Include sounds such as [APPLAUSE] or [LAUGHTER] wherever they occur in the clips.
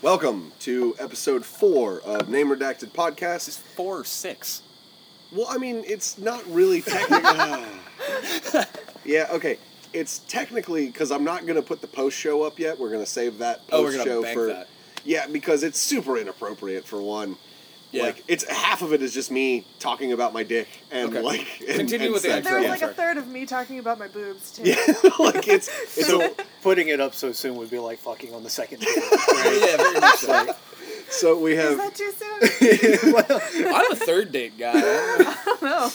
Welcome to episode four of Named Redacted Podcast. Four or six. Well, I mean, it's not really technically. [LAUGHS] [LAUGHS] yeah, okay. It's technically because I'm not going to put the post show up yet. We're going to save that post Oh, we're gonna show bank for. that. Yeah, because it's super inappropriate for one. Yeah. Like it's half of it is just me talking about my dick and Okay. like and, Continue and with the sex. intro. There was Yeah, like a third of me talking about my boobs too. Yeah, [LAUGHS] like it's, [LAUGHS] it's So putting it up so soon would be like fucking on the second date. [LAUGHS] yeah, very much so. so we Is have that too soon? I'm a third date guy. no.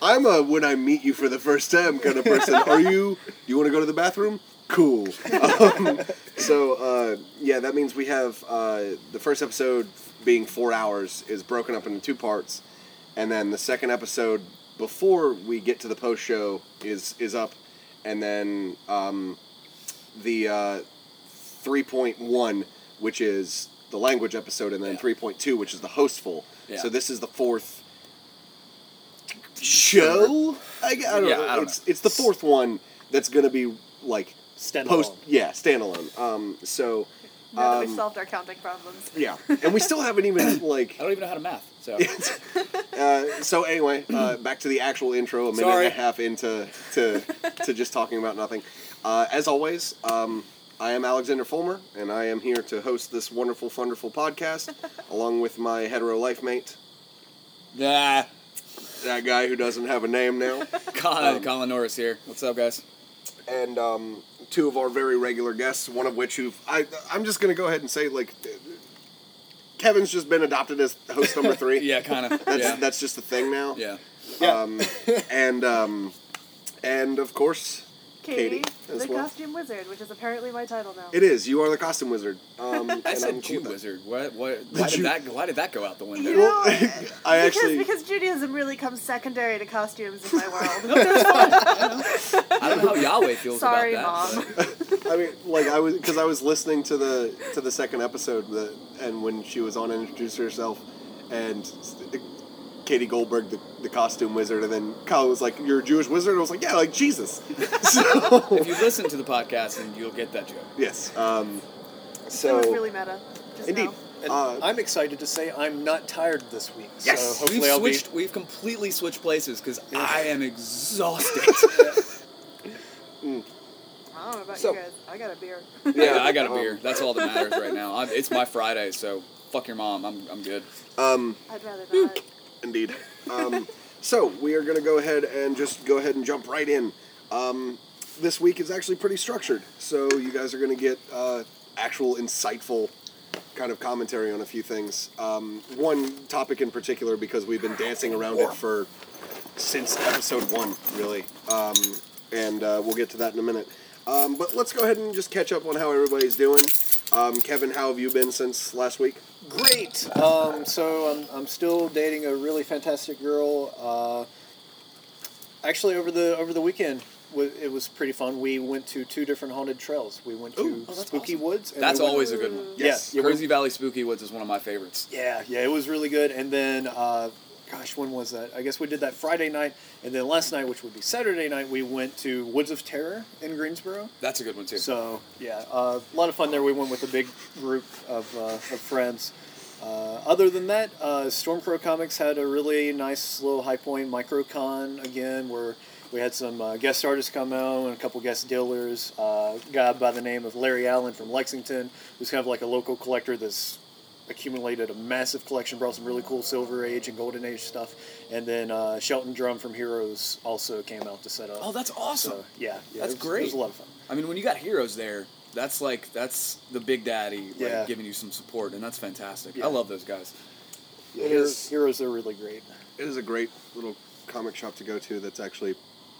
I'm a when I meet you for the first time kind of person. Are you? You want to go to the bathroom? Cool. Um, so uh, yeah, that means we have uh, the first episode being four hours is broken up into two parts, and then the second episode before we get to the post show is is up, and then um, the uh, three point one, which is the language episode, and then Yeah. three point two, which is the hostful. Yeah. So this is the fourth show. I, I don't Yeah, know. I don't it's it's the fourth one that's gonna be like Standalone. post. Yeah, standalone. Um. So. Now that Um, we've solved our counting problems. Yeah, and we still haven't even [COUGHS] like. I don't even know how to math. So [LAUGHS] uh, so anyway, uh, back to the actual intro. A minute Sorry. and a half into to to just talking about nothing. Uh, as always, um, I am Alexander Fulmer, and I am here to host this wonderful, wonderful podcast, [LAUGHS] along with my hetero life mate, nah. that guy who doesn't have a name now, Colin, Um, Colin Norris here. What's up, guys? And um, two of our very regular guests. One of which who I I'm just gonna go ahead and say like. Kevin's just been adopted as host number three. [LAUGHS] Yeah, kind of. [LAUGHS] That's yeah. that's just the thing now. yeah. Um, [LAUGHS] and um, and of course, Katie, Katie, as the well. costume wizard, which is apparently my title now. it is. You are the costume wizard. Um, [LAUGHS] I and I'm said cool Jew wizard. What? What? Why Jew- did that? Why did that go out the window? You Well, know, [LAUGHS] I because, actually- because Judaism really comes secondary to costumes in my [LAUGHS] world. I don't know how Yahweh feels Sorry, about mom. that. I mean, like I was because I was listening to the to the second episode, the, and when she was on and introduced herself, and Katie Goldberg, the, the costume wizard, and then Kyle was like, "You're a Jewish wizard." And I was like, "Yeah, like Jesus." [LAUGHS] so If you listen to the podcast, and you'll get that joke. yes. Um, It so was really meta. Just indeed. now. And Uh, I'm excited to say I'm not tired this week. Yes! So hopefully We've I'll switched. We've completely switched places because I am exhausted. [LAUGHS] I don't know about So- you guys. I got a beer. yeah, I got a beer. [LAUGHS] That's all that matters right now. I'm, it's my Friday, so fuck your mom. I'm I'm good. Um, I'd rather not. Indeed. Um, so we are going to go ahead and just go ahead and jump right in. Um, this week is actually pretty structured, so you guys are going to get uh, actual insightful kind of commentary on a few things. Um, one topic in particular, because we've been dancing around it for since episode one, really, um, and uh, we'll get to that in a minute. Um, but let's go ahead and just catch up on how everybody's doing. Um, Kevin, how have you been since last week? great. Um, so I'm, I'm still dating a really fantastic girl. Uh, actually, over the over the weekend, it was pretty fun. We went to two different haunted trails. We went to Ooh. Oh, Spooky awesome. Woods. and That's we went- always a good one. Yes. Yeah, Kersey Valley Spooky Woods is one of my favorites. Yeah, yeah, it was really good. And then, uh, gosh, when was that? I guess we did that Friday night, and then last night, which would be Saturday night, we went to Woods of Terror in Greensboro. That's a good one too. So yeah, uh, a lot of fun there. We went with a big group of, uh, of friends. Uh, other than that, uh, Stormcrow Comics had a really nice little high point microcon again, where we had some uh, guest artists come out and a couple guest dealers. Uh, a guy by the name of Larry Allen from Lexington, who's kind of like a local collector that's accumulated a massive collection, brought some really cool Silver Age and Golden Age stuff. And then uh, Shelton Drum from Heroes also came out to set up. oh, that's awesome. So, yeah, yeah, That's it was, great. It was a lot of fun. I mean, when you got heroes there, that's like that's the big daddy like, Yeah. giving you some support, and that's fantastic. Yeah. I love those guys. It Heroes, Heroes are really great. It is a great little comic shop to go to. That's actually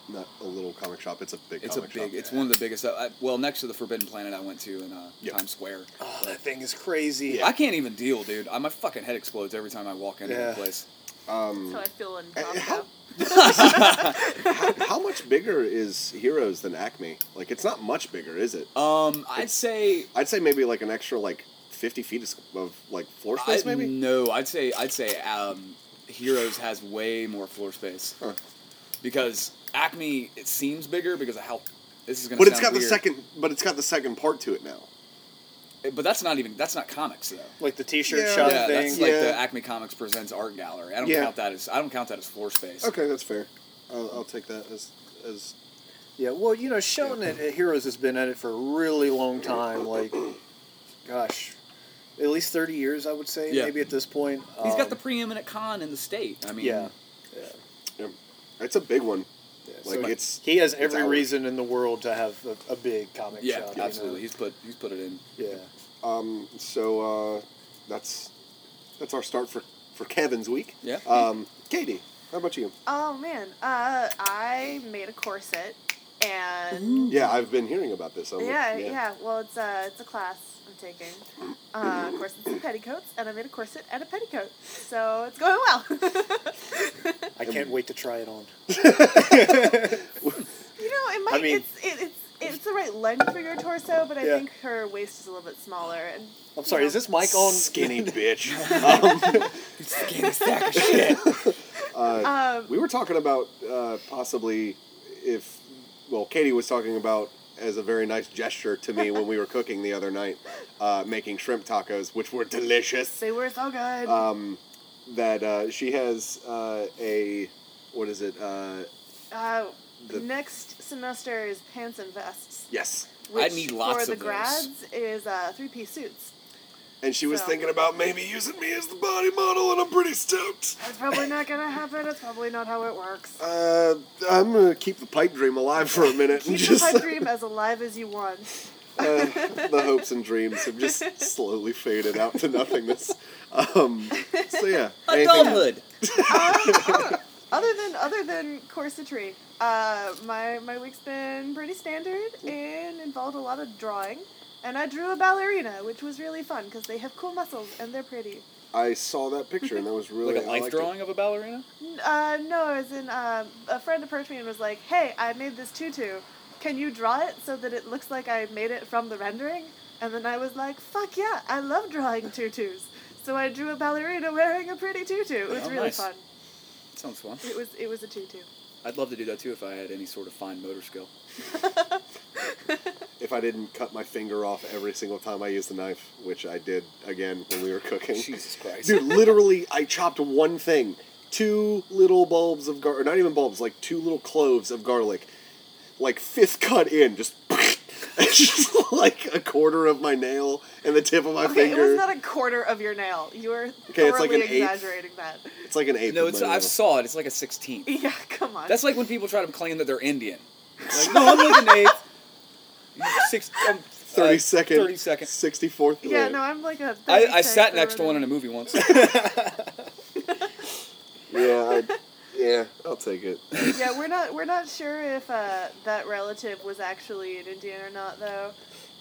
not a little comic shop. It's a big. It's a big. shop. It's one of the biggest. I, well, next to the Forbidden Planet, I went to in uh, Yep. Times Square. Oh, that thing is crazy. Yeah. I can't even deal, dude. I, my fucking head explodes every time I walk into Yeah. the place. Um, So I feel in Uh, Moscow. how- [LAUGHS] how, how much bigger is Heroes than Acme? Like, it's not much bigger, is it? Um, I'd say. I'd say maybe like an extra like fifty feet of, of like floor space, I, maybe. No, I'd say I'd say um, Heroes has way more floor space Huh. because Acme it seems bigger because of how this is gonna. But it's sound got the second. But it's got the second part to it now. but that's not even that's not comics though. Like the T-shirt Yeah. shop yeah, thing. that's like Yeah. the Acme Comics presents art gallery. I don't Yeah. count that as I don't count that as floor space. Okay, that's fair. I'll, I'll take that as as Yeah, well, you know, Sean at, at Heroes has been at it for a really long time. Like, gosh, at least thirty years, I would say, Yeah. maybe at this point. He's got Um, the preeminent con in the state. I mean, yeah. yeah, it's a big one. Yeah. Like So it's he has it's every ours. reason in the world to have a, a big comic yeah, shop. you absolutely. know? He's put he's put it in. Yeah. Um, so uh, that's that's our start for for Kevin's week. Yeah. Um, Katie, how about you? Oh man, uh, I made a corset, and Yeah, I've been hearing about this. I'm- yeah, yeah, Well, it's a it's a class I'm taking. Uh, corsets and petticoats, and I made a corset and a petticoat, so it's going well. [LAUGHS] I can't wait to try it on. [LAUGHS] You know, it might. mean- it's it, it's it's the right length for your torso, but I Yeah. think her waist is a little bit smaller. And I'm sorry, is this mic on? Skinny [LAUGHS] bitch. Um, Skinny sack of shit. uh, um, we were talking about uh, possibly if well, Katie was talking about as a very nice gesture to me when we were cooking the other night, uh, making shrimp tacos, which were delicious. they were so good. Um, that uh, she has uh, a what is it? Uh, uh, the- next semester is pants and vests. yes, Which need lots of for of the those. grads is uh, three piece suits. And she was So- thinking about maybe using me as the body model, and I'm pretty stoked. That's probably not gonna happen. That's probably not how it works. Uh, I'm gonna keep the pipe dream alive for a minute and Keep your just pipe dream as alive as you want. [LAUGHS] uh, the hopes and dreams have just slowly faded out to nothingness. Um, so yeah, anything- Adulthood. Other than other than corsetry, uh, my my week's been pretty standard and involved a lot of drawing. And I drew a ballerina, which was really fun because they have cool muscles and they're pretty. I saw that picture and that was really Like a life liked it. drawing of a ballerina. N- Uh, no, as in um, a friend approached me and was like, "Hey, I made this tutu. Can you draw it so that it looks like I made it from the rendering?" And then I was like, "Fuck yeah, I love drawing [LAUGHS] tutus." So I drew a ballerina wearing a pretty tutu. It was Oh, really nice. fun. Sounds fun. It was it was a tutu. I'd love to do that too if I had any sort of fine motor skill. [LAUGHS] If I didn't cut my finger off every single time I used the knife, which I did again when we were cooking. Jesus Christ. Dude, literally, I chopped one thing. Two little bulbs of garlic, not even bulbs, like two little cloves of garlic. Like fifth cut in, just, [LAUGHS] just like a quarter of my nail and the tip of my Okay, finger. it was not a quarter of your nail. You were Okay, it's like thoroughly an eighth. exaggerating that. it's like an eighth. No, of it's my I nail. saw it. It's like a sixteenth. [LAUGHS] Yeah, come on. That's like when people try to claim that they're Indian. Like, no, I'm like an eighth. [LAUGHS] Six, um, Thirty uh, second. Thirty second. Sixty fourth. yeah, no, I'm like a. I, I sat next to one in a movie once. [LAUGHS] [LAUGHS] Yeah, I, yeah, I'll take it. yeah, we're not we're not sure if uh, that relative was actually an Indian or not, though.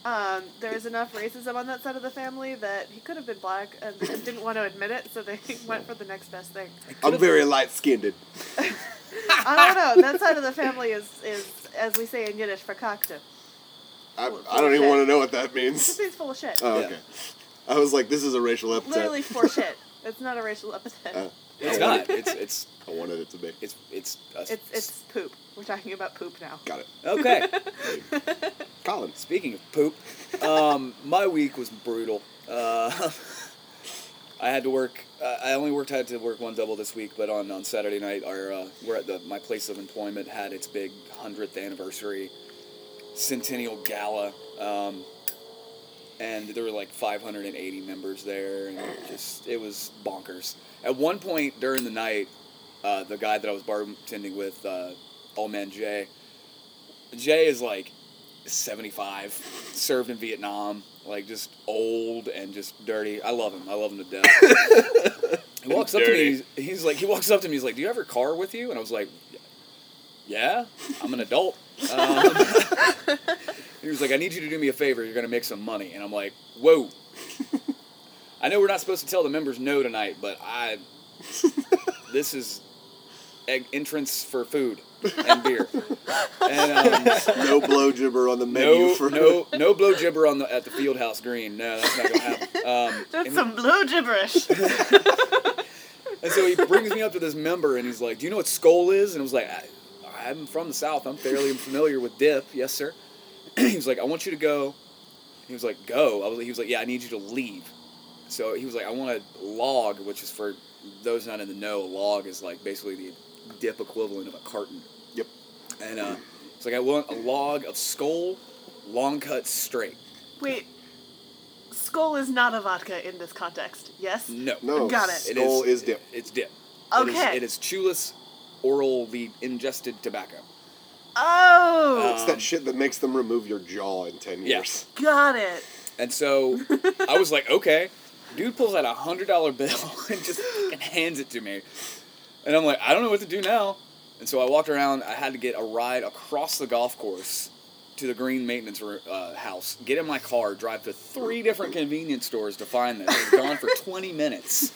Um, there was enough racism on that side of the family that he could have been black and, and didn't want to admit it, so they [LAUGHS] went for the next best thing. I'm very light skinned. I don't know. That side of the family is, is as we say in Yiddish, verkakte. I, I don't even shit. want to know what that means. This means. means full of shit. Oh, Yeah. okay. I was like, this is a racial epithet. Literally for [LAUGHS] shit. It's not a racial epithet. Uh, It's not. It's it's I wanted it to be. it's it's. A, It's it's poop. We're talking about poop now. Got it. okay. [LAUGHS] Colin. Speaking of poop, um, my week was brutal. Uh, [LAUGHS] I had to work. Uh, I only worked had to work one double this week, but on, on Saturday night, our uh, we're at the my place of employment had its big hundredth anniversary centennial gala, um, and there were like 580 members there, and it just it was bonkers. At one point during the night, uh, the guy that I was bartending with, uh, Old Man Jay, Jay is like 75, served in Vietnam, like just old and just dirty. I love him. I love him to death. [LAUGHS] he walks up to me. He's, he's like, he walks up to me. He's like, "Do you have your car with you?" And I was like, "Yeah, I'm an adult." Um, [LAUGHS] he was like, "I need you to do me a favor. You're gonna make some money." And I'm like, "Whoa." [LAUGHS] I know we're not supposed to tell the members no tonight, but I. This is egg entrance for food and beer. And um, No blow gibber on the menu no, for no, [LAUGHS] no blow gibber on the at the Fieldhouse Green. No, that's not gonna happen. Um, That's and, some blue gibberish. and so he brings me up to this member, and he's like, "Do you know what Skoal is?" And I was like, I, "I'm from the South. I'm fairly familiar with dip. Yes, sir." [CLEARS THROAT] he's like, "I want you to go He was like, "Go." I was. He was like, "Yeah, I need you to leave." So he was like, "I want a log," which is for those not in the know. A log is like basically the dip equivalent of a carton. Yep. And uh, it's like I want a log of Skoal, long cut straight. Wait. Skoal is not a vodka in this context. Yes. No. No. Got it. It Skoal is dip. It's dip. Okay. It is, it is chewless, orally ingested tobacco. Oh, It's that shit that makes them remove your jaw in ten Yeah. years. [LAUGHS] got it. And so I was like, okay. Dude pulls out a hundred dollar bill [LAUGHS] and just fucking hands it to me. And I'm like, I don't know what to do now. And so I walked around. I had to get a ride across the golf course to the green maintenance uh, house, get in my car, drive to three different convenience stores to find this. I was gone for 20 minutes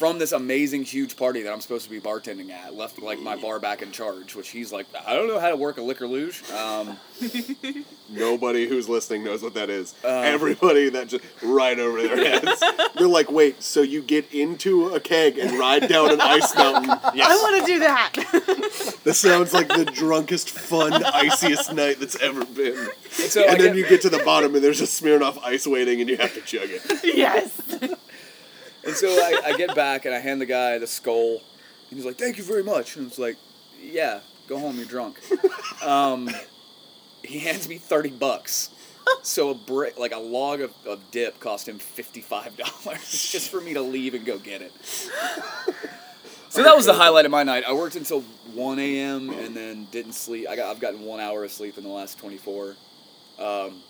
from this amazing huge party that I'm supposed to be bartending at. Left like my bar back in charge, which he's like, I don't know how to work a liquor luge. Um, [LAUGHS] Nobody who's listening knows what that is. Uh. Everybody that just right over their heads. [LAUGHS] They're like, wait, so you get into a keg and ride down an ice mountain? I want to do that. [LAUGHS] This sounds like the drunkest, fun, iciest night that's ever been. and so I and then get- you get to the bottom and there's a Smirnoff ice waiting and you have to chug it. yes. And so I, I get back and I hand the guy the Skoal. And he's like, "Thank you very much." And it's like, "Yeah, go home. You're drunk." Um, he hands me thirty bucks. So a brick, like a log of, of dip, cost him fifty five dollars [LAUGHS] just for me to leave and go get it. So that was the highlight of my night. I worked until one a.m. and then didn't sleep. I got I've gotten one hour of sleep in the last twenty four. Um,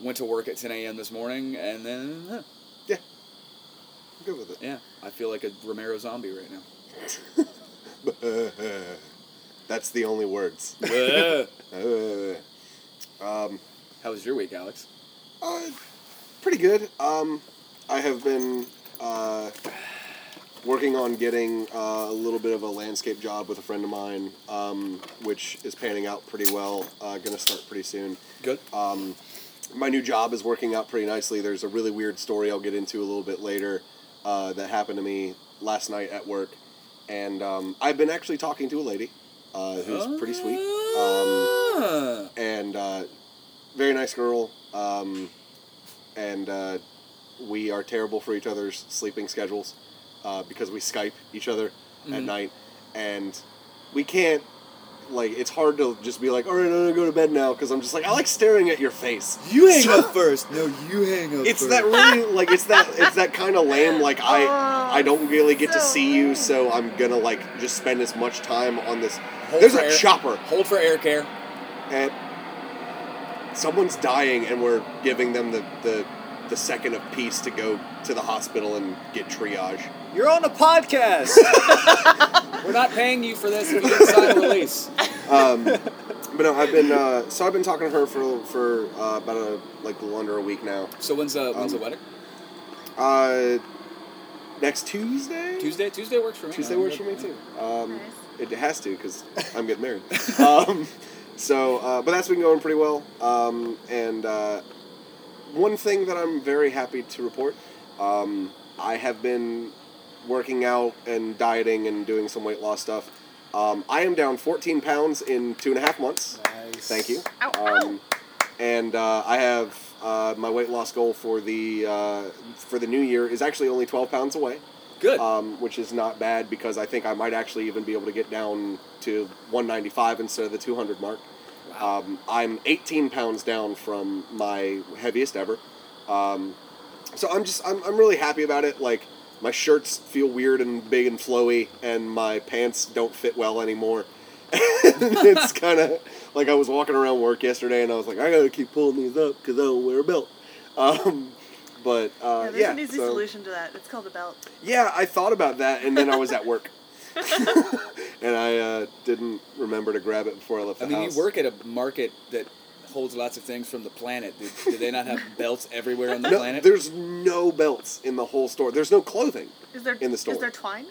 went to work at ten a.m. this morning and then. huh, good with it. yeah, I feel like a Romero zombie right now. [LAUGHS] That's the only words. How [LAUGHS] Uh, um, was your week, Alex? uh, pretty good. Um, I have been uh, working on getting uh, a little bit of a landscape job with a friend of mine, um, which is panning out pretty well. Uh, gonna start pretty soon. Good. my new job is working out pretty nicely. There's a really weird story I'll get into a little bit later uh, that happened to me last night at work, and um, I've been actually talking to a lady uh, who's pretty sweet um, Ah. and uh, very nice girl. Um, and uh, we are terrible for each other's sleeping schedules uh, because we Skype each other at Mhm. night, and we can't. Like it's hard to just be like, all right, I'm gonna go to bed now because I'm just like I like staring at your face. you hang So- up first. No, you hang up it's first. that really like it's that it's that kind of lame like I Oh, I don't really get to so see you so I'm gonna like just spend as much time on this. Hold There's a air- chopper Hold for air care. and someone's dying and we're giving them the the the second of peace to go to the hospital and get triage. You're on a podcast. [LAUGHS] We're not paying you for this if you didn't sign a release. Um, but no, I've been uh, so I've been talking to her for for uh, about a like a little under a week now. So when's the when's the Um, wedding? Uh, next Tuesday. Tuesday. Tuesday works for me. Tuesday I'm works for good. me too. Um, Nice. It has to because [LAUGHS] I'm getting married. um, so, uh, but that's been going pretty well. Um, and uh, one thing that I'm very happy to report, um, I have been working out and dieting and doing some weight loss stuff. Um, I am down 14 pounds in two and a half months. Nice. Thank you. Ow, ow. Um, and uh, I have uh, my weight loss goal for the uh, for the new year is actually only 12 pounds away Good. um, which is not bad because I think I might actually even be able to get down to 195 instead of the 200 mark. Wow. Um, I'm 18 pounds down from my heaviest ever. Um, so I'm just I'm, I'm really happy about it. Like my shirts feel weird and big and flowy, and my pants don't fit well anymore. [LAUGHS] it's kind of like I was walking around work yesterday, and I was like, I gotta keep pulling these up because I don't wear a belt. Um, but uh, yeah, there's yeah, an easy so- solution to that. It's called a belt. yeah, I thought about that, and then I was at work, [LAUGHS] [LAUGHS] and I uh, didn't remember to grab it before I left the I mean, house. you work at a market that holds lots of things from the planet. Do, do they not have belts everywhere on the No, planet? there's no belts in the whole store. There's no clothing. Is there In the store. Is there twine?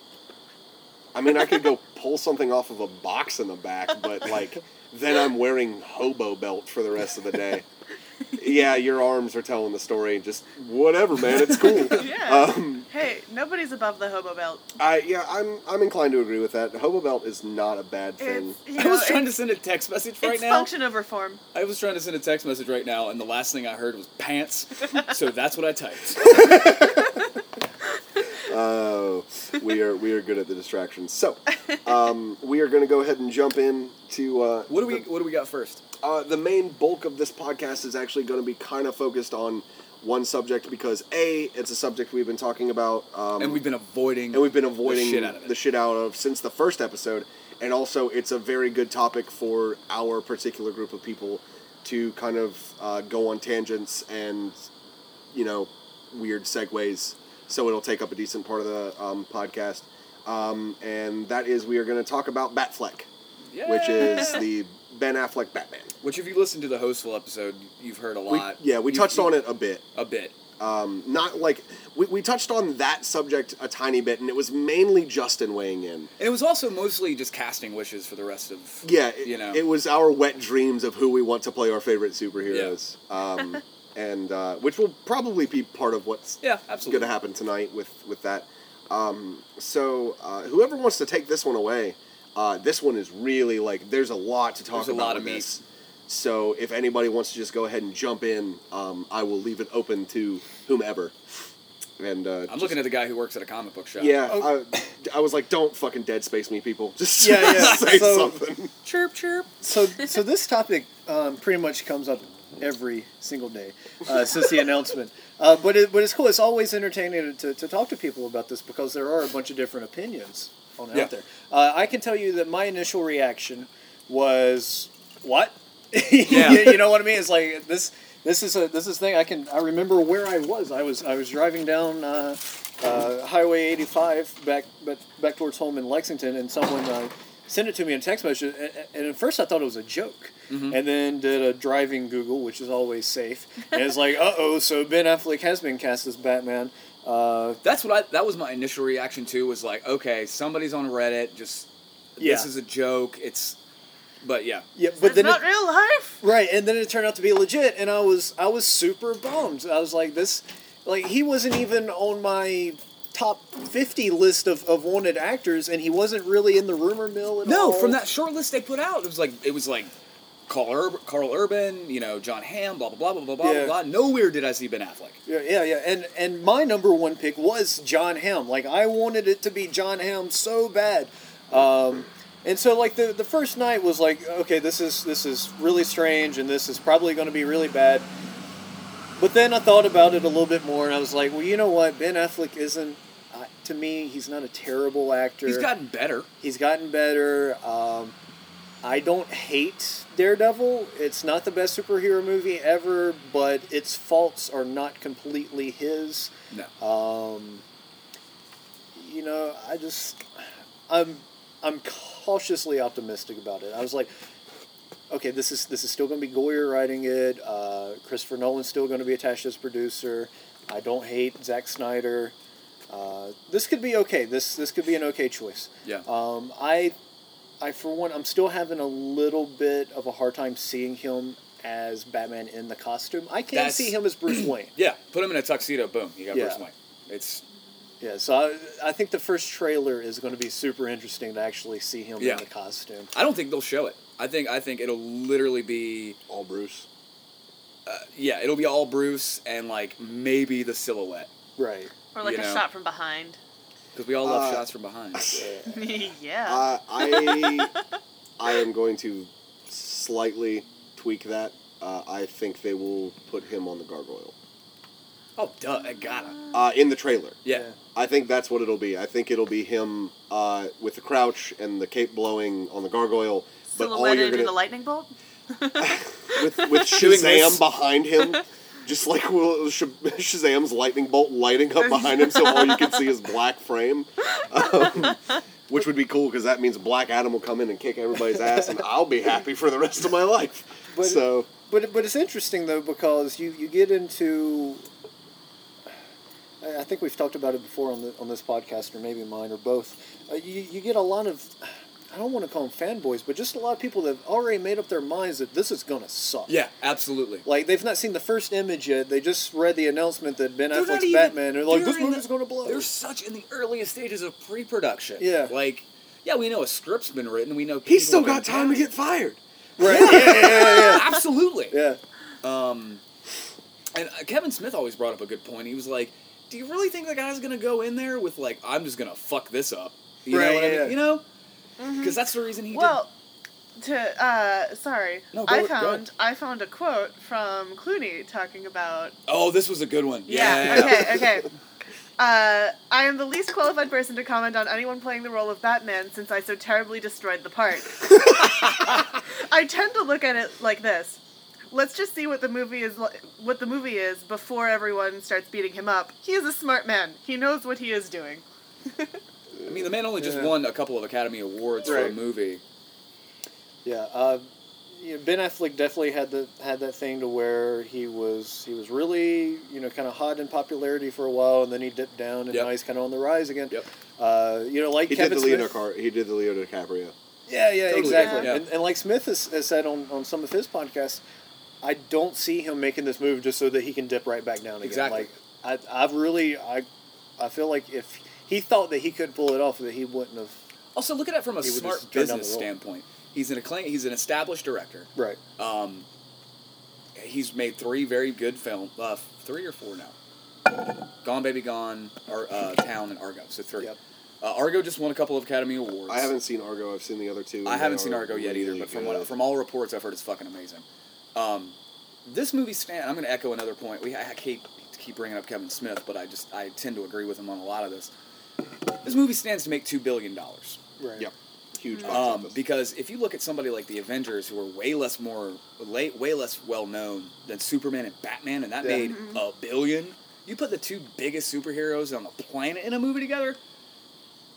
I mean, I could go pull something off of a box in the back, but like then I'm wearing hobo belt for the rest of the day. Yeah, your arms are telling the story. and Just whatever, man. It's cool. [LAUGHS] Yeah. Um, Hey, nobody's above the hobo belt. I yeah, I'm I'm inclined to agree with that. Hobo belt is not a bad thing. It's, you I know, was trying to send a text message right it's now. function over form. I was trying to send a text message right now, and the last thing I heard was pants. [LAUGHS] so that's what I typed. [LAUGHS] Oh, we are we are good at the distractions. So, um, we are going to go ahead and jump in to uh, What do we the- What do we got first? Uh, the main bulk of this podcast is actually going to be kind of focused on one subject because a it's a subject we've been talking about um, And we've been avoiding. and we've been avoiding the shit out of the shit out of since the first episode, and also it's a very good topic for our particular group of people to kind of uh, go on tangents and you know weird segues. So it'll take up a decent part of the um, podcast, um, and that is we are going to talk about Batfleck, which is the Ben Affleck Batman. Which, if you listen to the Hostful episode, you've heard a We, lot. yeah, we You- touched you- on it a bit. a bit. Um, not like we, we touched on that subject a tiny bit, and it was mainly Justin weighing in. And it was also mostly just casting wishes for the rest of. Yeah, it, You know. it was our wet dreams of who we want to play our favorite superheroes, um, [LAUGHS] and uh, which will probably be part of what's Yeah, going to happen tonight with with that. Um, so uh, whoever wants to take this one away, uh, this one is really like there's a lot to talk There's a about lot with of meat. this. So if anybody wants to just go ahead and jump in, um, I will leave it open to whomever. And uh, I'm just- looking at the guy who works at a comic book shop. Yeah, Oh. I, I was like, don't fucking dead space me, people. Just Yeah, yeah, [LAUGHS] say so- something. Chirp, chirp. So, so this topic um, pretty much comes up every single day uh, since the announcement. Uh, but it, but it's cool. It's always entertaining to, to talk to people about this because there are a bunch of different opinions on Yeah. out there. Uh, I can tell you that my initial reaction was what? [LAUGHS] Yeah. you, you know what I mean? It's like this. This is a this is a thing I can I remember where I was. I was I was driving down uh, uh, Highway 85 back back back towards home in Lexington, and someone uh, sent it to me in text message. And, and at first I thought it was a joke, Mm-hmm. and then did a driving Google, which is always safe. And it's like, uh oh, so Ben Affleck has been cast as Batman. Uh, That's what I. That was my initial reaction too. Was like, okay, somebody's on Reddit. Just Yeah. this is a joke. It's, but yeah. yeah, But but it's then not it, real life. Right, and then it turned out to be legit, and I was I was super bummed. I was like, this, like he wasn't even on my top fifty list of, of wanted actors, and he wasn't really in the rumor mill at No, all. from that short list they put out, it was like it was like Karl, Ur- Karl Urban, you know, John Hamm, blah blah blah blah blah blah Yeah. blah. Nowhere did I see Ben Affleck. Yeah, yeah, yeah, and and my number one pick was John Hamm. Like I wanted it to be John Hamm so bad, um, and so like the the first night was like, okay, this is this is really strange, and this is probably going to be really bad. But then I thought about it a little bit more, and I was like, well, you know what? Ben Affleck isn't. To me, he's not a terrible actor. He's gotten better. He's gotten better. Um, I don't hate Daredevil. It's not the best superhero movie ever, but its faults are not completely his. No. Um, you know, I just, I'm, I'm cautiously optimistic about it. I was like, okay, this is this is still going to be Goyer writing it. Uh, Christopher Nolan's still going to be attached as producer. I don't hate Zack Snyder. Uh, this could be okay. This this could be an okay choice. Yeah. Um, I, I for one, I'm still having a little bit of a hard time seeing him as Batman in the costume. I can't see him as Bruce [CLEARS THROAT] Wayne. yeah. Put him in a tuxedo. Boom. You got Yeah. Bruce Wayne. It's Yeah, so I, I think the first trailer is going to be super interesting to actually see him Yeah. in the costume. I don't think they'll show it. I think I think it'll literally be All Bruce. yeah, it'll be all Bruce and like maybe the silhouette Right. Or like You a know. shot from behind. because we all love Uh, shots from behind. [LAUGHS] yeah. Uh, I I am going to slightly tweak that. Uh, I think they will put him on the gargoyle oh, duh, I gotta. uh, in the trailer. Yeah. Yeah. I think that's what it'll be. I think it'll be him uh, with the crouch and the cape blowing on the gargoyle. But all you're gonna a lightning bolt. [LAUGHS] with with [LAUGHS] Doing Shazam behind him, just like [LAUGHS] Will- Sh- Shazam's lightning bolt lighting up behind him, so all you can see is [LAUGHS] black frame. Um, which would be cool because that means Black Adam will come in and kick everybody's ass, and I'll be happy for the rest of my life. But- so But but it's interesting though because you, you get into. I I think we've talked about it before on the on this podcast or maybe mine or both. Uh, you you get a lot of. I don't want to call them fanboys, but just a lot of people that have already made up their minds that this is gonna suck. Yeah, absolutely. Like they've not seen the first image yet. They just read the announcement that Ben They're Affleck's even- Batman. They're like, they're this the- movie's gonna blow. They're such in the earliest stages of pre-production. Yeah. Like, yeah, we know a script's been written. We know He's still got time to get fired. right. Yeah, yeah, yeah, yeah. [LAUGHS] Absolutely. yeah. Um, and uh, Kevin Smith always brought up a good point. He was like, "Do you really think the guy's gonna go in there with like, I'm just gonna fuck this up?" You Right, know what I mean? yeah. You know, because that's the reason he did Well, to uh, sorry, No, go- I found I found a quote from Clooney talking about. Oh, this was a good one. Yeah. Okay. Okay. [LAUGHS] Uh, I am the least qualified person to comment on anyone playing the role of Batman since I so terribly destroyed the part. [LAUGHS] I tend to look at it like this. Let's just see what the movie is li- what the movie is before everyone starts beating him up. He is a smart man. He knows what he is doing. [LAUGHS] I mean, the man only just Yeah. won a couple of Academy Awards for a movie. Yeah, uh, you know, Ben Affleck definitely had the had that thing to where he was he was really you know kind of hot in popularity for a while, and then he dipped down, and Yep. now he's kind of on the rise again. Yep. Uh, you know, like He Kevin did the Smith. Leonardo. Car- he did the Leo DiCaprio. Yeah, yeah, Totally. exactly. Yeah. And, and like Smith has, has said on, on some of his podcasts, I don't see him making this move just so that he can dip right back down again. Exactly. Like I, I've really I, I feel like if he thought that he could pull it off, that he wouldn't have. Also, look at it from a smart just turn down business standpoint. He's an acclaim. He's an established director. Right. Um, he's made three very good films. Uh, three or four now. Gone Baby Gone, Ar- uh, Town, and Argo. So three. Yep. Uh, Argo just won a couple of Academy Awards. I haven't seen Argo. I've seen the other two. I haven't seen Argo yet either, but from what, from all reports I've heard, it's fucking amazing. Um, this movie stand. I'm going to echo another point. We I keep keep bringing up Kevin Smith, but I just I tend to agree with him on a lot of this. This movie stands to make two billion dollars. Right. Yep. Huge mm-hmm. box Um, because if you look at somebody like the Avengers, who are way less more, way, way less well known than Superman and Batman, and that Yeah. made mm-hmm. a billion. You put the two biggest superheroes on the planet in a movie together.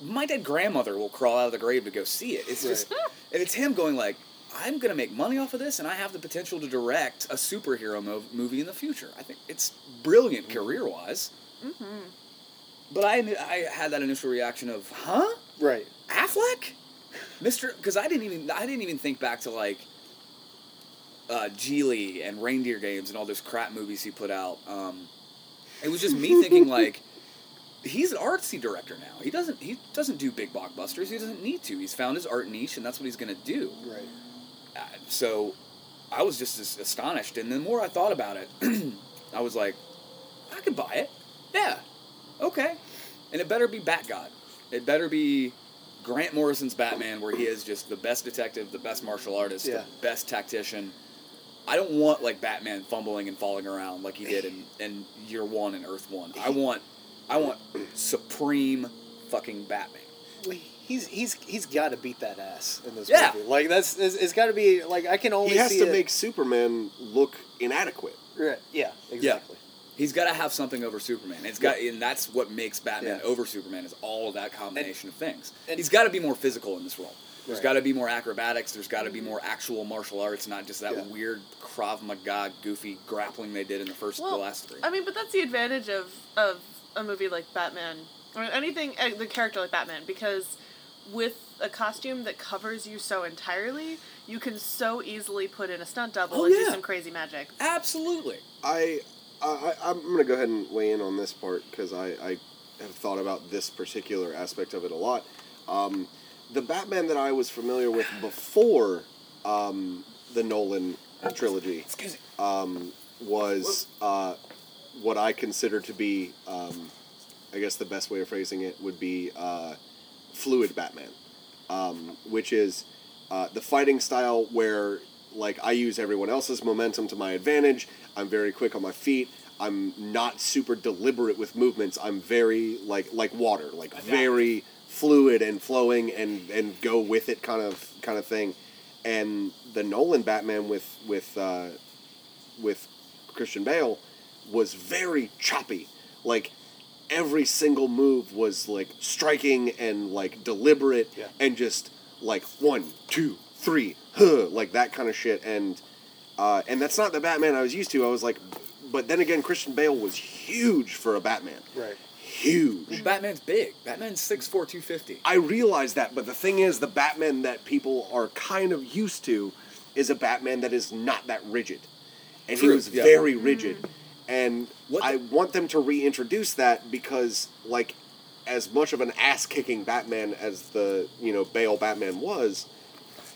My dead grandmother will crawl out of the grave to go see it. It's just, [LAUGHS] and it's him going like, "I'm gonna make money off of this, and I have the potential to direct a superhero mov- movie in the future." I think it's brilliant mm-hmm. career wise. But I, I had that initial reaction of, "Huh." Right. Affleck, Mister, because I didn't even I didn't even think back to like uh, Gigli and Reindeer Games and all those crap movies he put out. Um, it was just me thinking [LAUGHS] like he's an artsy director now. He doesn't he doesn't do big blockbusters. He doesn't need to. He's found his art niche and that's what he's gonna do. Right. Uh, so I was just as astonished. And the more I thought about it, [CLEARS THROAT] I was like, I could buy it. Yeah. Okay. And it better be Bat God. It better be Grant Morrison's Batman, where he is just the best detective, the best martial artist, Yeah. the best tactician. I don't want like Batman fumbling and falling around like he did in, in Year One and Earth One. I want, I want supreme fucking Batman. He's he's he's got to beat that ass in this Yeah. movie. Like that's it's, it's got to be like I can only he has see to it- make Superman look inadequate. Right. Yeah. Exactly. He's got to have something over Superman. It's got, and that's what makes Batman Yeah. over Superman is all of that combination of things. and- He's got to be more physical in this role. There's Right. got to be more acrobatics. There's got to be more actual martial arts, not just that Yeah. weird Krav Maga goofy grappling they did in the first, Well, the last three. I mean, but that's the advantage of of a movie like Batman or anything uh, the character like Batman because with a costume that covers you so entirely, you can so easily put in a stunt double Oh, and yeah. do some crazy magic. Absolutely. I, I I'm gonna go ahead and weigh in on this part because I, I have thought about this particular aspect of it a lot. Um, the Batman that I was familiar with before um, the Nolan trilogy um, was uh, what I consider to be, um, I guess the best way of phrasing it would be uh, fluid Batman, um, which is uh, the fighting style where like I use everyone else's momentum to my advantage. I'm very quick on my feet. I'm not super deliberate with movements. I'm very like like water, like very fluid and flowing and and go with it kind of kind of thing. And the Nolan Batman with with uh, with Christian Bale was very choppy. Like every single move was like striking and like deliberate Yeah. and just like one, two, three, huh, like that kind of shit. And uh, and that's not the Batman I was used to. I was like, but then again, Christian Bale was huge for a Batman. Right. huge. Batman's big. Batman's 6'4", 250. I realize that, but the thing is, the Batman that people are kind of used to is a Batman that is not that rigid, and he was yeah. very rigid, and What- I want them to reintroduce that because, like, as much of an ass kicking Batman as the you know Bale Batman was,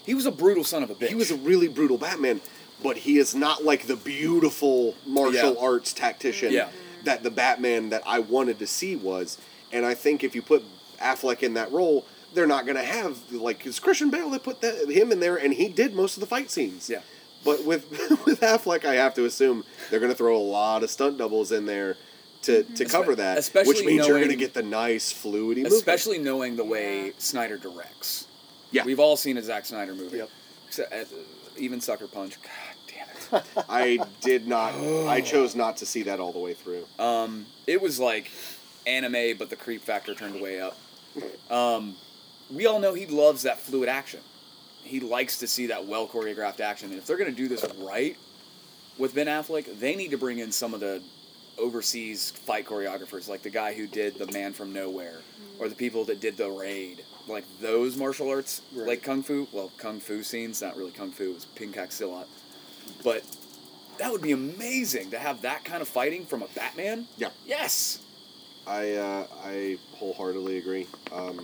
He was a brutal son of a bitch. he was a really brutal Batman, but he is not like the beautiful martial Yeah. arts tactician Yeah. that the Batman that I wanted to see was. And I think if you put Affleck in that role, they're not going to have like because Christian Bale they put that, him in there and he did most of the fight scenes. Yeah. But with [LAUGHS] with Affleck, I have to assume they're going to throw a lot of stunt doubles in there to, to cover that, which especially means you're going to get the nice fluidity movement. Especially knowing the way Snyder directs. Yeah. We've all seen a Zack Snyder movie. Yep. Except, uh, even Sucker Punch. God damn it. [LAUGHS] I did not. I chose not to see that all the way through. Um, it was like anime, but the creep factor turned way up. Um, we all know he loves that fluid action. He likes to see that well choreographed action. And if they're going to do this right with Ben Affleck, they need to bring in some of the overseas fight choreographers, like the guy who did The Man from Nowhere, or the people that did The Raid. Like those martial arts, Right. like kung fu. Well, kung fu scenes, not really kung fu, it was Pencak Silat. But that would be amazing to have that kind of fighting from a Batman. Yeah. Yes. I uh, I wholeheartedly agree. Um,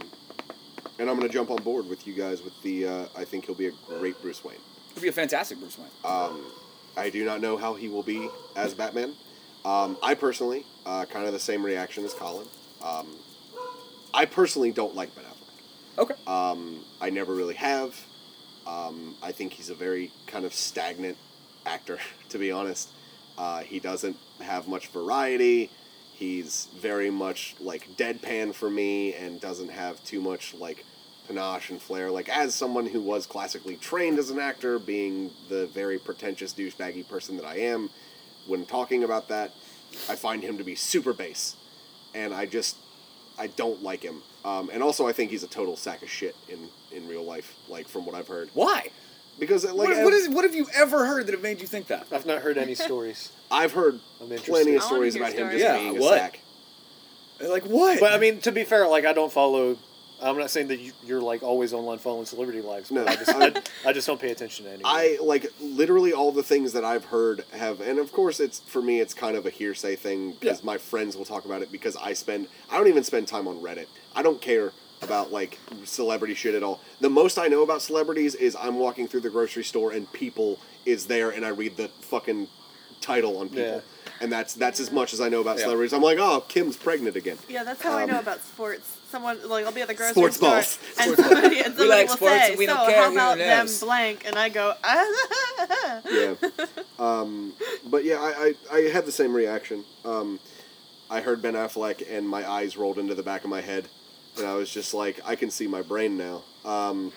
and I'm going to jump on board with you guys with the. Uh, I think he'll be a great Bruce Wayne. He'll be a fantastic Bruce Wayne. Um, I do not know how he will be as Batman. Um, I personally, uh, kind of the same reaction as Colin. Um, I personally don't like Ben Affleck. Okay. Um, I never really have. Um, I think he's a very kind of stagnant actor, [LAUGHS] to be honest. Uh, he doesn't have much variety. He's very much like deadpan for me and doesn't have too much like panache and flair. Like, as someone who was classically trained as an actor, being the very pretentious douchebaggy person that I am, when talking about that, I find him to be super base. And I just, I don't like him. Um, and also, I think he's a total sack of shit in, in real life, like from what I've heard. Why? Because like what, what, is, what have you ever heard that have made you think that? I've not heard any stories. I've heard plenty of I wanna stories about him just Yeah, being a what? sack. Like what? But I mean, to be fair, like I don't follow. I'm not saying that you, you're like always online following celebrity lives. But No. I just I, I just don't pay attention to any. I like literally all the things that I've heard have, and of course it's for me it's kind of a hearsay thing because Yeah. my friends will talk about it because I spend I don't even spend time on Reddit. I don't care about like celebrity shit at all. The most I know about celebrities is I'm walking through the grocery store and people is there and I read the fucking title on people. Yeah. And that's that's as much as I know about Yeah. celebrities. I'm like, oh, Kim's pregnant again. Yeah, that's how I Um, know about sports. Someone like I'll be at the grocery Sports store balls. and Sports somebody, and We somebody like will sports say, and we don't "So care how who about them blank?" And I go, ah. [LAUGHS] yeah. Um, but yeah, I, I, I had the same reaction. Um, I heard Ben Affleck and my eyes rolled into the back of my head, and I was just like, I can see my brain now. Um,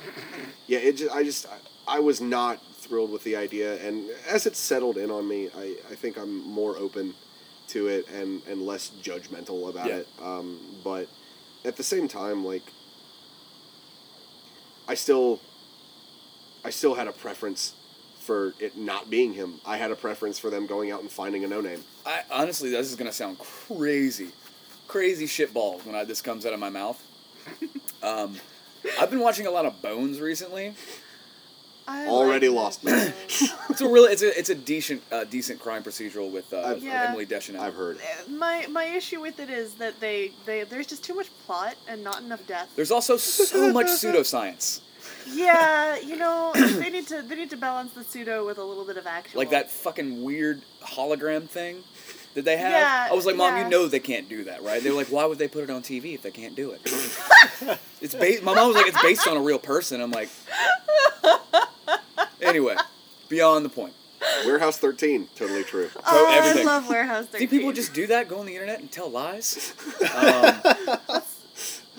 yeah, it just, I just I, I was not thrilled with the idea, and as it settled in on me, I, I think I'm more open to it and, and less judgmental about Yeah. it. Um, but at the same time, like I still I still had a preference for it not being him. I had a preference for them going out and finding a no name. I honestly, this is gonna sound crazy, crazy shitballs when I, this comes out of my mouth. [LAUGHS] Um, I've been watching a lot of Bones recently. I Already like lost this [COUGHS] me. It's a really, it's a, it's a decent, uh, decent crime procedural with uh, I've- Yeah. Emily Deschanel. I've heard. Uh, my my issue with it is that they, they there's just too much plot and not enough death. There's also so much pseudoscience, Yeah, you know [COUGHS] they need to they need to balance the pseudo with a little bit of actual. like that fucking weird hologram thing that they have. Yeah, I was like, Mom, yeah. you know they can't do that, right? They were like, Why would they put it on TV if they can't do it? [LAUGHS] it's based. My mom was like, It's based on a real person. I'm like, anyway, beyond the point. Warehouse 13, totally true. Oh, everything. I love Warehouse 13. Think people just do that? Go on the internet and tell lies? [LAUGHS] Um,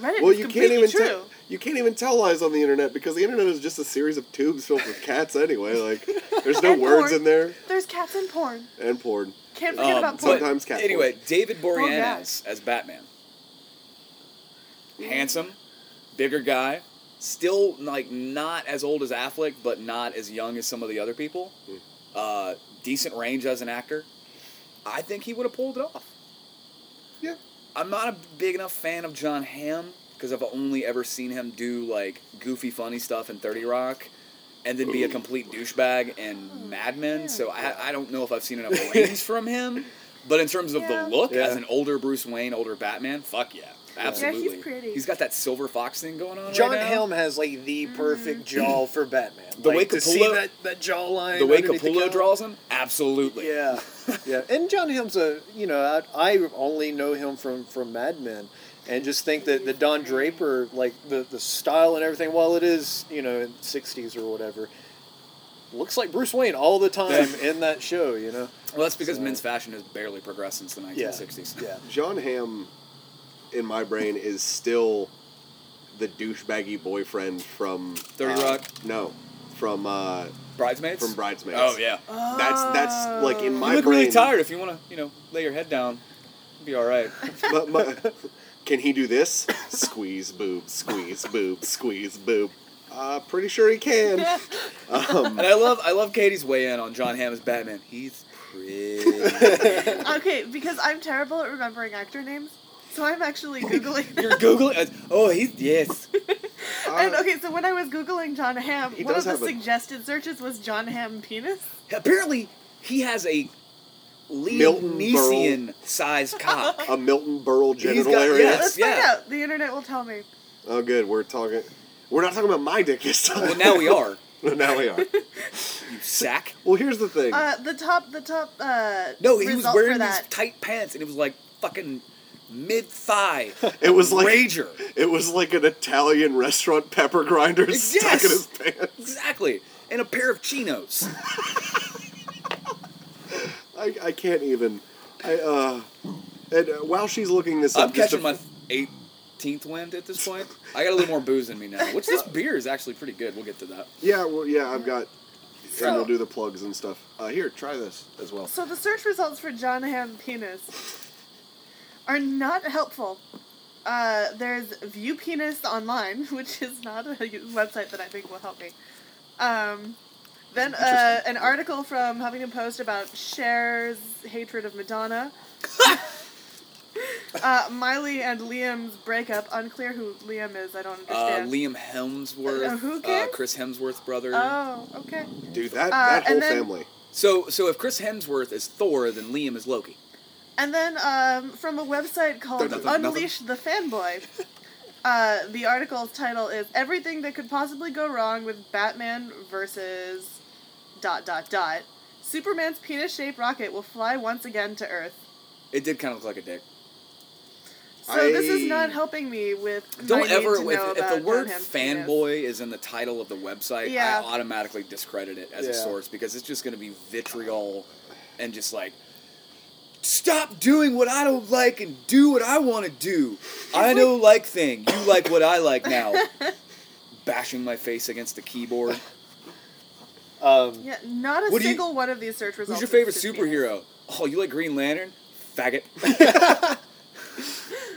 Reddit Well, is you can't even true. tell you can't even tell lies on the internet because the internet is just a series of tubes filled with cats anyway. Like there's [LAUGHS] no And words porn. in there There's cats in porn. and porn. Can't forget um, about porn. Sometimes cat Anyway, David Boreanaz as Batman. Handsome, bigger guy, still like not as old as Affleck, but not as young as some of the other people. Hmm. Uh, decent range as an actor. I think he would have pulled it off. Yeah. I'm not a big enough fan of John Hamm because I've only ever seen him do like goofy, funny stuff in Thirty Rock, and then be a complete douchebag in Mad Men. So I, I don't know if I've seen enough [LAUGHS] range from him. But in terms of Yeah. the look, Yeah. as an older Bruce Wayne, older Batman, fuck yeah, absolutely. pretty. He's got that silver fox thing going on. John right now. Helm has like the mm-hmm. perfect jaw for Batman. The like, way to see Capullo- that that jawline, the way underneath Capullo cowl. draws him, absolutely. Yeah, [LAUGHS] yeah. And John Hamm's a you know I, I only know him from from Mad Men, and just think that the Don Draper like the the style and everything, while it is you know in '60s or whatever, looks like Bruce Wayne all the time in that show. You know. Well, that's because So- men's fashion has barely progressed since the 1960s. Yeah. [LAUGHS] John Hamm, in my brain, is still the douchebaggy boyfriend from 30 uh, Rock? No, from uh, Bridesmaids. from Bridesmaids. Oh yeah. That's that's like in my you look brain. really tired. If you want to, you know, lay your head down, be all right. [LAUGHS] But my, [LAUGHS] can he do this? [LAUGHS] Squeeze boob, squeeze boob, squeeze boob. Uh, pretty sure he can. [LAUGHS] Um, and I love, I love Katie's weigh in on John Hamm as Batman. He's pretty. [LAUGHS] Okay, because I'm terrible at remembering actor names, so I'm actually googling. You're googling. uh, Oh, he's yes. and uh, okay, so when I was googling John Hamm, one of the have a- suggested searches was John Hamm penis. Apparently, he has a Liam Milton Neeson sized cock. a Milton Berle genital got- area. yes. Let's find out. The internet will tell me. Oh, good. We're talking. We're not talking about my dick this time. well, now we are. [LAUGHS] now we are. [LAUGHS] You sack. Well, here's the thing. Uh, the top, the top. Uh, No, he was wearing these that. tight pants, and it was like fucking mid thigh. [LAUGHS] it was like Rager. it was like an Italian restaurant pepper grinder stuck in his pants. Exactly. And a pair of chinos. I, I can't even. I uh. And uh, while she's looking this up, I'm just catching to- my 18th wind at this point. I got a little more booze in me now, which this [LAUGHS] beer is actually pretty good. We'll get to that. Yeah, well, yeah, I've got. So- and we'll do the plugs and stuff. Uh, here, try this as well. So the search results for John Hamm penis are not helpful. Uh, there's View Penis online, [LAUGHS] which is not a website that I think will help me. Um, then uh, an article from Huffington Post about Cher's hatred of Madonna. [LAUGHS] uh, Miley and Liam's breakup. Unclear who Liam is. I don't Uh, understand. Liam Hemsworth, Uh, who uh, cares? Chris Hemsworth's brother. Oh, okay. Dude, that, Uh, that whole and then- family. So, so if Chris Hemsworth is Thor, then Liam is Loki. And then um, from a website called Nothing, nothing. Unleash the Fanboy, [LAUGHS] uh, the article's title is "Everything That Could Possibly Go Wrong with Batman versus dot dot dot." Superman's penis-shaped rocket will fly once again to Earth. It did kind of look like a dick. So this is not helping me with. Don't my need ever, to if, know if about the word John penis. fanboy is in the title of the website, Yeah. I automatically discredit it as a source because it's just going to be vitriol and just like, stop doing what I don't like and do what I want to do. I [LAUGHS] know like thing. You like what I like now. [LAUGHS] Bashing my face against the keyboard. Um, Yeah, not a What do you- single one of these search results. Who's your favorite is his superhero? Oh, you like Green Lantern? Faggot. [LAUGHS] [LAUGHS]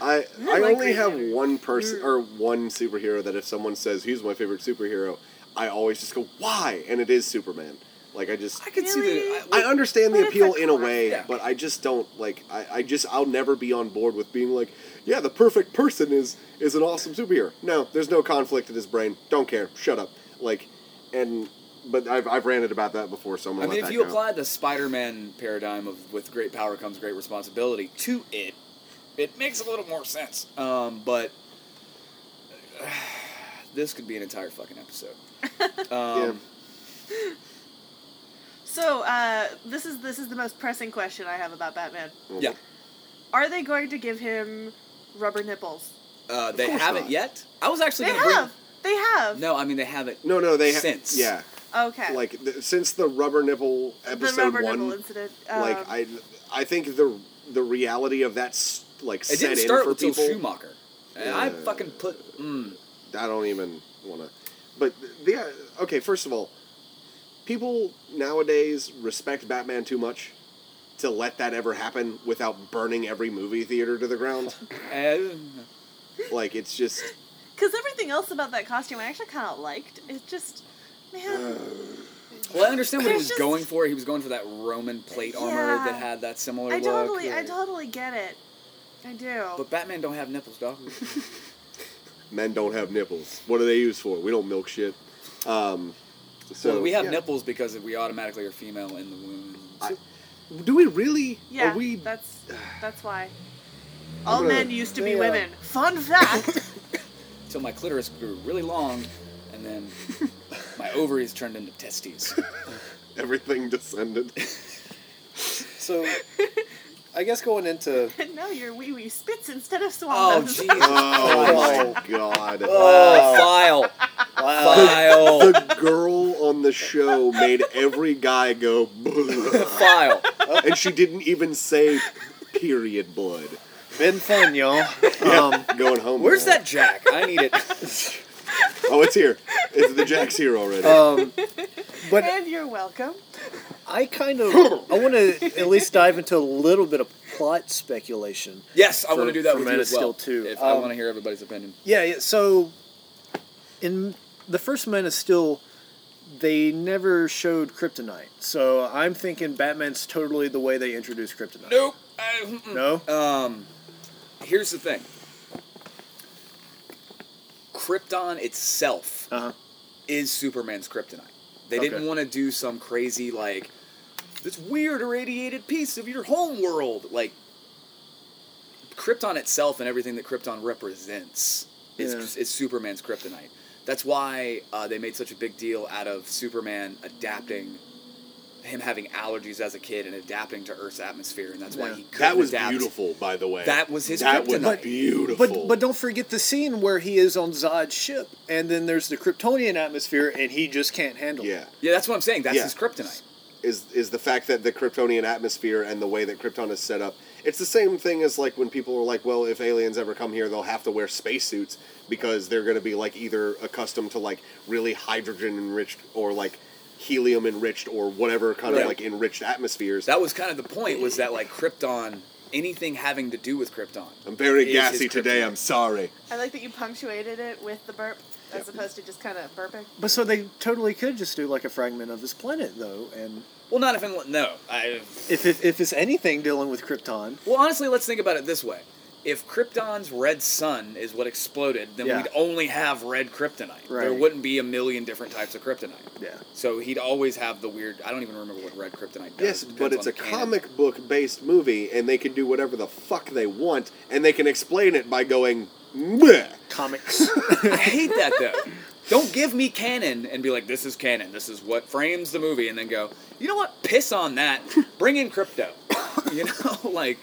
I I I like only Green have Lantern. one person or one superhero that if someone says he's my favorite superhero, I always just go why, and it is Superman. Like I just I could see Really? the. I understand the appeal in a way, Yeah. but I just don't like. I, I just I'll never be on board with being like, yeah, the perfect person is is an awesome superhero. No, there's no conflict in his brain. Don't care. Shut up. Like, and but I've I've ranted about that before, so I'm I mean, let if that you go. apply the Spider-Man paradigm of with great power comes great responsibility to it, it makes a little more sense. Um, but [SIGHS] this could be an entire fucking episode. [LAUGHS] Um, So uh, this is this is the most pressing question I have about Batman. yeah, Are they going to give him rubber nipples? uh, they haven't not. yet. I was actually They gonna have. They have. No, I mean they haven't. No, no, they ha- Since. yeah, Okay. like th- since the rubber nipple the episode rubber one, nipple incident. Um, like I I think the the reality of that's like It set didn't in start for until people. Schumacher, and I fucking put. Mm, I don't even want to. But the uh, okay, first of all, people nowadays respect Batman too much to let that ever happen without burning every movie theater to the ground. [LAUGHS] uh, like it's just [LAUGHS] Because everything else about that costume I actually kind of liked. It just, man. well, I understand what he was just- going for. He was going for that Roman plate armor Yeah. that had that similar I look. totally, I totally get it. I do. But Batman don't have nipples, dog. [LAUGHS] Men don't have nipples. What are they used for? We don't milk shit. Um, so well, we have yeah. nipples because we automatically are female in the womb. I- Do we really? yeah, Are we? that's that's why. All gonna- men used to be they, uh, women. Fun fact. [LAUGHS] Until my clitoris grew really long, and then [LAUGHS] my ovaries turned into testes. [LAUGHS] Everything descended. [LAUGHS] So, I guess going into and now your wee wee spits instead of Oh, swallows. Jesus. Oh my god. Oh, file. wow, File. The girl on the show made every guy go, File. and she didn't even say period blood. been fun, y'all. Um, Going home. Where's now. that jack? I need it. [LAUGHS] Oh, it's here. It's the Jack's here already. um, but and you're welcome. I kind of I want to at least dive into a little bit of plot speculation. Yes, I For- want to do that for with Man you of as well. Steel 2. If I Um, want to hear everybody's opinion. Yeah, yeah. So, in the first Man of Steel, they never showed kryptonite. So I'm thinking Batman's totally the way they introduced kryptonite. Nope. I. No. Um, here's the thing. Krypton itself Uh huh. is Superman's kryptonite. They didn't want to do some crazy like this weird irradiated piece of your home world. Like Krypton itself and everything that Krypton represents is, Yeah. is Superman's kryptonite. That's why uh, they made such a big deal out of Superman adapting, him having allergies as a kid and adapting to Earth's atmosphere, and that's why Yeah. he couldn't that was adapt. beautiful, by the way. That was his That was beautiful. But but don't forget the scene where he is on Zod's ship, and then there's the Kryptonian atmosphere, and he just can't handle it. yeah, Yeah, that's what I'm saying. That's Yeah. his kryptonite. is is the fact that the Kryptonian atmosphere and the way that Krypton is set up. It's the same thing as like when people are like, well, if aliens ever come here, they'll have to wear spacesuits because they're going to be like either accustomed to like really hydrogen enriched or like helium enriched or whatever kind Right. of like enriched atmospheres. That was kind of the point. Was that like Krypton? Anything having to do with Krypton? I'm very is gassy his today. I'm sorry. I like that you punctuated it with the burp as opposed to just kind of burping. But so they totally could just do like a fragment of this planet, though, and Well, not if in, no. I, if it, if it's anything dealing with Krypton, well, honestly, let's think about it this way: if Krypton's red sun is what exploded, then Yeah. we'd only have red kryptonite. There wouldn't be a million different types of kryptonite. yeah. So he'd always have the weird. I don't even remember what red kryptonite does. Yes, It but it's a the canon. comic book based movie, and they can do whatever the fuck they want, and they can explain it by going, Bleh. Comics. [LAUGHS] I hate that though. Don't give me canon and be like, "This is canon. This is what frames the movie," and then go, "You know what? Piss on that. Bring in Krypto." [LAUGHS] you know, [LAUGHS] like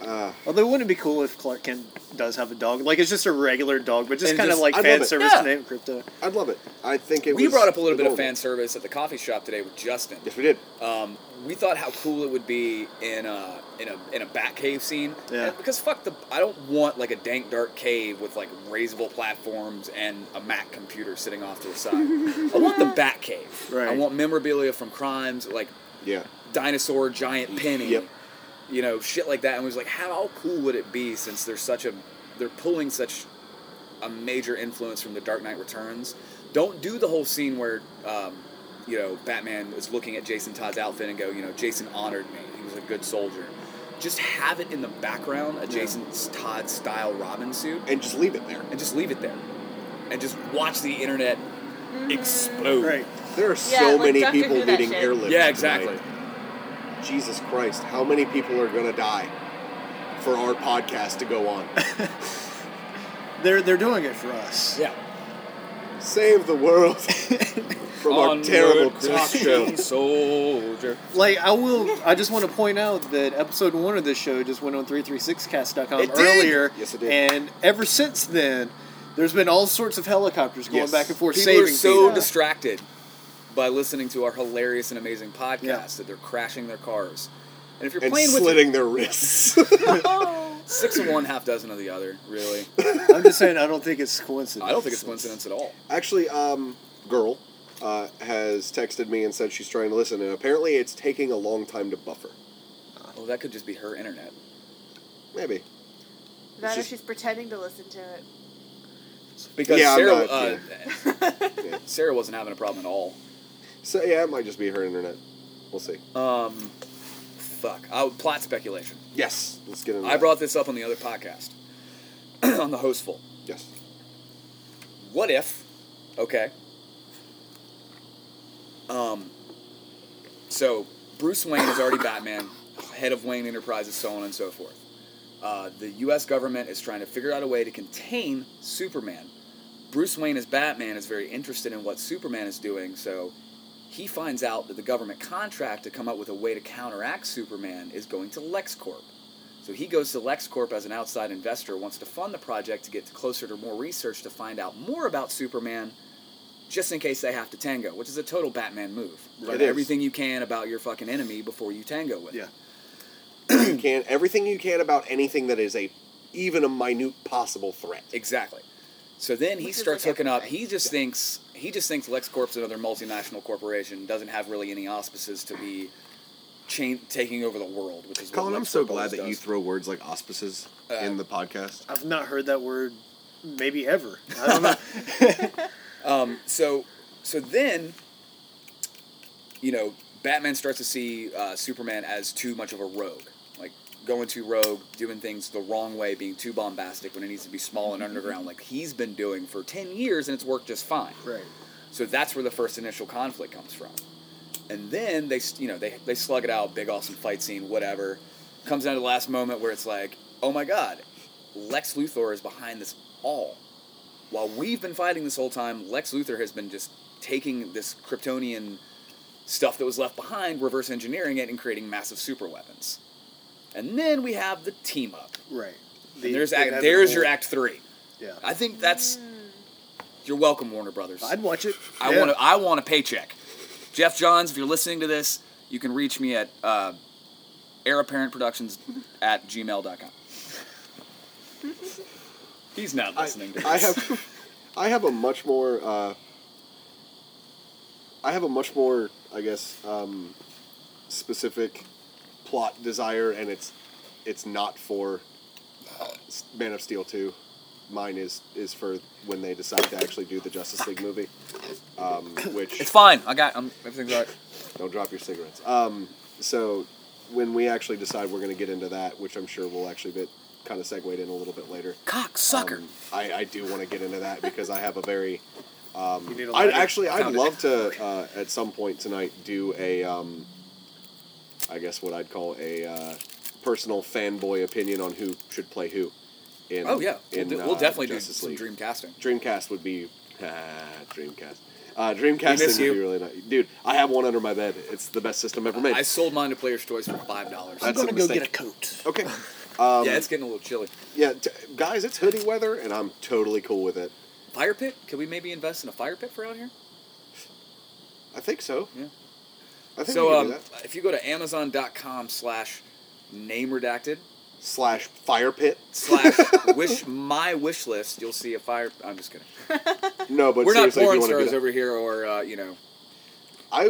Uh, Although it wouldn't it be cool if Clark Kent does have a dog? Like it's just a regular dog, but just And kind of just- like I'd fan it. service Yeah. to name Krypto. I'd love it. I think it we was brought up a little bit of adorable. fan service at the coffee shop today with Justin. Yes, we did. Um, we thought how cool it would be in a in a in a bat cave scene. Yeah. Because fuck the, I don't want like a dank dark cave with like raisable platforms and a Mac computer sitting off to the side. [LAUGHS] I want the bat cave. Right. I want memorabilia from crimes like Yeah. dinosaur giant penny. Yep. You know, shit like that. And was like, how cool would it be since there's such a they're pulling such a major influence from the Dark Knight Returns. Don't do the whole scene where um, you know Batman is looking at Jason Todd's outfit and go, you know, Jason honored me. He was a good soldier. Just have it in the background, a Jason Todd style Robin suit, And just leave it there. and just leave it there, and just watch the internet explode. Right. There are Yeah, so like, many Duncan people do that needing shit. airlifts. Yeah, tonight. Exactly. Jesus Christ, how many people are gonna die for our podcast to go on? [LAUGHS] They're they're doing it for us. Yeah. Save the world [LAUGHS] from our Onward, terrible talk show. Christian soldier. Like I will, I just want to point out that episode one of this show just went on 336cast.com It did! earlier. Yes, it did. And ever since then, there's been all sorts of helicopters going Yes. back and forth People saving are so people. distracted by listening to our hilarious and amazing podcast Yeah. that they're crashing their cars. And if you're And playing with slitting their wrists. [LAUGHS] Six of one, half dozen of the other, really, [LAUGHS] I'm just saying, I don't think it's coincidence. I don't think it's coincidence at all. Actually, um, girl uh, has texted me and said she's trying to listen, and apparently it's taking a long time to buffer. Well, that could just be her internet. Maybe. that or she's pretending to listen to it. Because Yeah, Sarah, not- uh, Yeah. [LAUGHS] Sarah wasn't having a problem at all. So yeah, it might just be her internet. We'll see. Um, fuck. Oh, plot speculation. Yes, let's get into. It. I that. brought this up on the other podcast, [CLEARS THROAT] on the hostful. yes. What if? Okay. Um. So Bruce Wayne is already Batman, head of Wayne Enterprises, so on and so forth. Uh, the U.S. government is trying to figure out a way to contain Superman. Bruce Wayne as Batman is very interested in what Superman is doing, so he finds out that the government contract to come up with a way to counteract Superman is going to LexCorp. So he goes to LexCorp as an outside investor, wants to fund the project to get closer to more research to find out more about Superman, just in case they have to tango, which is a total Batman move. Learn everything you can about your fucking enemy before you tango with Yeah. it. [CLEARS THROAT] you can everything you can about anything that is a even a minute possible threat. Exactly. So then he Which is starts like hooking up. everything. He just thinks he just thinks LexCorp's another multinational corporation. Doesn't have really any auspices to be chain taking over the world, which is Colin, what I'm so glad always that you throw words like auspices Uh, in the podcast. I've not heard that word maybe ever. I don't know. [LAUGHS] Um, so, so then, you know, Batman starts to see uh, Superman as too much of a rogue, like going too rogue, doing things the wrong way, being too bombastic when it needs to be small and underground, like he's been doing for ten years, and it's worked just fine. right. So that's where the first initial conflict comes from. And then they, you know, they, they slug it out, big awesome fight scene, whatever. Comes down to the last moment where it's like, oh my god, Lex Luthor is behind this all. While we've been fighting this whole time, Lex Luthor has been just taking this Kryptonian stuff that was left behind, reverse engineering it, and creating massive super weapons. And then we have the team up. Right. And there's act, there's your act three. Yeah. I think that's you're welcome, Warner Brothers. I'd watch it. I Yeah. want to. I want a paycheck. Geoff Johns, if you're listening to this, you can reach me at uh, heirapparentproductions [LAUGHS] at gmail.com. He's not I, listening to this. I have I have a much more uh, I have a much more I guess um, specific plot desire and it's it's not for Man of Steel 2. Mine is is for when they decide to actually do the Justice League movie. Um, which It's fine. I got. I'm, everything's all right. Don't drop your cigarettes. Um, so when we actually decide we're going to get into that, which I'm sure we'll actually get kind of segued in a little bit later. Cock sucker. um, I, I do want to get into that because I have a very. You need a I'd lighter. actually I'd Found it. love to uh, at some point tonight do a. Um, I guess what I'd call a uh, personal fanboy opinion on who should play who. In, oh yeah, we'll, in, we'll uh, definitely do Justice some League. dream casting. Dreamcast would be [LAUGHS] Dreamcast. Uh, Dreamcast miss would be really nice, dude. I have one under my bed. It's the best system ever made. I sold mine to Players Choice for five dollars. I'm gonna go mistake. get a coat. Okay. [LAUGHS] yeah, it's getting a little chilly. Yeah, t- guys, it's hoodie weather, and I'm totally cool with it. Fire pit? Could we maybe invest in a fire pit for out here? I think so. Yeah. I think we So can um, do that. if you go to Amazon.com slash name redacted Slash fire pit. slash [LAUGHS] wish my wish list, you'll see a fire. I'm just kidding. [LAUGHS] No, but We're not seriously, if porn you wanna do stars that- over here, or uh, you know. I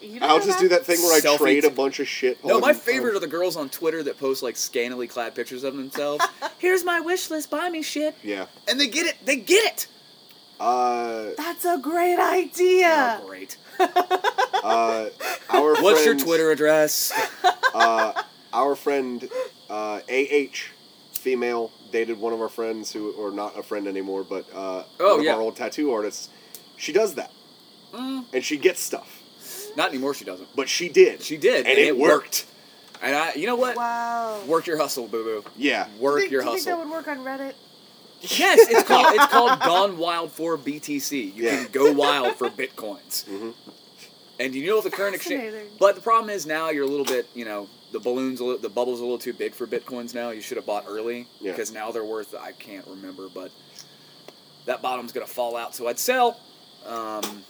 You know I'll how just do that thing where I Selfie trade t- a bunch of shit. No, on- my favorite on- are the girls on Twitter that post like scantily clad pictures of themselves. [LAUGHS] Here's my wish list. Buy me shit, yeah. and they get it. They get it. Uh, That's a great idea. Oh, great. uh, our What's your friend, Twitter address? Uh, our friend uh, AH, female, dated one of our friends who, or not a friend anymore, but uh, Oh, one of our old tattoo artists. She does that, Mm, and she gets stuff, not anymore. She doesn't. but she did. She did, and, it, worked. And I, you know what? Wow. Work your hustle, boo boo. Yeah. Work do you think, your do you think that would work on Reddit? Yes, it's [LAUGHS] called it's called Gone Wild for BTC. You Yeah. can go wild for bitcoins. [LAUGHS] Mhm. And you know the current exchange? But the problem is now you're a little bit, you know, the balloons, a li- the bubble's a little too big for bitcoins now. You should have bought early Yeah. because now they're worth. I can't remember, but that bottom's gonna fall out. So I'd sell. Um,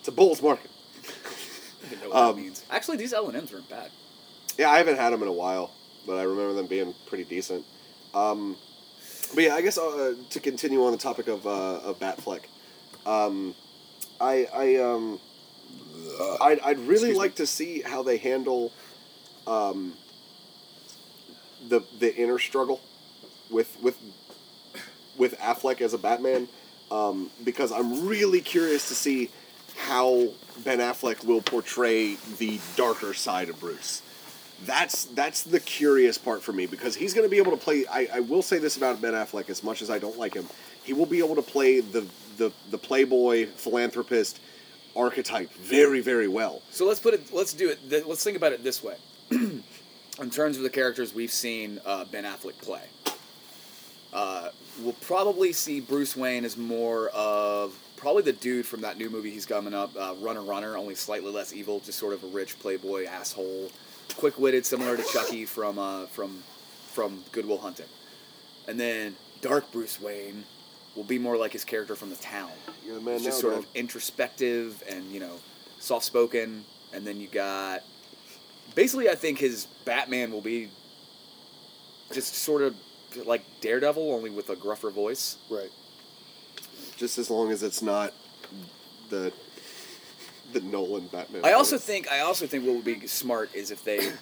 It's a bull's market. [LAUGHS] I don't know what Um, that means. Actually, these L and M's aren't bad. Yeah, I haven't had them in a while, but I remember them being pretty decent. Um, but yeah, I guess uh, to continue on the topic of uh, of Batfleck, um, I I um, I'd, I'd really Excuse me. like to see how they handle um, the the inner struggle with with with Affleck as a Batman, um, because I'm really curious to see how Ben Affleck will portray the darker side of Bruce that's that's the curious part for me because he's going to be able to play. I, I will say this about Ben Affleck, as much as I don't like him, he will be able to play the the the playboy philanthropist archetype very very well. So let's put it. Let's do it. Let's think about it this way. [CLEARS THROAT] In terms of the characters we've seen uh, Ben Affleck play, uh, we'll probably see Bruce Wayne as more of probably the dude from that new movie he's coming up, uh, Runner Runner, only slightly less evil, just sort of a rich playboy asshole, quick-witted, similar to Chucky from uh, from from Good Will Hunting. And then Dark Bruce Wayne will be more like his character from the town. You're the man It's just now, sort dog. of introspective and you know soft spoken and then you got basically i think his batman will be just sort of like daredevil only with a gruffer voice Right. just as long as it's not the the Nolan Batman. i also voice. think i also think what would be smart is if they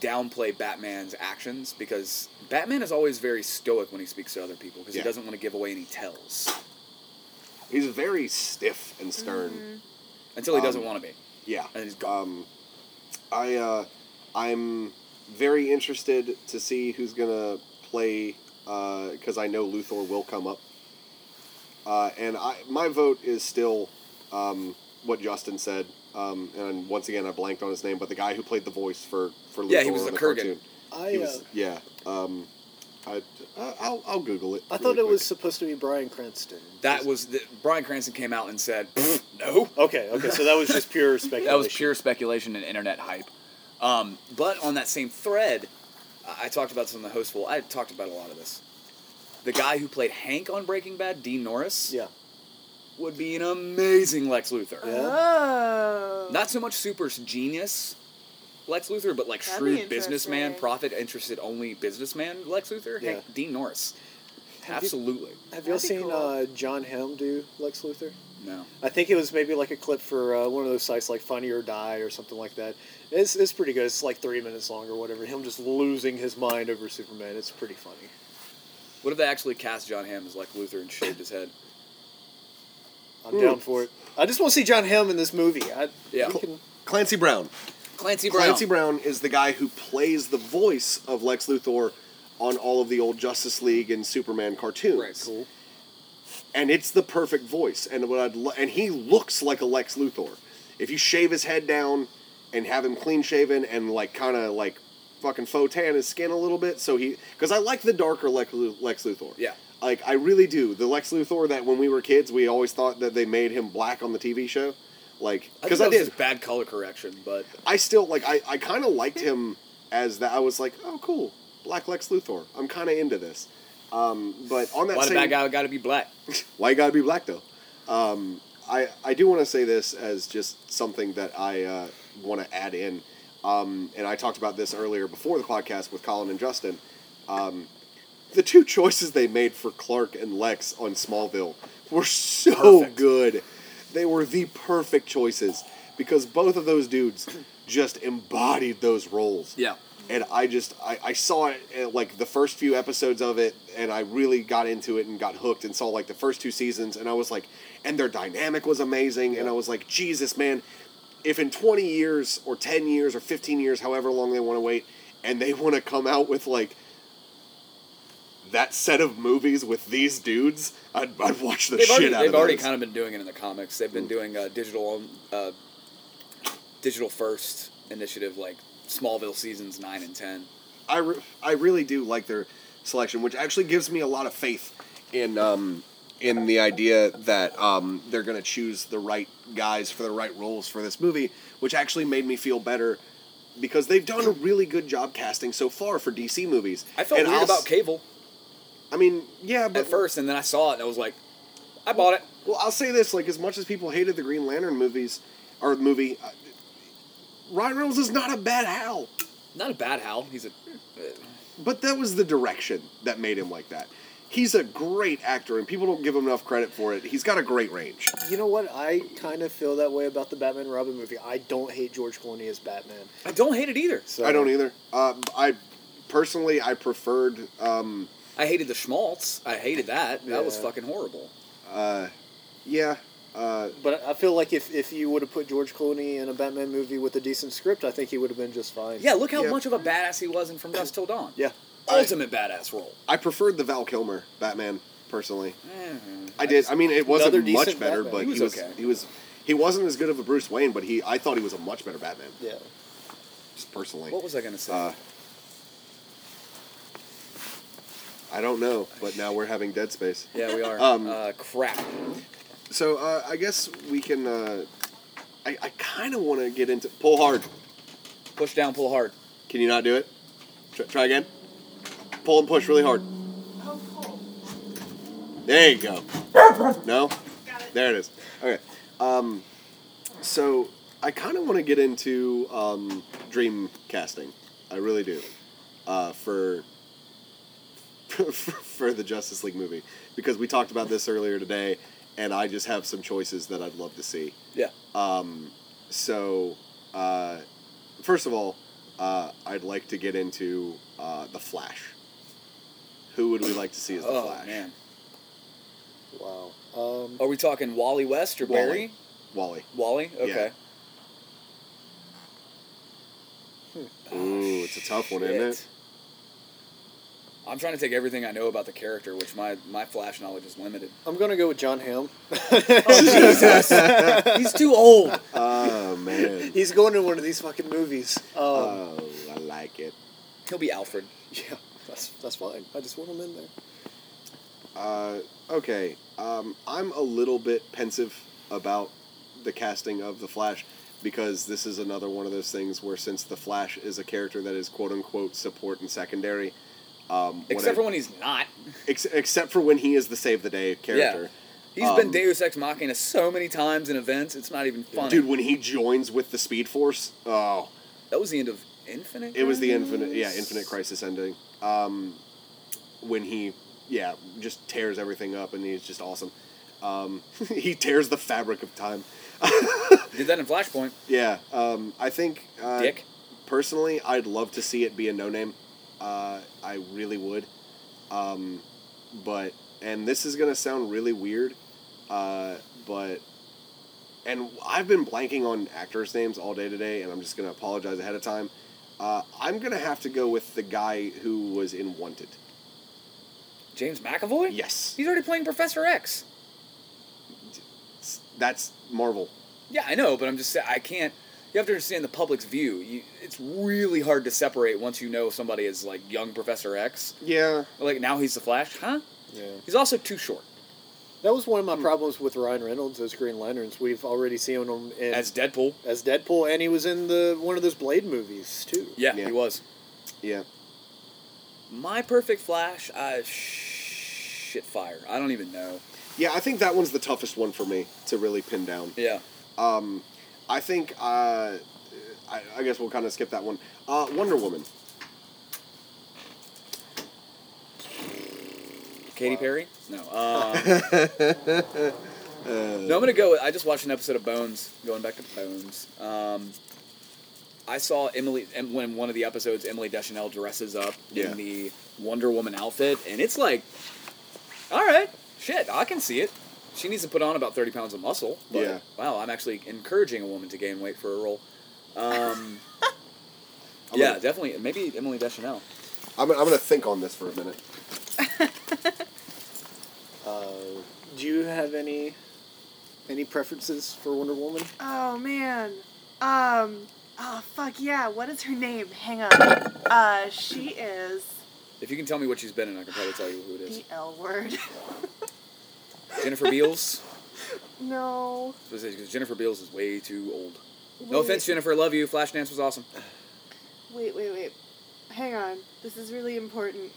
downplay batman's actions because batman is always very stoic when he speaks to other people because Yeah. he doesn't want to give away any tells he's very stiff and stern. until he doesn't Um, want to be Yeah. and he's gone Um, I uh, I'm very interested to see who's gonna play because I know Luthor will come up, uh, and I my vote is still um, what Justin said. Um, and once again, I blanked on his name, but the guy who played the voice for for Luthor Yeah, he was in the the Kurgan. cartoon. I He uh, was, yeah. Um, I I'll I'll Google it. I really thought it quick. was supposed to be Bryan Cranston. that was the, bryan cranston came out and said no Okay, okay, so that was just pure speculation. [LAUGHS] That was pure speculation and internet hype. Um, but on that same thread, I I talked about this on the hostful. I talked about a lot of this. The guy who played Hank on Breaking Bad, Dean Norris, Yeah. Would be an amazing Lex Luthor. Yeah. Oh. Not so much super genius Lex Luthor, but like That'd shrewd be businessman, profit interested only businessman Lex Luthor. Yeah. Hank, Dean Norris, Have you- absolutely. Have y'all seen cool. uh, John Hamm do Lex Luthor? No. I think it was maybe like a clip for uh, one of those sites like Funny or Die or something like that. It's, it's pretty good. It's like three minutes long or whatever. Him just losing his mind over Superman. It's pretty funny. What if they actually cast John Hamm as Lex Luthor and shaved his head? I'm Ooh. down for it. I just want to see John Hamm in this movie. I, Yeah. can- Clancy Brown. Clancy Brown. Clancy Brown is the guy who plays the voice of Lex Luthor on all of the old Justice League and Superman cartoons. Right, cool. And it's the perfect voice. And what I'd lo- and he looks like a Lex Luthor. If you shave his head down and have him clean shaven and like kind of like fucking faux tan his skin a little bit, so he because I like the darker Lex, Lex Luthor. Yeah. Like I really do. The Lex Luthor that when we were kids we always thought that they made him black on the TV show. Like because I, that was did. bad color correction, but I still like I, I kind of liked him as that. I was like, oh cool, Black Lex Luthor. I'm kind of into this. Um, but on that why the same, bad guy got to be black? [LAUGHS] why you gotta be black though? Um, I I do want to say this as just something that I uh, want to add in, um, and I talked about this earlier before the podcast with Colin and Justin. Um, the two choices they made for Clark and Lex on Smallville were so Perfect. good. They were the perfect choices because both of those dudes just embodied those roles Yeah. and I just I, I saw it uh, like the first few episodes of it, and I really got into it and got hooked and saw like the first two seasons, and I was like, and their dynamic was amazing, and I was like, Jesus, man, if in twenty years or ten years or fifteen years, however long they want to wait, and they want to come out with like that set of movies with these dudes, I'd, I'd watch the They've shit already, out of they've already those. kind of been doing it in the comics. They've been doing a digital uh, digital first initiative like Smallville seasons nine and ten. I, re- I really do like their selection, which actually gives me a lot of faith in um, in the idea that um, they're going to choose the right guys for the right roles for this movie, which actually made me feel better because they've done a really good job casting so far for DC movies. I felt And weird I'll about Cable I mean, yeah, but at first, and then I saw it and I was like, I bought it. Well, I'll say this: like, as much as people hated the Green Lantern movies or movie, uh, Ryan Reynolds is not a bad Hal. Not a bad Hal. He's a But that was the direction that made him like that. He's a great actor, and people don't give him enough credit for it. He's got a great range. You know what? I kind of feel that way about the Batman Robin movie. I don't hate George Clooney as Batman. I don't hate it either. So I don't either. Uh, I personally, I preferred. Um, I hated the schmaltz. I hated that. That was fucking horrible. uh, yeah, Uh, But I feel like if, if you would have put George Clooney in a Batman movie with a decent script, I think he would have been just fine. Yeah, look how Yeah. much of a badass he was in From Dusk Till Dawn. Yeah. Ultimate badass role. I preferred the Val Kilmer Batman personally. Mhm. I did. just- I mean, it wasn't much better, Batman. but He he was was, okay. he was he wasn't as good of a Bruce Wayne, but he I thought he was a much better Batman, Yeah. just personally. What was I gonna say? Uh, I don't know, but now we're having Dead Space. yeah, we are. um, uh, crap. So uh, I guess we can. Uh, I, I kind of want to get into pull hard. Push down, pull hard. Can you not do it? Try, try again. Pull and push really hard. Oh. There you go. No. It. There it is. Okay. Um, so I kind of want to get into um, dream casting. I really do. Uh, for, for [LAUGHS] for the Justice League movie because we talked about this earlier today, and I just have some choices that I'd love to see. Yeah. Um, so uh, first of all, uh, I'd like to get into uh, the Flash. Who would we like to see as the Oh Flash? man. Wow. Um, Are we talking Wally West or Wally. Barry? Wally. Wally. Okay. Ooh, it's a tough one, isn't it? Shit. I'm trying to take everything I know about the character, which my, my Flash knowledge is limited. I'm going to go with John Hamm. [LAUGHS] He's too old. Oh man. He's going to one of these fucking movies. Um, Oh, I like it. He'll be Alfred. yeah, that's, that's fine. I just want him in there. Uh, okay, um, I'm a little bit pensive about the casting of the Flash because this is another one of those things where since the Flash is a character that is quote unquote support and secondary, um, Except I- for when he's not. ex- except for when he is the save the day character. Yeah. He's been Um, Deus Ex Machina so many times in events, it's not even funny. Dude, when he joins with the Speed Force, oh, that was the end of Infinite. It was the infinite, yeah, infinite crisis ending. Um, when he, yeah, just tears everything up, and he's just awesome. Um, [LAUGHS] he tears the fabric of time. [LAUGHS] Did that in Flashpoint. Yeah, um, I think. Uh, Dick. Personally, I'd love to see it be a no name. Uh, I really would. Um, but and this is gonna sound really weird, uh, but and I've been blanking on actors' names all day today, and I'm just gonna apologize ahead of time. Uh, I'm gonna have to go with the guy who was in Wanted. James McAvoy? Yes, He's already playing Professor X. that's Marvel. Yeah, I know, but I'm just saying, I can't. You have to understand the public's view. You, it's really hard to separate once you know somebody is like young Professor X. Yeah, Like now he's the Flash, huh? Yeah. He's also too short. That was one of Hmm. my problems with Ryan Reynolds as Green Lanterns. We've already seen him in, As Deadpool. as Deadpool, and he was in the one of those Blade movies too. Yeah, Yeah. he was. yeah. My perfect Flash, uh, shit fire. I don't even know. Yeah, I think that one's the toughest one for me to really pin down. Yeah. Um, I think uh, I, I guess we'll kind of skip that one. Uh, Wonder Woman. Katy Perry? No. Um, [LAUGHS] no, I'm gonna go. With, I just watched an episode of Bones. Going back to Bones. Um, I saw Emily em- when one of the episodes Emily Deschanel dresses up Yeah. in the Wonder Woman outfit, and it's like, all right, shit, I can see it. She needs to put on about thirty pounds of muscle. But, Yeah. Wow, I'm actually encouraging a woman to gain weight for a role. Um, [LAUGHS] yeah, gonna- definitely. Maybe Emily Deschanel. I'm, I'm gonna think on this for a minute. [LAUGHS] Uh, do you have any any preferences for Wonder Woman? Oh man. Um. Oh fuck yeah. What is her name? Hang on. Uh, she is If you can tell me what she's been in, I can probably tell you who it is. the L word. [LAUGHS] Jennifer Beals. [LAUGHS] no. Because Jennifer Beals is way too old. Wait, No offense, Jennifer. Love you. Flashdance was awesome. Wait, wait, wait. Hang on. This is really important.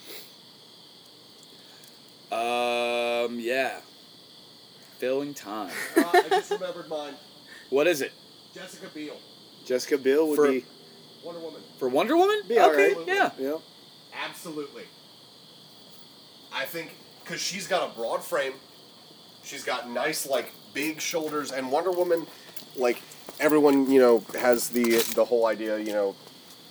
Um, yeah. Filling time. [LAUGHS] I just remembered mine. What is it? Jessica Biel, Jessica Biel would For- be. Wonder Woman. For Wonder Woman? Be okay, alright. yeah. Yeah. Absolutely. I think because she's got a broad frame, she's got nice like big shoulders, and Wonder Woman, like everyone you know has the the whole idea you know,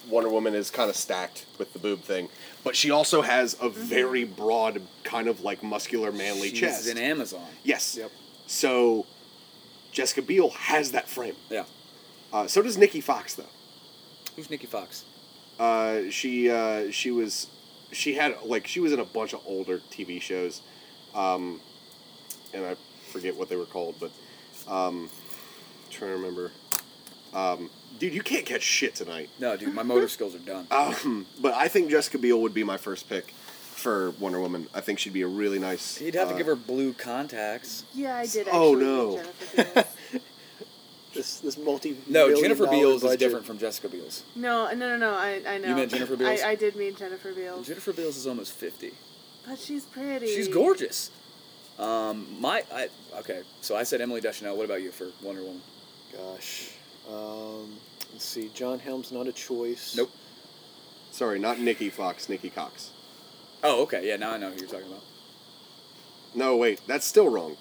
Wonder Woman is kind of stacked with the boob thing, but she also has a very broad kind of like muscular manly She's chest. in Amazon. yes. Yep. So, Jessica Biel has that frame. Yeah. Uh, so does Nikki Fox, though. Who's Nikki Fox? Uh, she uh, she was she had like she was in a bunch of older TV shows, um, and I forget what they were called, but um, trying to remember. Um, dude, you can't catch shit tonight. No, dude, my motor skills are done. [LAUGHS] Um, but I think Jessica Biel would be my first pick for Wonder Woman. I think she'd be a really nice. You'd have to uh, give her blue contacts. Yeah, I did. Oh, no. meet Jennifer Beals. [LAUGHS] This this multi No, million Jennifer dollar Beals is different from Jessica Biels. no, no, no, no. I, I know. You meant Jennifer Beals? I, I did mean Jennifer Beals, Jennifer Beals is almost fifty. but she's pretty. She's gorgeous. Um, my, I okay. So I said Emily Deschanel. What about you for Wonder Woman? Gosh. Um, let's see. John Helm's not a choice. Nope. Sorry, not Nikki Fox. Nikki Cox. Oh, okay. Yeah, now I know who you're talking about. No, wait, that's still wrong.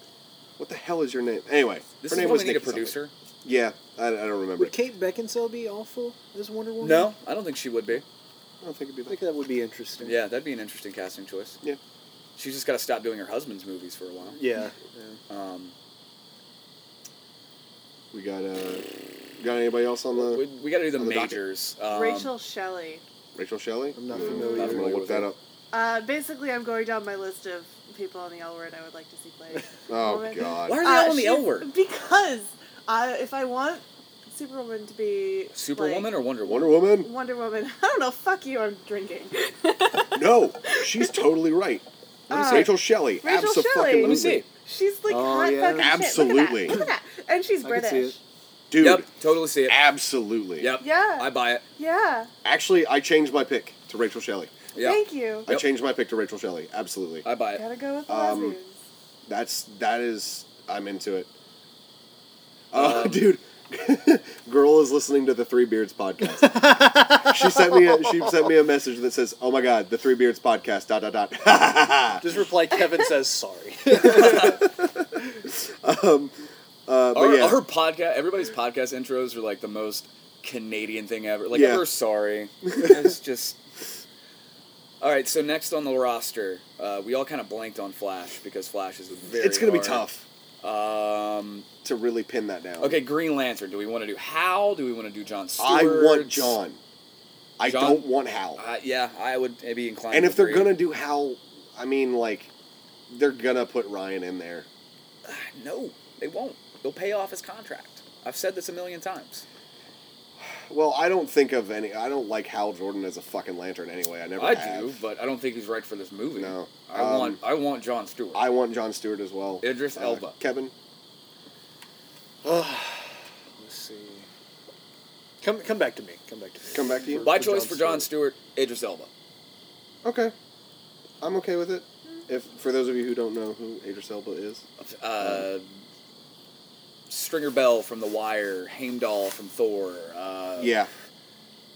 What the hell is your name? Anyway, This her is name was we need a Nikki something. producer. Yeah, I, I don't remember. Would Kate Beckinsale be awful as Wonder Woman? No, I don't think she would be. I don't think it'd be I that. think that would be interesting. Yeah, that'd be an interesting casting choice. Yeah. She's just got to stop doing her husband's movies for a while. Yeah. Um, We got uh, got anybody else on the we, we got to do the on the majors. Um, Rachel Shelley. Rachel Shelley? I'm not familiar I'm gonna look with that her. up. Uh, basically, I'm going down my list of people on the L word I would like to see play. [LAUGHS] Oh Woman. God. Why are they Uh, all on the L word? Because I, if I want Superwoman to be Superwoman or Wonder Woman? Wonder Woman? Wonder Woman, [LAUGHS] I don't know. Fuck you. I'm drinking. No, [LAUGHS] she's totally right. Uh, Rachel Shelley. Rachel Abso-fucking-lutely. Shelley. Let me see. She's like Oh, hot yeah. fucking shit. Absolutely. Look at that. Look at that. And she's I can see British. it. Dude, Yep, totally see it. absolutely. Yep. Yeah. I buy it. Yeah. Actually, I changed my pick to Rachel Shelley. Yeah. Thank you. I Yep. changed my pick to Rachel Shelley. Absolutely. I buy it. Gotta go with the Um, lesbians. That's that is I'm into it. Uh, Um, [LAUGHS] dude, [LAUGHS] girl is listening to the Three Beards podcast. [LAUGHS] she sent me a, she sent me a message that says, "Oh my God, the Three Beards podcast." Dot dot dot. [LAUGHS] Just reply. Kevin says sorry. uh, but Our, yeah, our podcast, everybody's podcast intros are like the most Canadian thing ever. Like, Yeah. we're sorry. it's just. All right, so next on the roster, uh, we all kind of blanked on Flash because Flash is very. it's gonna be tough Um, to really pin that down. okay, Green Lantern. Do we want to do Hal? Do we want to do John Stewart? I want John. I John? don't want Hal. Uh, yeah, I would be inclined. and if they're agree. gonna do Hal, I mean, like, they're gonna put Ryan in there. no, they won't. They'll pay off his contract. I've said this a million times. Well, I don't think of any. I don't like Hal Jordan as a fucking lantern anyway. I never I have. do, but I don't think he's right for this movie. No. I Um, want I want John Stewart. I want John Stewart as well. Idris Uh, Elba. Kevin. [SIGHS] Let's see. Come come back to me. Come back to me. Come back to you. My for choice Jon for John Stewart, Idris Elba. Okay. I'm okay with it. If for those of you who don't know who Idris Elba is, Uh, Stringer Bell from The Wire, Heimdall from Thor. Uh, yeah,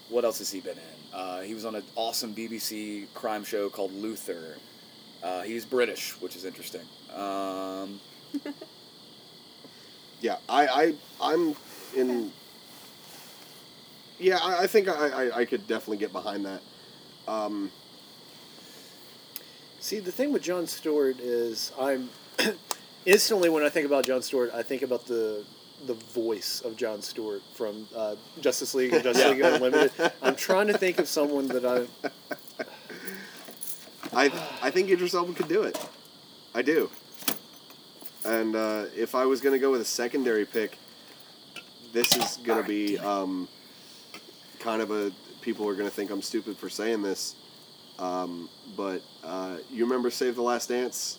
What else has he been in? Uh, he was on an awesome BBC crime show called Luther. Uh, he's British, which is interesting. Um, [LAUGHS] yeah. I, I, I'm in. Yeah, I, I think I, I, I could definitely get behind that. Um, See, the thing with John Stewart is I'm [CLEARS THROAT] instantly when I think about John Stewart, I think about the the voice of John Stewart from uh, Justice League and Justice League Unlimited. I'm trying to think of someone that I I, I think Idris Elba could do it. I do. And uh, if I was gonna go with a secondary pick, this is gonna be um, kind of a. People are gonna think I'm stupid for saying this, um, but uh, you remember Save the Last Dance,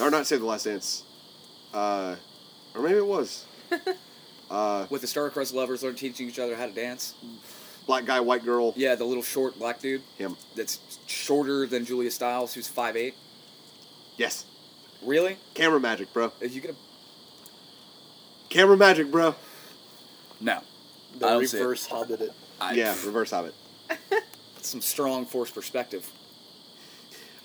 or not Save the Last Dance, uh, or maybe it was. [LAUGHS] uh, with the star-crossed lovers learn teaching each other how to dance. black guy, white girl. Yeah, the little short black dude Him. that's shorter than Julia Stiles, who's 5'8". Yes. Really? Camera magic, bro. Are you gonna? Camera magic, bro. No. the I don't see it. reverse Hobbit it. I, yeah, reverse Hobbit. [LAUGHS] Some strong force perspective.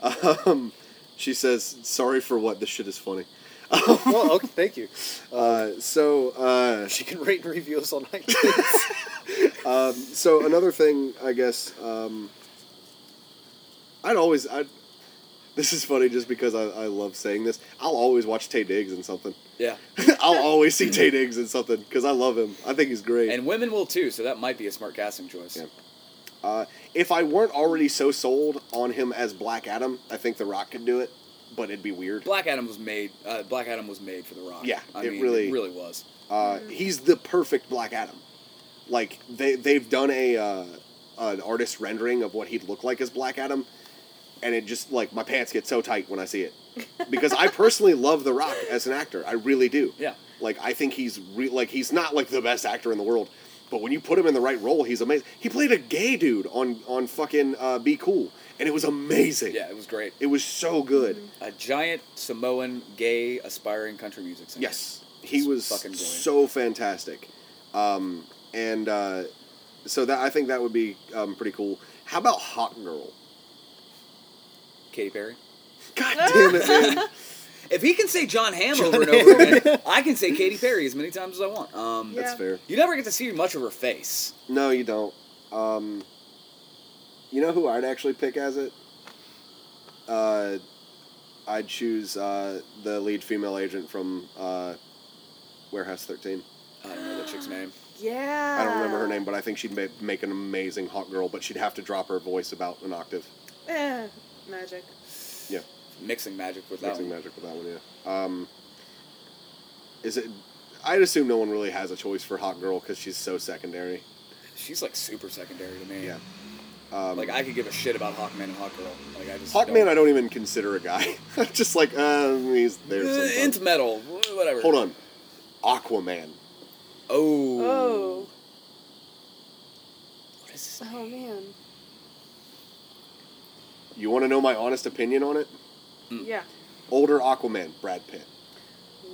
[LAUGHS] Um, she says, "Sorry for what. This shit is funny." [LAUGHS] well, okay, thank you. [LAUGHS] Uh, so, uh, She can rate and review us on iTunes. [LAUGHS] um, so another thing, I guess, um, I'd always, I'd, This is funny just because I, I love saying this. I'll always watch Taye Diggs in something. Yeah. I'll always see Taye Diggs in something because I love him. I think he's great. And women will too, so that might be a smart casting choice. Yeah. Uh, if I weren't already so sold on him as Black Adam, I think The Rock could do it, but it'd be weird. Black Adam was made. Uh, Black Adam was made for The Rock. Yeah, I it mean, really- it really was. Uh, he's the perfect Black Adam. Like they they've done a uh, an artist rendering of what he'd look like as Black Adam, and it just like my pants get so tight when I see it [LAUGHS] because I personally love The Rock as an actor. I really do. Yeah. Like I think he's re- like he's not like the best actor in the world, but when you put him in the right role, he's amazing. He played a gay dude on on fucking uh, Be Cool, and it was amazing. Yeah, it was great. It was so good. A giant Samoan gay aspiring country music singer. Yes, he It's was fucking brilliant. so fantastic, um, and uh, so that I think that would be um, pretty cool. How about Hot Girl? Katy Perry. God damn it, man! [LAUGHS] If he can say John Hamm over and over again, I can say Katy Perry as many times as I want. Um, Yeah. That's fair. You never get to see much of her face. No, you don't. Um, you know who I'd actually pick as it? Uh, I'd choose uh, the lead female agent from uh, Warehouse 13. I don't know that chick's name. Yeah. I don't remember her name, but I think she'd make, make an amazing hot girl, but she'd have to drop her voice about an octave. Eh, magic. Yeah. Mixing magic with that Mixing one. magic with that one, yeah. Um, is it? I'd assume no one really has a choice for hot girl because she's so secondary. She's like super secondary to me. Yeah. Um, Like I could give a shit about Hawkman and Hawkgirl. Like I just Hawkman, I don't even consider a guy. [LAUGHS] just like uh, he's there. Uh, sometimes. into metal, whatever. Hold on, Aquaman. Oh. Oh. What is this? Oh man. You want to know my honest opinion on it? Mm. Yeah. Older Aquaman, Brad Pitt.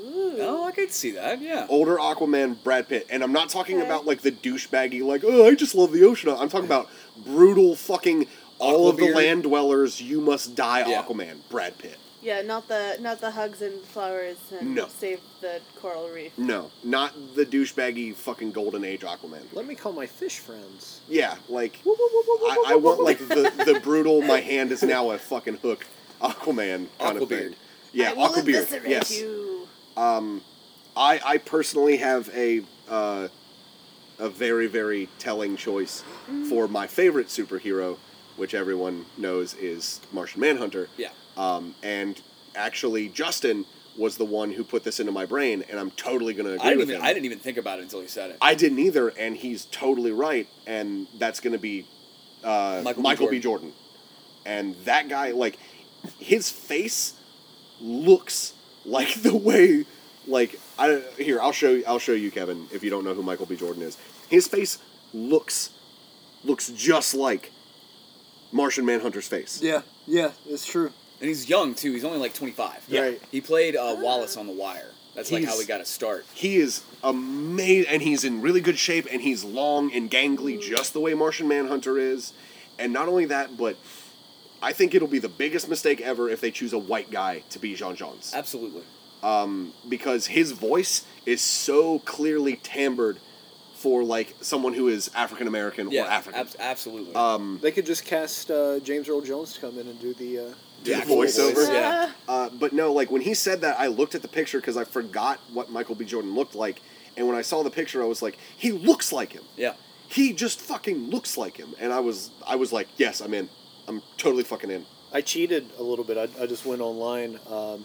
Ooh. Oh, I could see that. Yeah. Older Aquaman, Brad Pitt, and I'm not talking Okay. about like the douchebaggy, like oh I just love the ocean. I'm talking about brutal fucking all of the Aquabeard? land dwellers. You must die, Yeah. Aquaman, Brad Pitt. Yeah, not the not the hugs and flowers and No. save the coral reef. No, not the douchebaggy fucking golden age Aquaman. Let me call my fish friends. Yeah, like I, I want like the the brutal. My hand is now a fucking hook, [LAUGHS] Aquaman kind of Aquabeard. thing. Yeah, I will Aquabeard. eviscerate Yes. you. Um, I I personally have a uh, a very very telling choice for my favorite superhero, which everyone knows is Martian Manhunter. Yeah. Um, and actually, Justin was the one who put this into my brain, and I'm totally gonna agree I didn't with even him. I didn't even think about it until he said it. I didn't either, and he's totally right, and that's going to be uh, Michael Michael, B. B. Jordan. And that guy, like, his face looks like the way, like, I here I'll show you, I'll show you, Kevin, if you don't know who Michael B. Jordan is. His face looks looks just like Martian Manhunter's face. Yeah, yeah, it's true. and he's young too. He's only like 25. Yeah. Right. He played uh, Wallace on The Wire. That's like how He's- he got his start. He is amazing, and he's in really good shape, and he's long and gangly, just the way Martian Manhunter is. And not only that, but I think it'll be the biggest mistake ever if they choose a white guy to be J'onn J'onzz, Absolutely. because his voice is so clearly timbred for like someone who is African American Yeah. or African. ab- absolutely. um, They could just cast uh, James Earl Jones to come in and do the. Uh, do the voiceover. voice, yeah. Uh, but no, like when he said that, I looked at the picture because I forgot what Michael B. Jordan looked like, and when I saw the picture, I was like, he looks like him. Yeah. he just fucking looks like him and i was i was like yes i'm in i'm totally fucking in I cheated a little bit. I, I just went online um,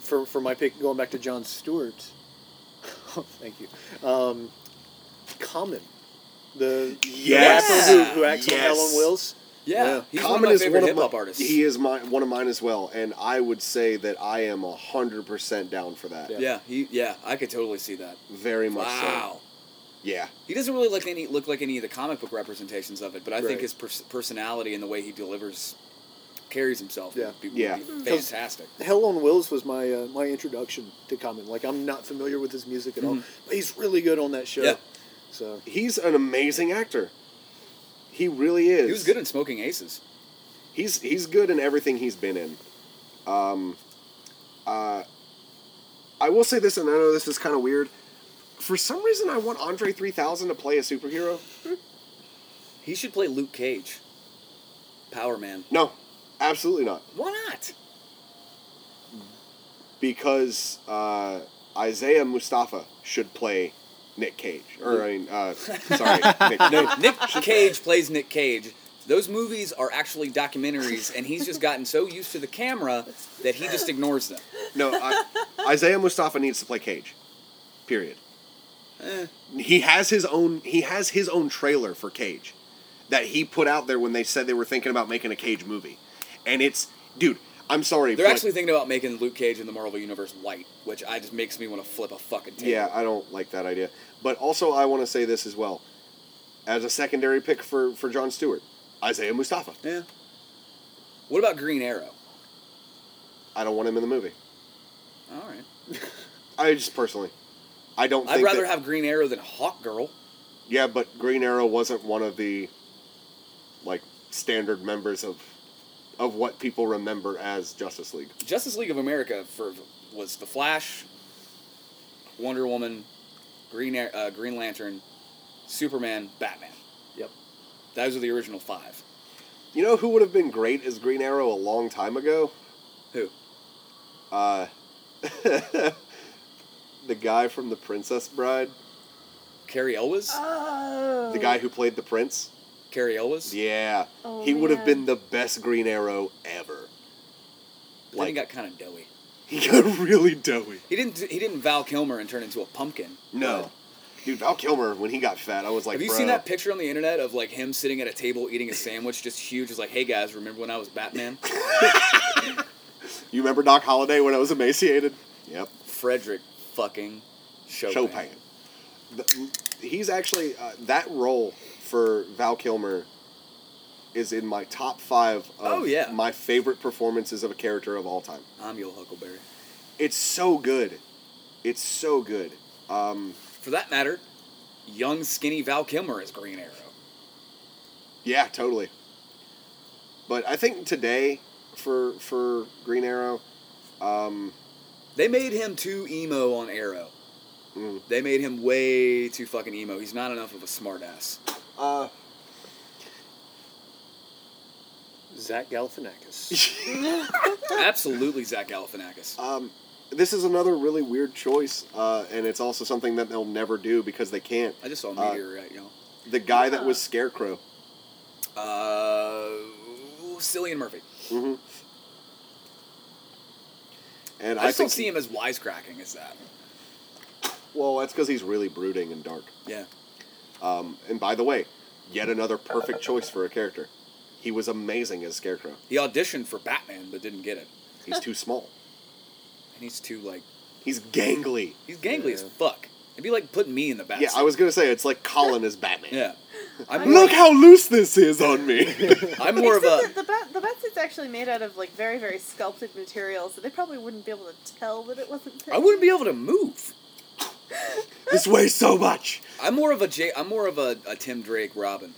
for for my pick. Going back to John Stewart. [LAUGHS] oh, thank you. Um, Common, the Yes. rapper who, who acts on Yes. Hell on Wheels. Yeah. Yeah. He's Common one of my is favorite one hip of hop my, artists. he is my one of mine as well and i would say that i am 100% down for that Yeah. yeah. He. Yeah. I could totally see that. very much Wow. so yeah He doesn't really look any look like any of the comic book representations of it, but I think his pers- personality and the way he delivers carries himself Yeah. would be, would Yeah. be fantastic. Hell on Wheels was my uh, my introduction to Common. Like I'm not familiar with his music at all, Mhm. but he's really good on that show. Yeah. So he's an amazing actor he really is He was good in Smoking Aces. he's he's good in everything he's been in um uh i will say this and i know this is kind of weird for some reason i want andre 3000 to play a superhero He should play Luke Cage. Power Man. no Absolutely not. Why not? Because uh, Isaiah Mustafa should play Nick Cage. Or, I mean, uh, sorry, [LAUGHS] Nick, No, Nick Cage plays Nick Cage. Those movies are actually documentaries, and he's just gotten so used to the camera that he just ignores them. No, I, Isaiah Mustafa needs to play Cage. Period. Eh. He has his own. He has his own trailer for Cage, that he put out there when they said they were thinking about making a Cage movie, and it's dude. I'm sorry. They're actually thinking about making Luke Cage in the Marvel Universe white, which I just makes me want to flip a fucking table. Yeah, I don't like that idea. But also, I want to say this as well. As a secondary pick for for John Stewart, Isaiah Mustafa. Yeah. What about Green Arrow? I don't want him in the movie. All right. [LAUGHS] I just personally, I don't. I'd think rather that- have Green Arrow than Hawk Girl. Yeah, but Green Arrow wasn't one of the like standard members of of what people remember as Justice League. Justice League of America for was the Flash, Wonder Woman, Green uh, Green Lantern, Superman, Batman. Yep. Those are the original five. You know who would have been great as Green Arrow a long time ago? Who? Uh, [LAUGHS] the guy from The Princess Bride, Cary Elwes. Oh. the guy who played the prince. Cary Elwes. Yeah, Oh, he would have been the best Green Arrow ever. Then he got kind of doughy. [LAUGHS] he got really doughy. He didn't. He didn't Val Kilmer and turn into a pumpkin. No, dude, Val Kilmer when he got fat, I was like, Have you bro. seen that picture on the internet of like him sitting at a table eating a sandwich, just huge? It's like, hey guys, remember when I was Batman? [LAUGHS] You remember Doc Holliday when I was emaciated? Yep. Frederick fucking Chopin. Chopin. The- he's actually uh, that role for Val Kilmer is in my top five of Oh, yeah. my favorite performances of a character of all time. I'm your Huckleberry. It's so good. It's so good. Um, For that matter, young skinny Val Kilmer is Green Arrow. yeah, totally. But I think today for for Green Arrow, um, They made him too emo on Arrow. mm, They made him way too fucking emo. He's not enough of a smartass. uh, Zach Galifianakis. [LAUGHS] [LAUGHS] Absolutely, Zach Galifianakis. um, this is another really weird choice, uh, and it's also something that they'll never do because they can't. I just saw uh, Meteorite, you know. The guy that was Scarecrow. Uh, Cillian Murphy. hmm And I I, just don't see him as wisecracking as that. Well, that's because he's really brooding and dark. Yeah. Um, and by the way, yet another perfect choice for a character. He was amazing as Scarecrow. He auditioned for Batman but didn't get it. He's too small. And he's too like He's gangly. he's gangly as fuck. It'd be like putting me in the bat. Yeah, I was gonna say it's like Colin as Batman. Yeah. [LAUGHS] I'm more, Look how loose this is on me. [LAUGHS] I'm more of a that the bat the bat suit's actually made out of like very very sculpted material, so they probably wouldn't be able to tell that it wasn't. I wouldn't be able to move. this weighs so much. I'm more of a J I'm more of a, a Tim Drake Robin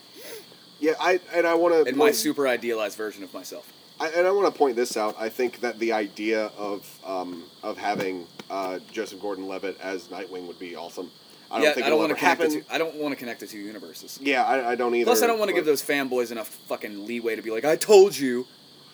Yeah, I and I want to. in my super idealized version of myself. I, and I want to point this out. I think that the idea of um, of having uh, Joseph Gordon-Levitt as Nightwing would be awesome. I don't yeah, think I don't want to ever connect the two, I don't want to connect the two universes. Yeah, I, I don't either. Plus, I don't want to give those fanboys enough fucking leeway to be like, "I told you,"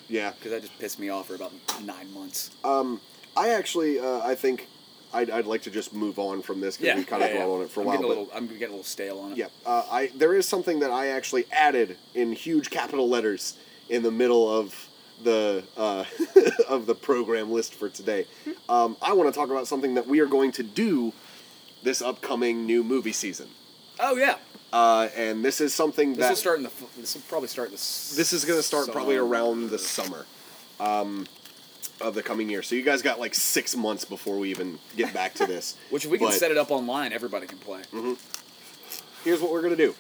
Yeah, because that just pissed me off for about nine months. Um, I actually, uh, I think I'd, I'd like to just move on from this because Yeah, we kind of yeah, yeah. on it for a I'm while. Getting a little, I'm getting a little stale on it. yeah, uh, I there is something that I actually added in huge capital letters in the middle of the uh, [LAUGHS] of the program list for today. Um, I want to talk about something that we are going to do this upcoming new movie season, Oh yeah. uh, and this is something This that will start in the. This will probably start this. this is going to start probably around the summer um, of the coming year. So you guys got like six months before we even get back to this. [LAUGHS] Which if we can But set it up online, everybody can play. Here's what we're going to do,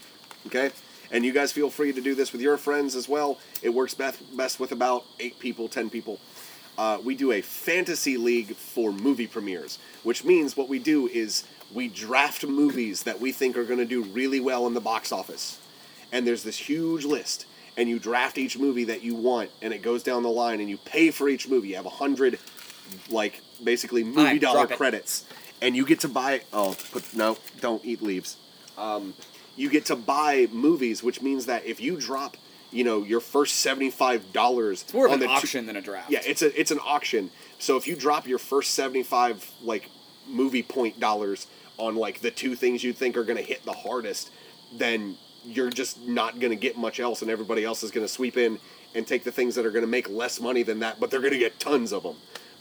okay? And you guys feel free to do this with your friends as well. It works best best with about eight people, ten people. Uh, we do a fantasy league for movie premieres, which means what we do is we draft movies that we think are going to do really well in the box office. And there's this huge list, and you draft each movie that you want, and it goes down the line, and you pay for each movie. You have a hundred, like basically movie Alright, dollar credits, and you get to buy. Oh, put no, don't eat leaves. Um, you get to buy movies, which means that if you drop you know your first seventy five dollars. It's more of on an auction than a draft. yeah, it's a it's an auction. So if you drop your first seventy five like movie point dollars on like the two things you think are gonna hit the hardest, then you're just not gonna get much else, and everybody else is gonna sweep in and take the things that are gonna make less money than that, but they're gonna get tons of them.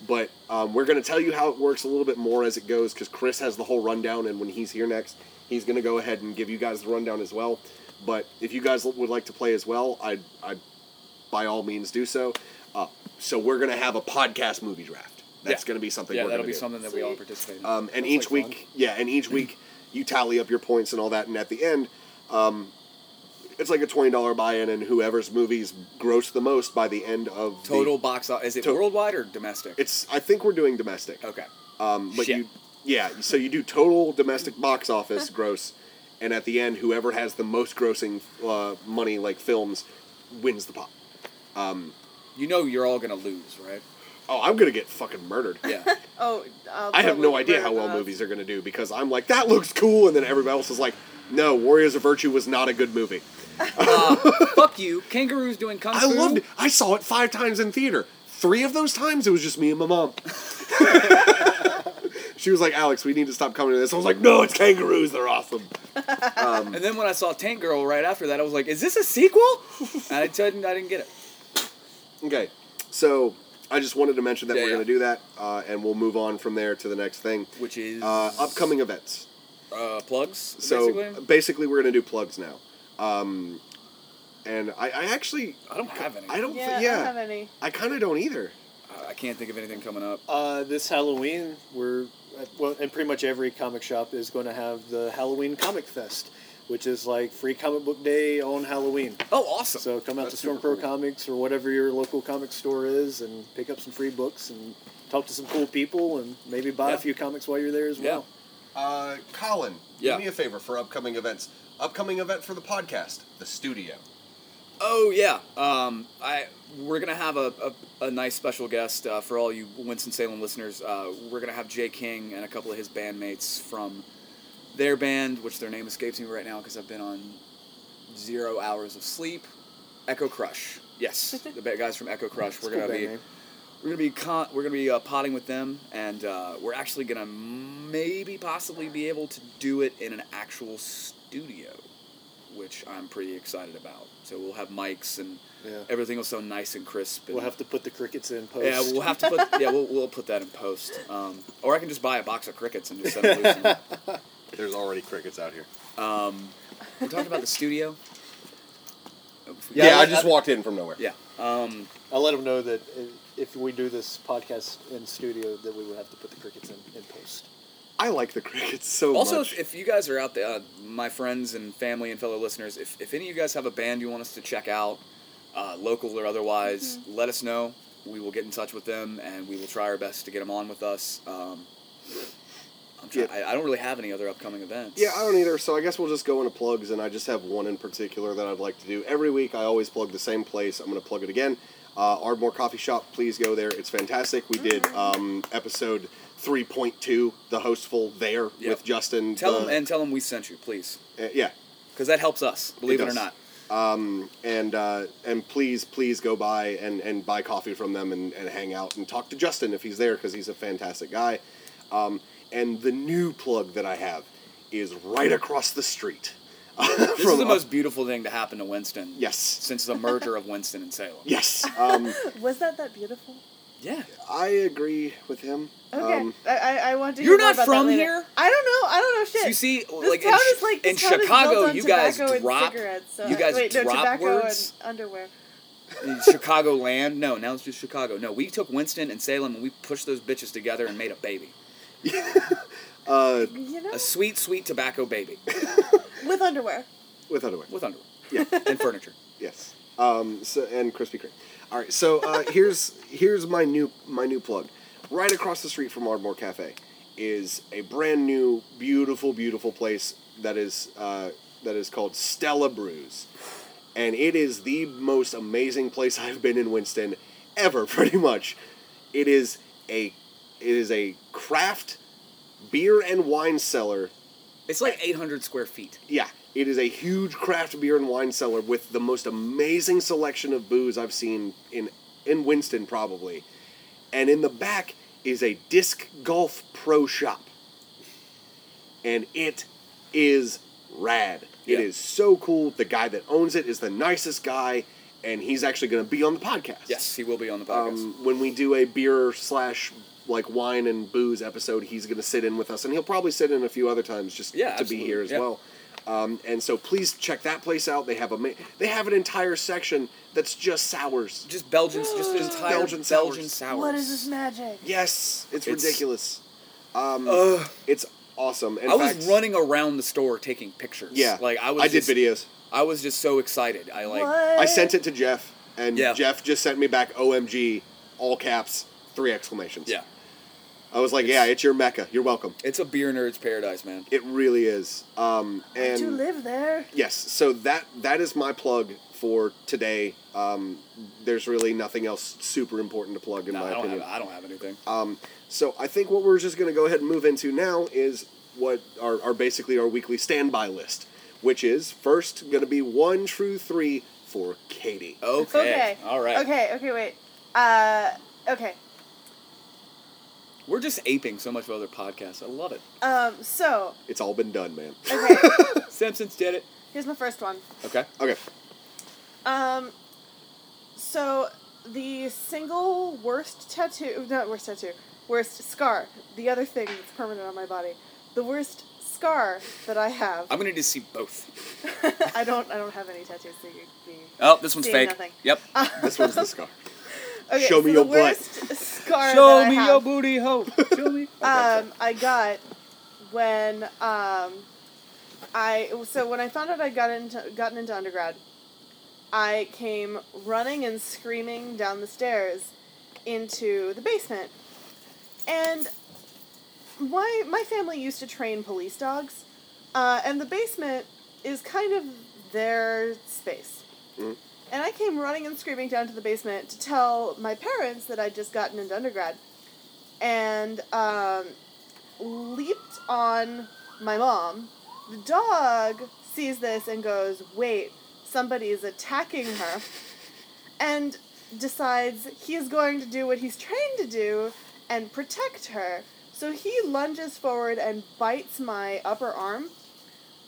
But um, we're gonna tell you how it works a little bit more as it goes, because Chris has the whole rundown, and when he's here next, he's gonna go ahead and give you guys the rundown as well. But if you guys would like to play as well, I I by all means do so. Uh, so we're gonna have a podcast movie draft. That's Yeah. gonna be something. Yeah, we're that'll be do. something that we all participate in. Um, and Sounds each like week, yeah, and each week you tally up your points and all that, and at the end, um, it's like a twenty dollar buy-in, and whoever's movies gross the most by the end of the- Total box office. Is it To- worldwide or domestic? it's I think we're doing domestic. okay. Um, but Shit. you, yeah, so you do total domestic box office [LAUGHS] gross, and at the end, whoever has the most grossing uh, money, like films, wins the pot. Mm-hmm. You know you're all gonna lose, right? Oh, I'm gonna get fucking murdered. Yeah. [LAUGHS] Oh, I'll I have no idea how well those. movies are gonna do because I'm like that looks cool, and then everybody else is like, no, Warriors of Virtue was not a good movie. [LAUGHS] Fuck you. Kangaroo's doing kung I loved it. I saw it five times in theater. Three of those times, it was just me and my mom. [LAUGHS] she was like, "Alex, we need to stop coming to this." I was like, "No, it's kangaroos. They're awesome." [LAUGHS] And then when I saw Tank Girl right after that, I was like, "Is this a sequel?" [LAUGHS] and I didn't. I didn't get it. Okay, so I just wanted to mention that Yeah, we're yeah. going to do that, uh, and we'll move on from there to the next thing. Which is Uh, upcoming events. uh, plugs. So basically? basically, we're going to do plugs now. Um, and I, I actually, I don't have any. I don't, Yeah, thi- I don't yeah, have any. I kind of don't either. I can't think of anything coming up. Uh, this Halloween, we're well, and pretty much every comic shop is going to have the Halloween Comic Fest, which is like free comic book day on Halloween. Oh, awesome. So come out That's to Stormcrow cool. Comics or whatever your local comic store is, and pick up some free books and talk to some cool people, and maybe buy Yeah. a few comics while you're there as Yeah. well. Uh, Colin, Yeah. do me a favor for upcoming events. Upcoming event for the podcast, the studio. Oh yeah, um, I we're gonna have a, a, a nice special guest uh, for all you Winston Salem listeners. Uh, we're gonna have Jay King and a couple of his bandmates from their band, which their name escapes me right now because I've been on zero hours of sleep. Echo Crush, yes, the guys from Echo Crush. We're gonna be name. we're gonna be con- we're gonna be uh, potting with them, and uh, we're actually gonna maybe possibly be able to do it in an actual studio, which I'm pretty excited about. So we'll have mics and Yeah. everything will sound nice and crisp. And, We'll have to put the crickets in post. yeah, we'll have to put yeah we'll, we'll put that in post. Um, or I can just buy a box of crickets and just send it loose. [LAUGHS] There's already crickets out here. Um, we're talking about the studio. Yeah, Yeah, I I- just I- walked in from nowhere. Yeah. Um, I'll let them know that if we do this podcast in studio, that we would have to put the crickets in, in post. I like the crickets so Also, much. if, if you guys are out there, uh, my friends and family and fellow listeners, if, if any of you guys have a band you want us to check out, uh, local or otherwise, let us know. We will get in touch with them and we will try our best to get them on with us. Um, I'm try- Yeah. I, I don't really have any other upcoming events. Yeah, I don't either. So I guess we'll just go into plugs, and I just have one in particular that I'd like to do. Every week, I always plug the same place. I'm going to plug it again. Uh, Ardmore Coffee Shop. Please go there. It's fantastic. We did um, episode 3.2, the hostful there Yep. with Justin. Tell the- them and tell him we sent you, please, uh, yeah, because that helps us. Believe it, or not. um, and uh, and please, please go by and, and buy coffee from them and, and hang out and talk to Justin if he's there because he's a fantastic guy. Um, and the new plug that I have is right across the street. [LAUGHS] This is the most beautiful thing to happen to Winston. Yes. Since the merger of Winston and Salem. Yes, um, [LAUGHS] Was that that beautiful? Yeah. I agree with him. Okay, Um, I, I, I want to. You're hear more not about from that later. here? I don't know. I don't know shit. So you see, this like in, town Ch- is like in this town is Chicago, built on you guys tobacco and drop cigarettes, so- you guys wait, no, drop tobacco words. and underwear. Chicago land. No, now it's just Chicago. No, we took Winston and Salem and we pushed those bitches together and made a baby. [LAUGHS] uh, You know, A sweet, sweet tobacco baby [LAUGHS] with underwear. with underwear. with underwear Yeah. [LAUGHS] and furniture. Yes. Um, so and Krispy Kreme. All right. So uh, here's here's my new my new plug. Right across the street from Ardmore Cafe is a brand new, beautiful, beautiful place that is uh, that is called Stella Brews, and it is the most amazing place [LAUGHS] I've been in Winston ever. [LAUGHS] Pretty much, it is a it is a craft beer and wine cellar It's like 800 square feet. yeah, It is a huge craft beer and wine cellar with the most amazing selection of booze I've seen in in Winston probably. And in the back is a disc golf pro shop. And it is rad. It is so cool. The guy that owns it is the nicest guy, and he's actually going to be on the podcast. Yes, he will be on the podcast. Um, when we do a beer slash like wine and booze episode, he's going to sit in with us, and he'll probably sit in a few other times just Yeah, to be here as absolutely, yeah. well. Um, and so please check that place out. They have a ma- they have an entire section that's just sours. just Belgian, just entire Belgian Belgian, sours. sours. What is this magic? Yes, it's, It's- ridiculous. Um, Ugh. it's awesome. In I was running around the store taking pictures. Yeah, like I was. I did just- videos. I was just so excited. I like. what? I sent it to Jeff, and Yeah. Jeff just sent me back OMG, all caps, three exclamations. Yeah, I was like, yeah, it's your mecca. You're welcome. it's a beer nerd's paradise, man. It really is. Um, and to live there. Yes, so that that is my plug for today. Um, there's really nothing else super important to plug in No, my I don't opinion. have. I don't have anything. Um, so I think what we're just going to go ahead and move into now is what are, are basically our weekly standby list, which is first going to be one true three for Katie. Okay. Okay. All right. Okay. Okay. Wait. Uh. Okay. We're just aping so much of other podcasts. I love it. Um. So. It's all been done, man. Okay. [LAUGHS] Simpsons did it. here's my first one. Okay. Okay. Um. So the single worst tattoo, not worst tattoo, worst scar. The other thing that's permanent on my body. The worst scar that I have. I'm gonna need to see both. [LAUGHS] I don't. I don't have any tattoos. So you, Oh, this one's Seeing fake. nothing. Yep. [LAUGHS] This one's the scar. Okay, Show me so your the butt. worst Scar Show that I me have, your booty hole. [LAUGHS] Show me. um, I got when um, I so when I found out I got into gotten into undergrad, I came running and screaming down the stairs into the basement, and my my family used to train police dogs, uh, and the basement is kind of their space. Mhm. And I came running and screaming down to the basement to tell my parents that I'd just gotten into undergrad and um, leaped on my mom. The dog sees this and goes, Wait, somebody is attacking her. And decides he is going to do what he's trained to do and protect her. So he lunges forward and bites my upper arm.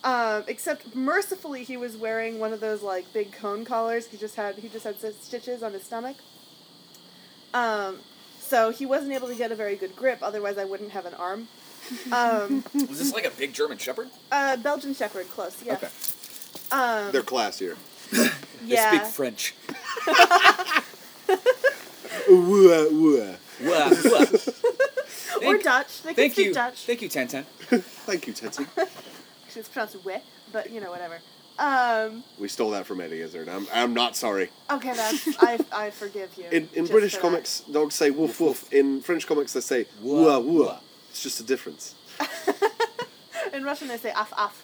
Um, except mercifully, he was wearing one of those like big cone collars. He just had he just had stitches on his stomach. Um, so he wasn't able to get a very good grip. Otherwise, I wouldn't have an arm. Um, [LAUGHS] Was this like a big German Shepherd? uh, Belgian Shepherd, close. Yeah. Okay. Um, They're classier. yeah. They speak French. [LAUGHS] Ooh, ooh. Wah, wah. or Dutch. They can Thank speak you. Dutch. Thank you, Ten Ten. [LAUGHS] Thank you, Tetsu. Actually, it's pronounced "we," but you know, whatever. Um, we stole that from Eddie Izzard. I'm, I'm not sorry. okay, that's [LAUGHS] I, I forgive you. In, in British for that. comics, dogs say woof woof. In French comics, they say Wooah, wooah wooah. wooah. It's just a difference. [LAUGHS] In Russian, they say "af af."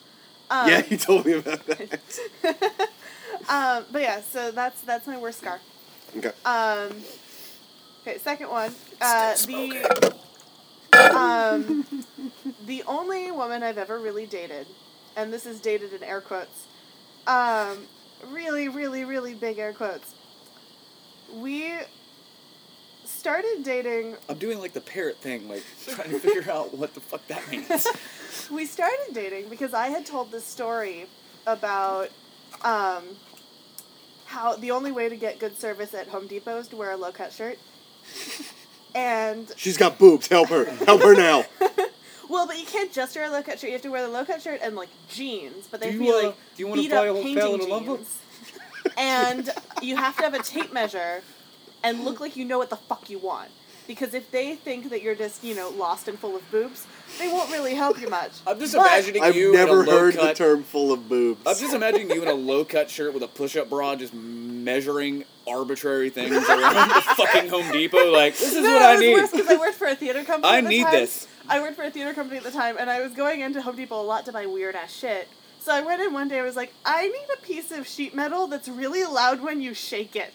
Um, yeah, he told me about that. [LAUGHS] Um, but yeah, so that's that's my worst scar. Okay. Um, okay, second one. Uh, the um, the only woman I've ever really dated, and this is dated in air quotes, um, really, really, really big air quotes. We started dating. I'm doing like the parrot thing, like trying to figure out what the fuck that means. [LAUGHS] We started dating because I had told this story about um, how the only way to get good service at Home Depot is to wear a low cut shirt. [LAUGHS] And She's got boobs. Help her. Help her now. [LAUGHS] well, but you can't just wear a low cut shirt. You have to wear the low cut shirt and like jeans, but they Do have to you, be uh, like do you wanna beat buy up a whole painting pallet of lumber? jeans. and you have to have a tape measure and look like you know what the fuck you want. Because if they think that you're just, you know, lost and full of boobs, they won't really help you much. I'm just But- imagining I've you never in a low heard cut. the term "full of boobs." I'm just imagining you in a low cut shirt with a push up bra, just measuring arbitrary things around the fucking Home Depot. Like this is no, what it I was need. worse because I worked for a theater company. I at the need time. this. I worked for a theater company at the time, and I was going into Home Depot a lot to buy weird ass shit. So I went in one day. I was like, I need a piece of sheet metal that's really loud when you shake it.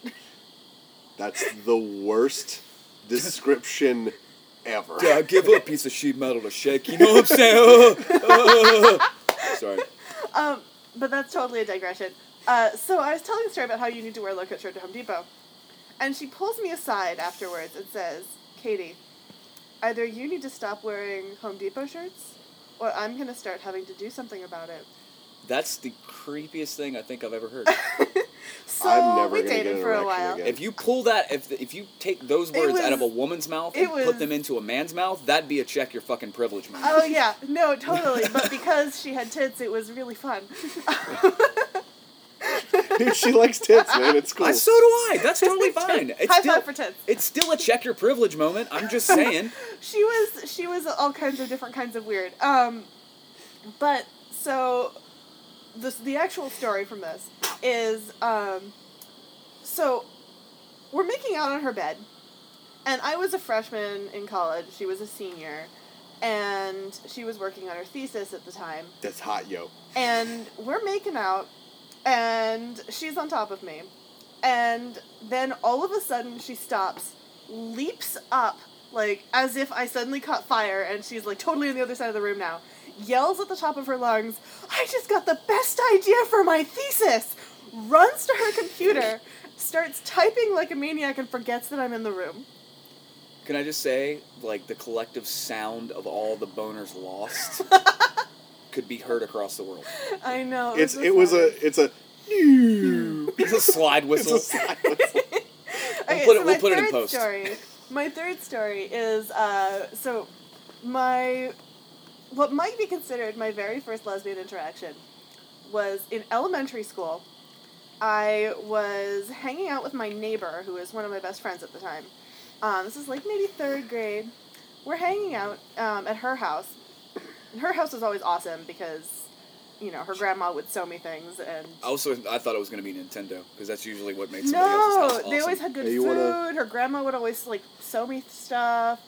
That's the worst description ever. Yeah, give a piece of sheet metal to shake. You know what I'm saying? Uh, [LAUGHS] uh. Sorry. Um, but that's totally a digression. Uh, so I was telling the story about how you need to wear a low-cut shirt to Home Depot, and she pulls me aside afterwards and says, "Katie, either you need to stop wearing Home Depot shirts, or I'm gonna start having to do something about it." That's the creepiest thing I think I've ever heard. [LAUGHS] So I'm never we dated for a while. again. if you pull that, if if you take those It words out of a woman's mouth it and put them into a man's mouth, that'd be a check your fucking privilege moment. Oh yeah, [LAUGHS] no, totally. But because she had tits, it was really fun. [LAUGHS] Dude, she likes tits, man. It's cool. I, so do I. That's totally fine. It's High still, five for tits. It's still a check your privilege moment. I'm just saying. She was she was all kinds of different kinds of weird. Um, but so this the actual story from this is um, so we're making out on her bed, and I was a freshman in college. She was a senior, and she was working on her thesis at the time. That's hot, yo. and we're making out and she's on top of me and then all of a sudden she stops leaps up like as if i suddenly caught fire and she's like totally on the other side of the room now yells at the top of her lungs i just got the best idea for my thesis runs to her computer [LAUGHS] starts typing like a maniac and forgets that i'm in the room Can I just say, like, the collective sound of all the boners lost [LAUGHS] could be heard across the world. i know It's it was a it's a. [LAUGHS] It's a slide It's whistle. a side whistle. Okay, put so it- we'll put it in post. Story, my third story is uh, so my what might be considered my very first lesbian interaction was in elementary school. I was hanging out with my neighbor, who was one of my best friends at the time. Um, this is like maybe third grade. We're hanging out um, at her house. And her house was always awesome because, you know, her grandma would sew me things and Also, I thought it was going to be Nintendo because that's usually what made somebody no, else's house awesome. they always had good Hey, food. wanna- Her grandma would always like sew me stuff.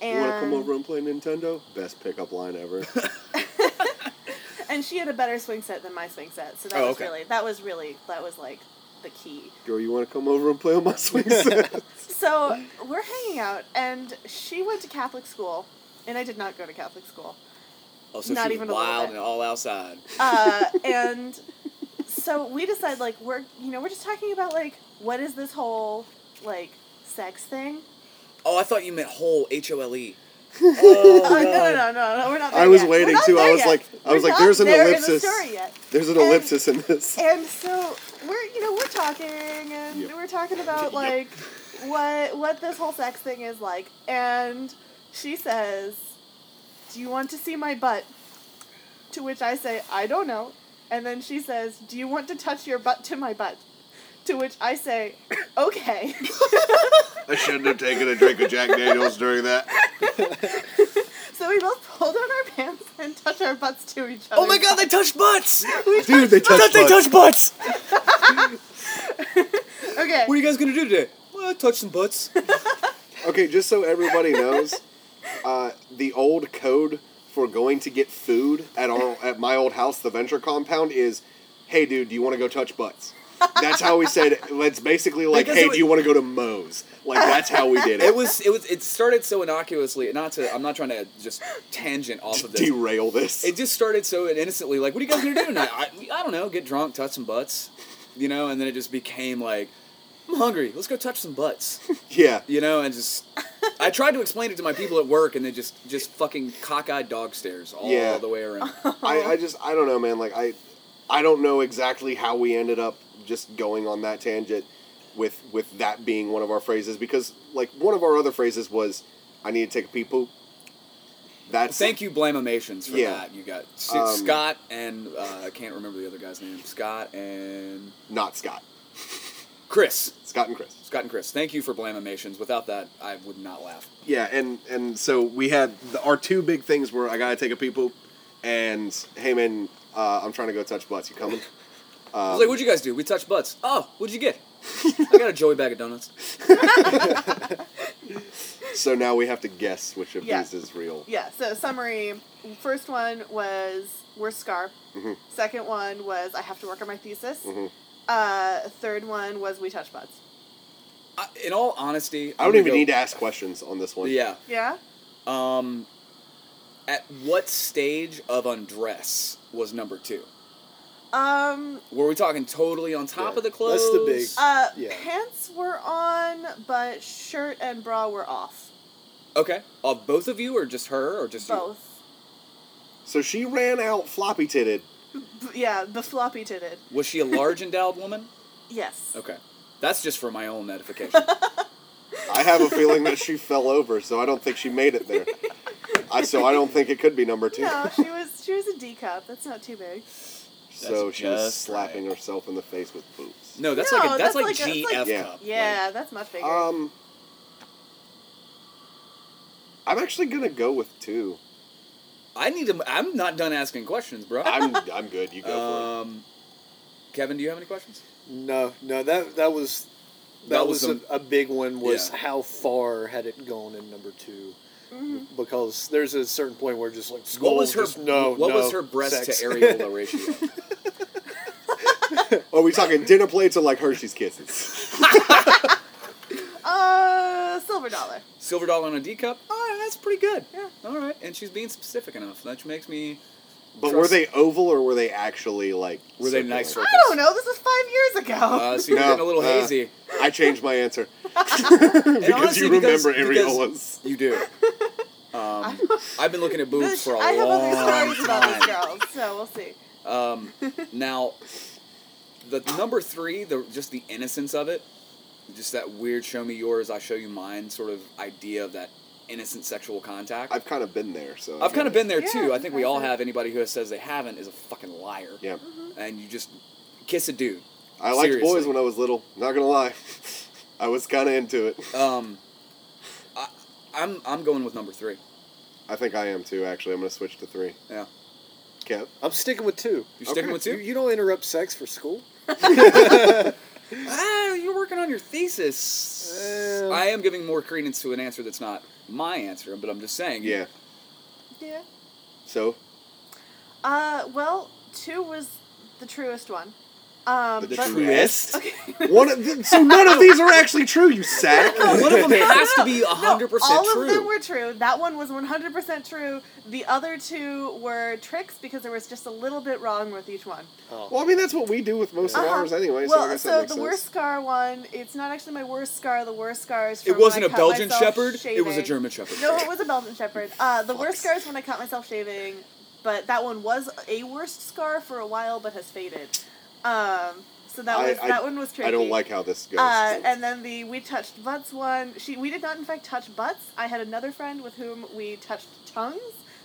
And You want to come over and play Nintendo? Best pickup line ever. [LAUGHS] and she had a better swing set than my swing set, so that Oh, was okay. really that was really that was like the key. Girl, you want to come over and play on my swing set? [LAUGHS] So we're hanging out, and she went to Catholic school, and I did not go to Catholic school. oh, so not she even was wild and all outside. Uh, [LAUGHS] and so we decide like we're you know we're just talking about like what is this whole like sex thing? Oh, I thought you meant whole H O L E. [LAUGHS] Oh, no, no, no, no, no, we're not. There I was yet. waiting, too. I was yet. like- I We're was like, there's an there ellipsis. The. There's an And- ellipsis in this. And so we're you know we're talking and Yep. we're talking about Yep. like what what this whole sex thing is like, and she says, "Do you want to see my butt?" To which I say, "I don't know," and then she says, "Do you want to touch your butt to my butt?" To which I say, [COUGHS] "Okay." I shouldn't have taken a drink of Jack Daniels during that. [LAUGHS] so we both pull down our pants and touch our butts to each other. Oh my god, they touched butts! [LAUGHS] Dude, they I thought touched they butts. touched butts! [LAUGHS] Okay. What are you guys gonna do today? Well, touch some butts. Okay, just so everybody knows, uh, the old code for going to get food at our at my old house, the Venture compound, is, "Hey, dude, do you want to go touch butts?" That's how we said. it. It's basically like, Because "Hey, was- do you want to go to Moe's?" Like that's how we did it. It was, it was, it started so innocuously. Not to, I'm not trying to just tangent off of this. derail this. It just started so innocently. Like, what are you guys gonna do tonight? I, I don't know. Get drunk, touch some butts, you know. And then it just became like, I'm hungry. Let's go touch some butts, yeah. you know. And just, I tried to explain it to my people at work, and they just, just fucking cockeyed dog stares all Yeah. the way around. I, I just I don't know, man. Like I, I don't know exactly how we ended up just going on that tangent with with that being one of our phrases because like one of our other phrases was, "I need to take a pee poop." That's Thank you, Blamations, for Yeah. that. You got S- Um, Scott and uh, I can't remember the other guy's name. Scott and not Scott. Chris. Scott and Chris. Scott and Chris. Thank you for Blamations. Without that, I would not laugh. Yeah, and and so we had the, our two big things were I gotta take a pee poop, and hey man, uh, I'm trying to go touch butts. You coming? [LAUGHS] I was Um, like, what'd you guys do? We touched butts. Oh, what'd you get? I got a Joey bag of donuts. [LAUGHS] so now we have to guess which of Yeah. these is real. Yeah, so summary first one was we're Scar. Mhm. Second one was I have to work on my thesis. Mhm. Uh, third one was we touch butts. I, in all honesty, I don't even go- need to ask questions on this one. Yeah. Yeah? Um, at what stage of undress was number two? Um, Were we talking totally on top Yeah, of the clothes? that's the big- uh, Yeah. pants were on, but shirt and bra were off. Okay. Of both of you, or just her, or just you? Both. So she ran out floppy titted. B- Yeah, the floppy titted. Was she a large endowed woman? Yes. Okay. That's just for my own edification. [LAUGHS] I have a feeling that she fell over, so I don't think she made it there. I, so I don't think it could be number two. No, she was she was a D cup. That's not too big. So That's she was slapping right. herself in the face with boobs. No, that's No, like a, that's, that's like, like GF like- Yeah. cup. Yeah, that's much bigger. Um, I'm actually gonna go with two. I need to. I'm not done asking questions, bro. I'm I'm good. You go um, Kevin, do you have any questions? No, no, that that was that, That was, was a, a big one. Was Yeah. how far had it gone in number two? Mhm. Because there's a certain point where just like skull, What was her just, no? What no, was her breast sex. to areola ratio? for [LAUGHS] it. Are we talking dinner plates or like Hershey's Kisses? [LAUGHS] Uh, silver dollar. Silver dollar on a D cup. Oh, that's pretty good. Yeah. All right, and she's being specific enough. That makes me. But Trust- were they oval or were they actually like? Were they circular? nice I don't know. This was five years ago. Uh, so you're No, getting a little uh, hazy. I changed my answer [LAUGHS] because honestly, you remember because areolas. You do. [LAUGHS] Um, I've been looking at boobs This- for a I have other stories about this time. girl, so we'll see. Um, [LAUGHS] now, the number three, the just the innocence of it, just that weird "show me yours, I show you mine" sort of idea of that innocent sexual contact. I've kind of been there, so I've kind of been there Yeah, too. I think we all have. Anybody who says they haven't is a fucking liar. Yeah, And you just kiss a dude. I liked Seriously. boys when I was little. Not gonna lie, [LAUGHS] I was kind of into it. Um, I, I'm I'm going with number three. I think I am too. Actually, I'm gonna switch to three. Yeah. Kev, I'm sticking with two. You're sticking Okay. with two? you don't interrupt sex for school. [LAUGHS] Ah, you're working on your thesis. Uh, I am giving more credence to an answer that's not my answer, but I'm just saying. yeah. Yeah. So Uh, well, two was the truest one. Um, The but- truest? Okay. [LAUGHS] one. Of the, so none of these are actually true. You sack. [LAUGHS] One of them has to be [LAUGHS] No, hundred percent all true. of them were true. That one was 100% true. The other two were tricks because there was just a little bit wrong with each one. Oh. Well, I mean that's what we do with most of Uh-huh. ours anyway. so I well, guess that so makes the sense. worst scar one, it's not actually my worst scar. The worst scar is it wasn't a when I Belgian myself Shepherd. It was a. German Shepherd. No, it was a Belgian Shepherd. Uh, the worst scar is when I cut myself shaving, but that one was a worst scar for a while, but has faded. Um, so that I- was I- that one was tricky. I don't like how this goes. Uh, and then the we touched butts one. She we did not in fact touch butts. I had another friend with whom we touched tongues,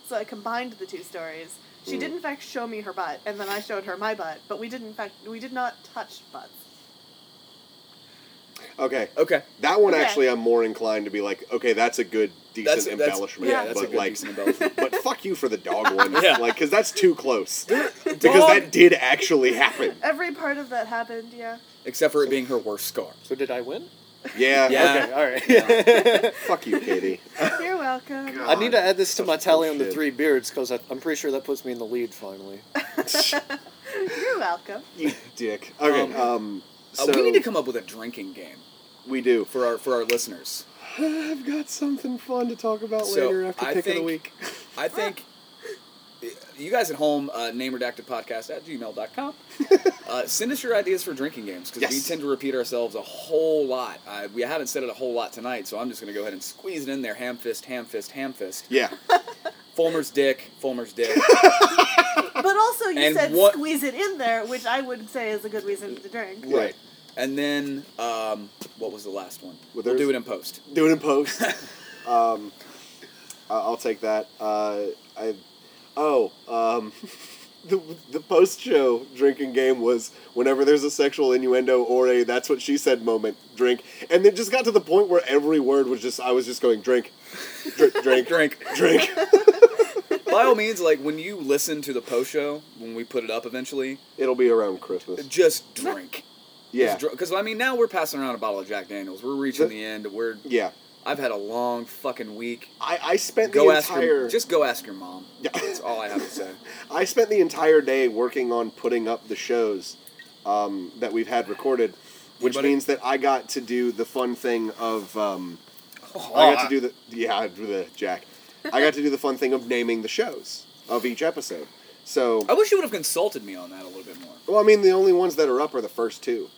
so I combined the two stories. She Mm. did in fact show me her butt, and then I showed her my butt. But we did in fact we did not touch butts. okay, Okay. that one Okay. actually, I'm more inclined to be like, okay, that's a good, decent That's, that's embellishment. yeah, that's but a good like, decent embellishment. [LAUGHS] but fuck you for the dog [LAUGHS] one. Yeah. Like, because that's too close. [LAUGHS] because Dog- that did actually happen. Every part of that happened. Yeah. Except for it being her worst scar. So did I win? Yeah. Yeah. Okay, all right. Fuck you, Katie. You're welcome. God. I need to add this to my tally on the three beards because I'm pretty sure that puts me in the lead finally. You're welcome. you dick. Okay. Um, Um. Uh, we need to come up with a drinking game we do. for our for our listeners. I've got something fun to talk about So, later after I pick of the week. [LAUGHS] I think you guys at home, uh, name redacted podcast at gmail.com. [LAUGHS] Uh, send us your ideas for drinking games because we tend to repeat ourselves a whole lot. Uh, we haven't said it a whole lot tonight, so I'm just going to go ahead and squeeze it in there. Ham fist, ham fist, ham fist. Yeah. [LAUGHS] Fulmer's dick, Fulmer's dick. But also you And said what- squeeze it in there, which I would say is a good reason to drink. right. And then, um, what was the last one? Well, we'll do it in post. Do it in post. [LAUGHS] um, I- I'll take that. Uh, I. Oh. Um. [LAUGHS] The, the post show drinking game was whenever there's a sexual innuendo or a that's what she said moment, drink. And it just got to the point where every word was just, I was just going, drink, [LAUGHS] drink, drink, Drink. drink. By all means, like when you listen to the post show, when we put it up eventually, It'll be around Christmas. just drink. Yeah. Because I mean, now we're passing around a bottle of Jack Daniels. We're reaching the end. We're. Yeah. I've had a long fucking week. I, I spent Go the entire your. Just go ask your mom. Yeah. That's all I have to say. [LAUGHS] I spent the entire day working on putting up the shows um, that we've had recorded, which Anybody? means that I got to do the fun thing of um, [LAUGHS] I got to do the yeah I do the Jack. I got to do the fun thing of naming the shows of each episode. So, I wish you would have consulted me on that a little bit more. well, I mean, the only ones that are up are the first two,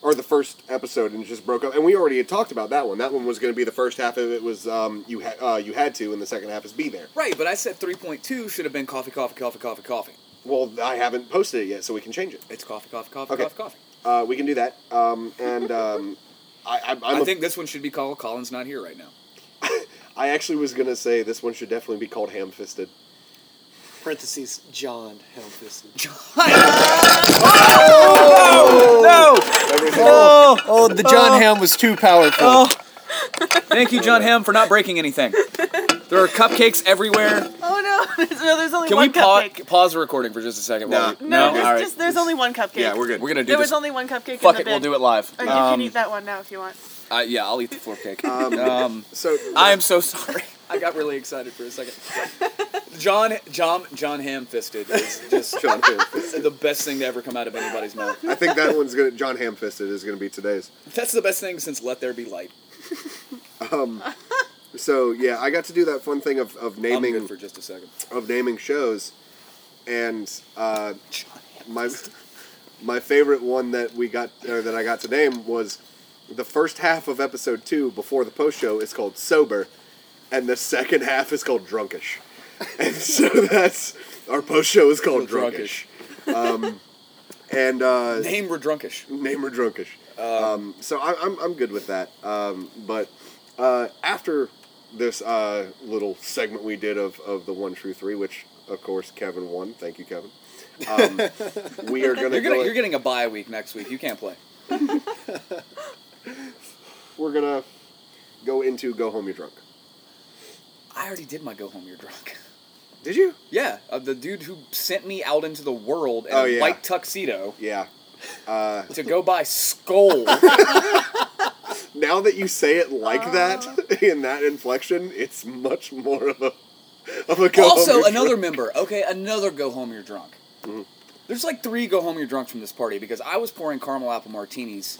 or the first episode, and it just broke up. And we already had talked about that one. That one was going to be the first half of it was um, you had uh, you had to, and the second half is be there. Right, but I said 3.2 should have been coffee, coffee, coffee, coffee, coffee. Well, I haven't posted it yet, so we can change it. It's coffee, coffee, coffee, Okay. coffee, coffee. Uh, we can do that. Um, and um, I, I, I a- think this one should be called Colin's Not Here right now. [LAUGHS] I actually was going to say this one should definitely be called Ham Fisted. Parentheses, John Helmfist. [LAUGHS] No! Everything. Oh, oh, the John Hamm was too powerful. Oh. Thank you, John Hamm, for not breaking anything. There are cupcakes everywhere. Oh no, [LAUGHS] no, there's only one. Can we one pa- cupcake. pause the recording for just a second? while we- no, no, just, all right. just there's only one cupcake. Yeah, we're good. We're gonna do There this. was only one cupcake Fuck in it, the we'll do it live. Or you Um, can eat that one now if you want. uh, yeah, I'll eat the floor cake. Um, Um, So I am so sorry. I got really excited for a second. John John John Ham fisted is just John Ham Fisted. the best thing to ever come out of anybody's mouth. I think that one's gonna John Ham Fisted is gonna be today's. That's the best thing since Let There Be Light. So yeah, I got to do that fun thing of, of naming for just a second. of naming shows, and uh, my my favorite one that we got or that I got to name was the first half of episode two before the post show is called sober, and the second half is called drunkish, and so [LAUGHS] that's our post show is called drunkish, um, and uh, Name we're drunkish. name or drunkish. Um, so I, I'm I'm good with that. Um, but uh, after this uh, little segment we did of, of the one true three, which of course Kevin won. Thank you, Kevin. Um, we are [LAUGHS] gonna You're, gonna, you're getting a bye week next week. You can't play. [LAUGHS] we're gonna go into go home. You're drunk. I already did my go home. You're drunk. [LAUGHS] Did you? Yeah, uh, the dude who sent me out into the world in Oh, a yeah. white tuxedo Yeah. Uh, to go buy Skoal. [LAUGHS] [LAUGHS] now that you say it like that in that inflection, it's much more of a of a go home. also, you're another member. Okay, another go home. You're drunk. Mhm. There's like three go home. You're drunk from this party because I was pouring caramel apple martinis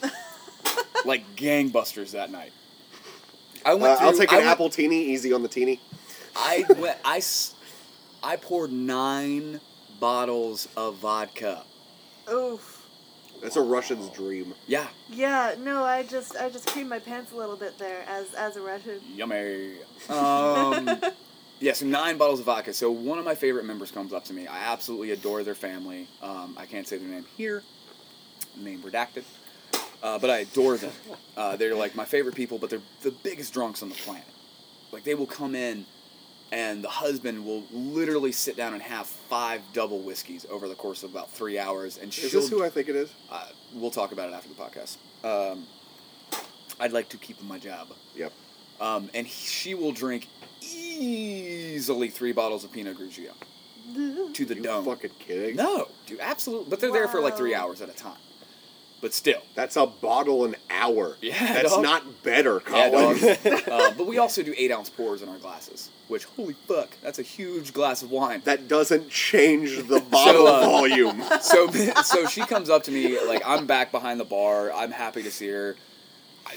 like gangbusters that night. I Uh, went. I'll take an went- apple teeny, easy on the teeny. I went. I, s- I poured nine bottles of vodka. Oof. That's a Russian's dream. Yeah, Yeah, no, I just I just creamed my pants a little bit there as as a Russian. yummy. Um, [LAUGHS] yeah, so nine bottles of vodka. So one of my favorite members comes up to me. I absolutely adore their family. Um, I can't say their name here. Name redacted. Uh, but I adore them. Uh, they're like my favorite people, but they're the biggest drunks on the planet. Like they will come in, and the husband will literally sit down and have five double whiskeys over the course of about three hours, and Is she'll this who I think it is? uh, we'll talk about it after the podcast. Um, I'd like to keep my job. Yep. Um, and he, she will drink easily three bottles of Pinot Grigio to the you dome. fucking kidding? No, dude, absolutely. But they're there for like three hours at a time. But still, That's a bottle an hour. Yeah, That's dog. not better, Colin. dog. [LAUGHS] uh, but we also do eight ounce pours in our glasses, which holy fuck, that's a huge glass of wine. that doesn't change the [LAUGHS] bottle uh, volume. [LAUGHS] so so she comes up to me like I'm back behind the bar. I'm happy to see her. I,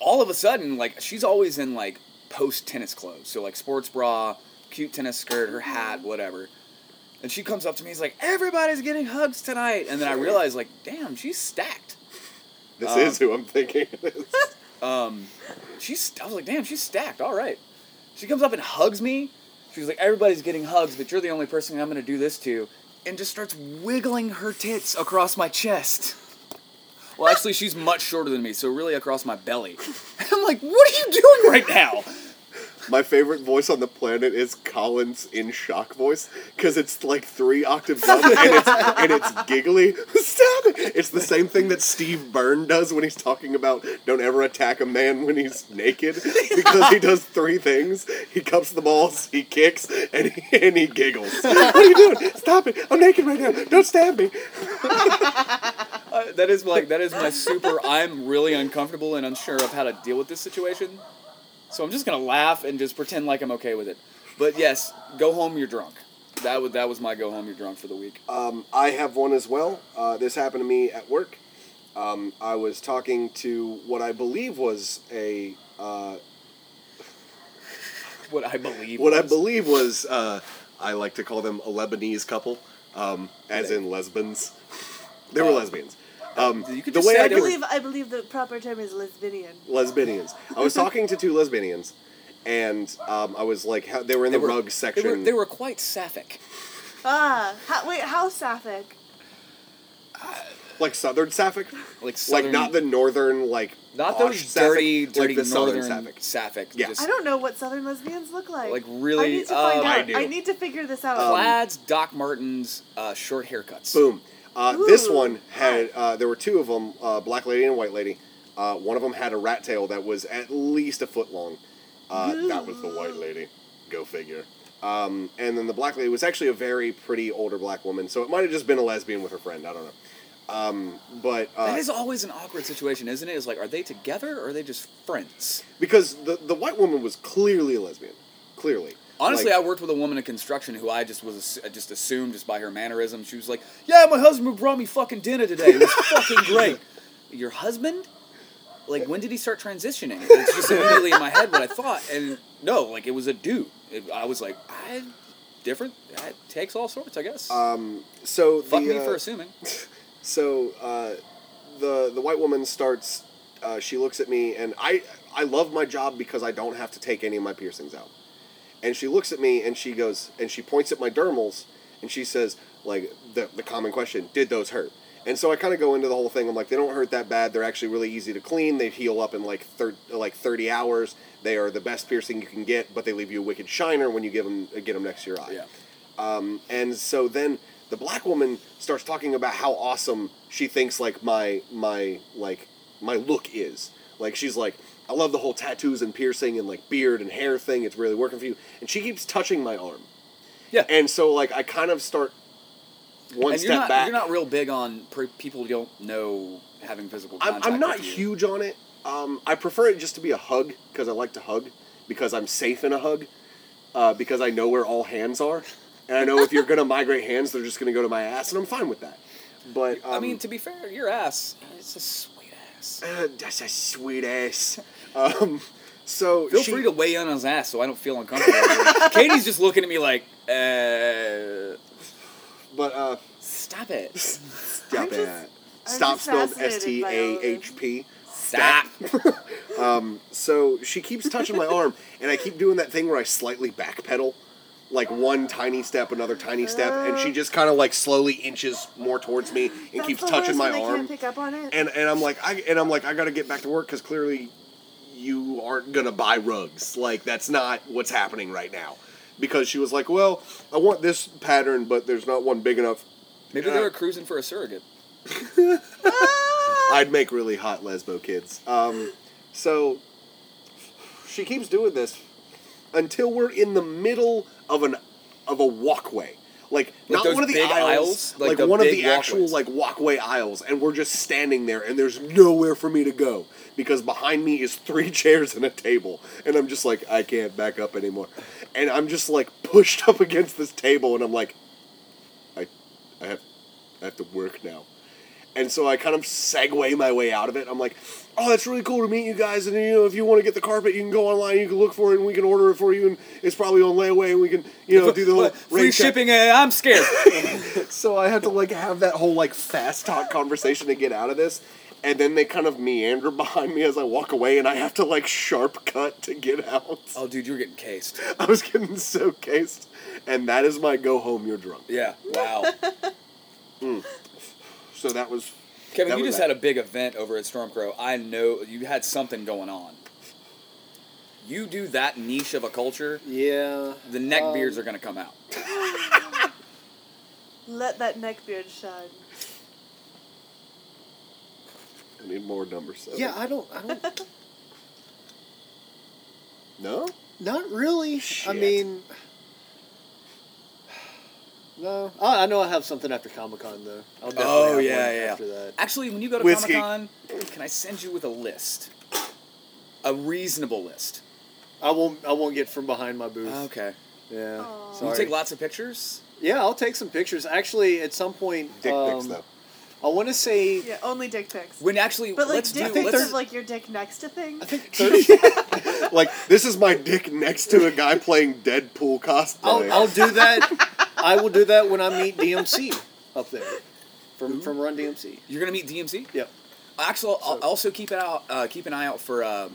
all of a sudden, like she's always in like post tennis clothes, so like sports bra, cute tennis skirt, her hat, whatever. And she comes up to me, he's like, "Everybody's getting hugs tonight," and then I realize, like, damn, she's stacked. This Um, is who I'm thinking. [LAUGHS] Um, she's. I was like, damn, she's stacked. All right. She comes up and hugs me. She was like, everybody's getting hugs, but you're the only person I'm gonna do this to, and just starts wiggling her tits across my chest. Well, actually, she's much shorter than me, so really across my belly. And [LAUGHS] I'm like, what are you doing right now? My favorite voice on the planet is Colin's in shock voice because it's like three octaves up and it's, [LAUGHS] and it's giggly. [LAUGHS] Stop it! It's the same thing that Steve Byrne does when he's talking about don't ever attack a man when he's naked because he does three things: he cups the balls, he kicks, and he, and he giggles. [LAUGHS] What are you doing? Stop it! I'm naked right now. Don't stab me. Uh, that is like that is my super. I'm really uncomfortable and unsure of how to deal with this situation, so I'm just gonna laugh and just pretend like I'm okay with it. But yes, go home. You're drunk. That was that was my go home. You're drunk for the week. Um, I have one as well. Uh, this happened to me at work. Um, I was talking to what I believe was a uh, [LAUGHS] What I believe. what I was. believe was uh, I like to call them a Lebanese couple. um, as in lesbians. [LAUGHS] they were lesbians. Um, You the way I I believe I believe the proper term is lesbian. lesbians. I was talking to two lesbians, and um, I was like, how, they were in They the were- rug They section. were, they were quite sapphic. Ah, how, wait, how sapphic? like southern sapphic, Like southern, like not the northern like not posh those sapphic, dirty, like dirty the southern northern sapphic. sapphic. Yeah. Just I don't know what southern lesbians look like. Like, really, I need to find uh, I out. do. I need to figure this out. plaids, Doc Martens, uh, short haircuts. Boom. Uh, this one had uh, there were two of them, uh, black lady and white lady. Uh, one of them had a rat tail that was at least a foot long. Uh, that was the white lady. Go figure. Um, and then the black lady was actually a very pretty older black woman, so it might have just been a lesbian with her friend. I don't know. Um, but uh, That is always an awkward situation, isn't it? It's like, are they together or are they just friends? because the the white woman was clearly a lesbian, clearly. Honestly, Like, I worked with a woman in construction who I just was just assumed just by her mannerism. She was like, "Yeah, my husband brought me fucking dinner today. It was [LAUGHS] fucking great." Your husband? Like, when did he start transitioning? It's just immediately in my head what I thought, and no, like it was a dude. It, I was like, I different. It takes all sorts, I guess. um, so Fuck the, me uh, for assuming. [LAUGHS] So uh, the the white woman starts. Uh, she looks at me, and I I love my job because I don't have to take any of my piercings out. And she looks at me, and she goes, and she points at my dermals, and she says, like the the common question, did those hurt? And so I kind of go into the whole thing. I'm like, they don't hurt that bad. They're actually really easy to clean. They heal up in like thir- like 30 hours. They are the best piercing you can get, but they leave you a wicked shiner when you give them get them next to your eye. Yeah. Um, and so then the black woman starts talking about how awesome she thinks like my my like my look is. Like she's like, I love the whole tattoos and piercing and like beard and hair thing. It's really working for you. And she keeps touching my arm. Yeah. And so like I kind of start one and step you're not, back. You're not real big on people who don't know having physical I'm, contact. I'm not with you. huge on it. Um, I prefer it just to be a hug because I like to hug because I'm safe in a hug uh, because I know where all hands are and I know if you're gonna [LAUGHS] migrate hands they're just gonna go to my ass and I'm fine with that. But um, I mean, to be fair, your ass, it's a ass. uh, that's a sweet ass. Um, so Feel she, free to weigh in on his ass so I don't feel uncomfortable. [LAUGHS] Katie's just looking at me like, uh, but uh, stop it. [LAUGHS] stop I'm it. I'm Stop spelled S T A H P. S T by all A of this. H P. Stop. [LAUGHS] So she keeps touching my arm, and I keep doing that thing where I slightly backpedal, like one tiny step, another tiny step, and she just kind of like slowly inches more towards me and That's keeps touching my arm. Can't pick up on it. And and I'm like I and I'm like I gotta get back to work because clearly you aren't gonna buy rugs. Like that's not what's happening right now. Because she was like, well, I want this pattern, but there's not one big enough. Maybe they were cruising for a surrogate. [LAUGHS] I'd make really hot lesbo kids. Um, so she keeps doing this until we're in the middle of an of a walkway. Like, Like not one of the aisles, aisles? Like like, the one of the actual like walkway aisles, and we're just standing there, and there's nowhere for me to go because behind me is three [LAUGHS] chairs and a table, and I'm just like I can't back up anymore, and I'm just like pushed [LAUGHS] up against this table, and I'm like, I, I have, I have to work now. And so I kind of segue my way out of it. I'm like, oh, that's really cool to meet you guys. And, you know, if you want to get the carpet, you can go online, you can look for it, and we can order it for you. And it's probably on layaway, and we can, you know, do the whole [LAUGHS] Free check." shipping, uh, I'm scared. [LAUGHS] So I had to, like, have that whole, like, fast talk conversation to get out of this. And then they kind of meander [LAUGHS] behind me as I walk away, and I have to, like, sharp cut to get out. oh, dude, you're getting cased. I was getting so cased. And that is my go home, you're drunk. Yeah, wow. So that was. Kevin, that you was just that. had a big event over at Stormcrow. I know you had something going on. You do that niche of a culture, Yeah. the neck um, beards are going to come out. [LAUGHS] Let that neck beard shine. I need more number seven. Yeah, I don't. I don't. [LAUGHS] No? Not really. I mean, no. I, I know I have something after Comic Con though. I'll definitely Oh, have yeah, one yeah. After that. Actually, when you go to Whiskey. Comic Con, can I send you with a list? A reasonable list. I won't. I won't get from behind my booth. Okay. Yeah. Aw. You Sorry. take lots of pictures? yeah, I'll take some pictures. Actually, at some point, Dick um, pics, though. I want to say. Yeah, only dick pics. When actually, But like let's dick do. pics Let's, of like your dick next to things. I think [LAUGHS] like this is my dick next to a guy playing Deadpool cosplay. I'll, I'll do that. [LAUGHS] I will do that when I meet DMC up there from from Run DMC. You're gonna meet DMC. Yep. Actually, I'll So- also keep it out. Uh, keep an eye out for uh,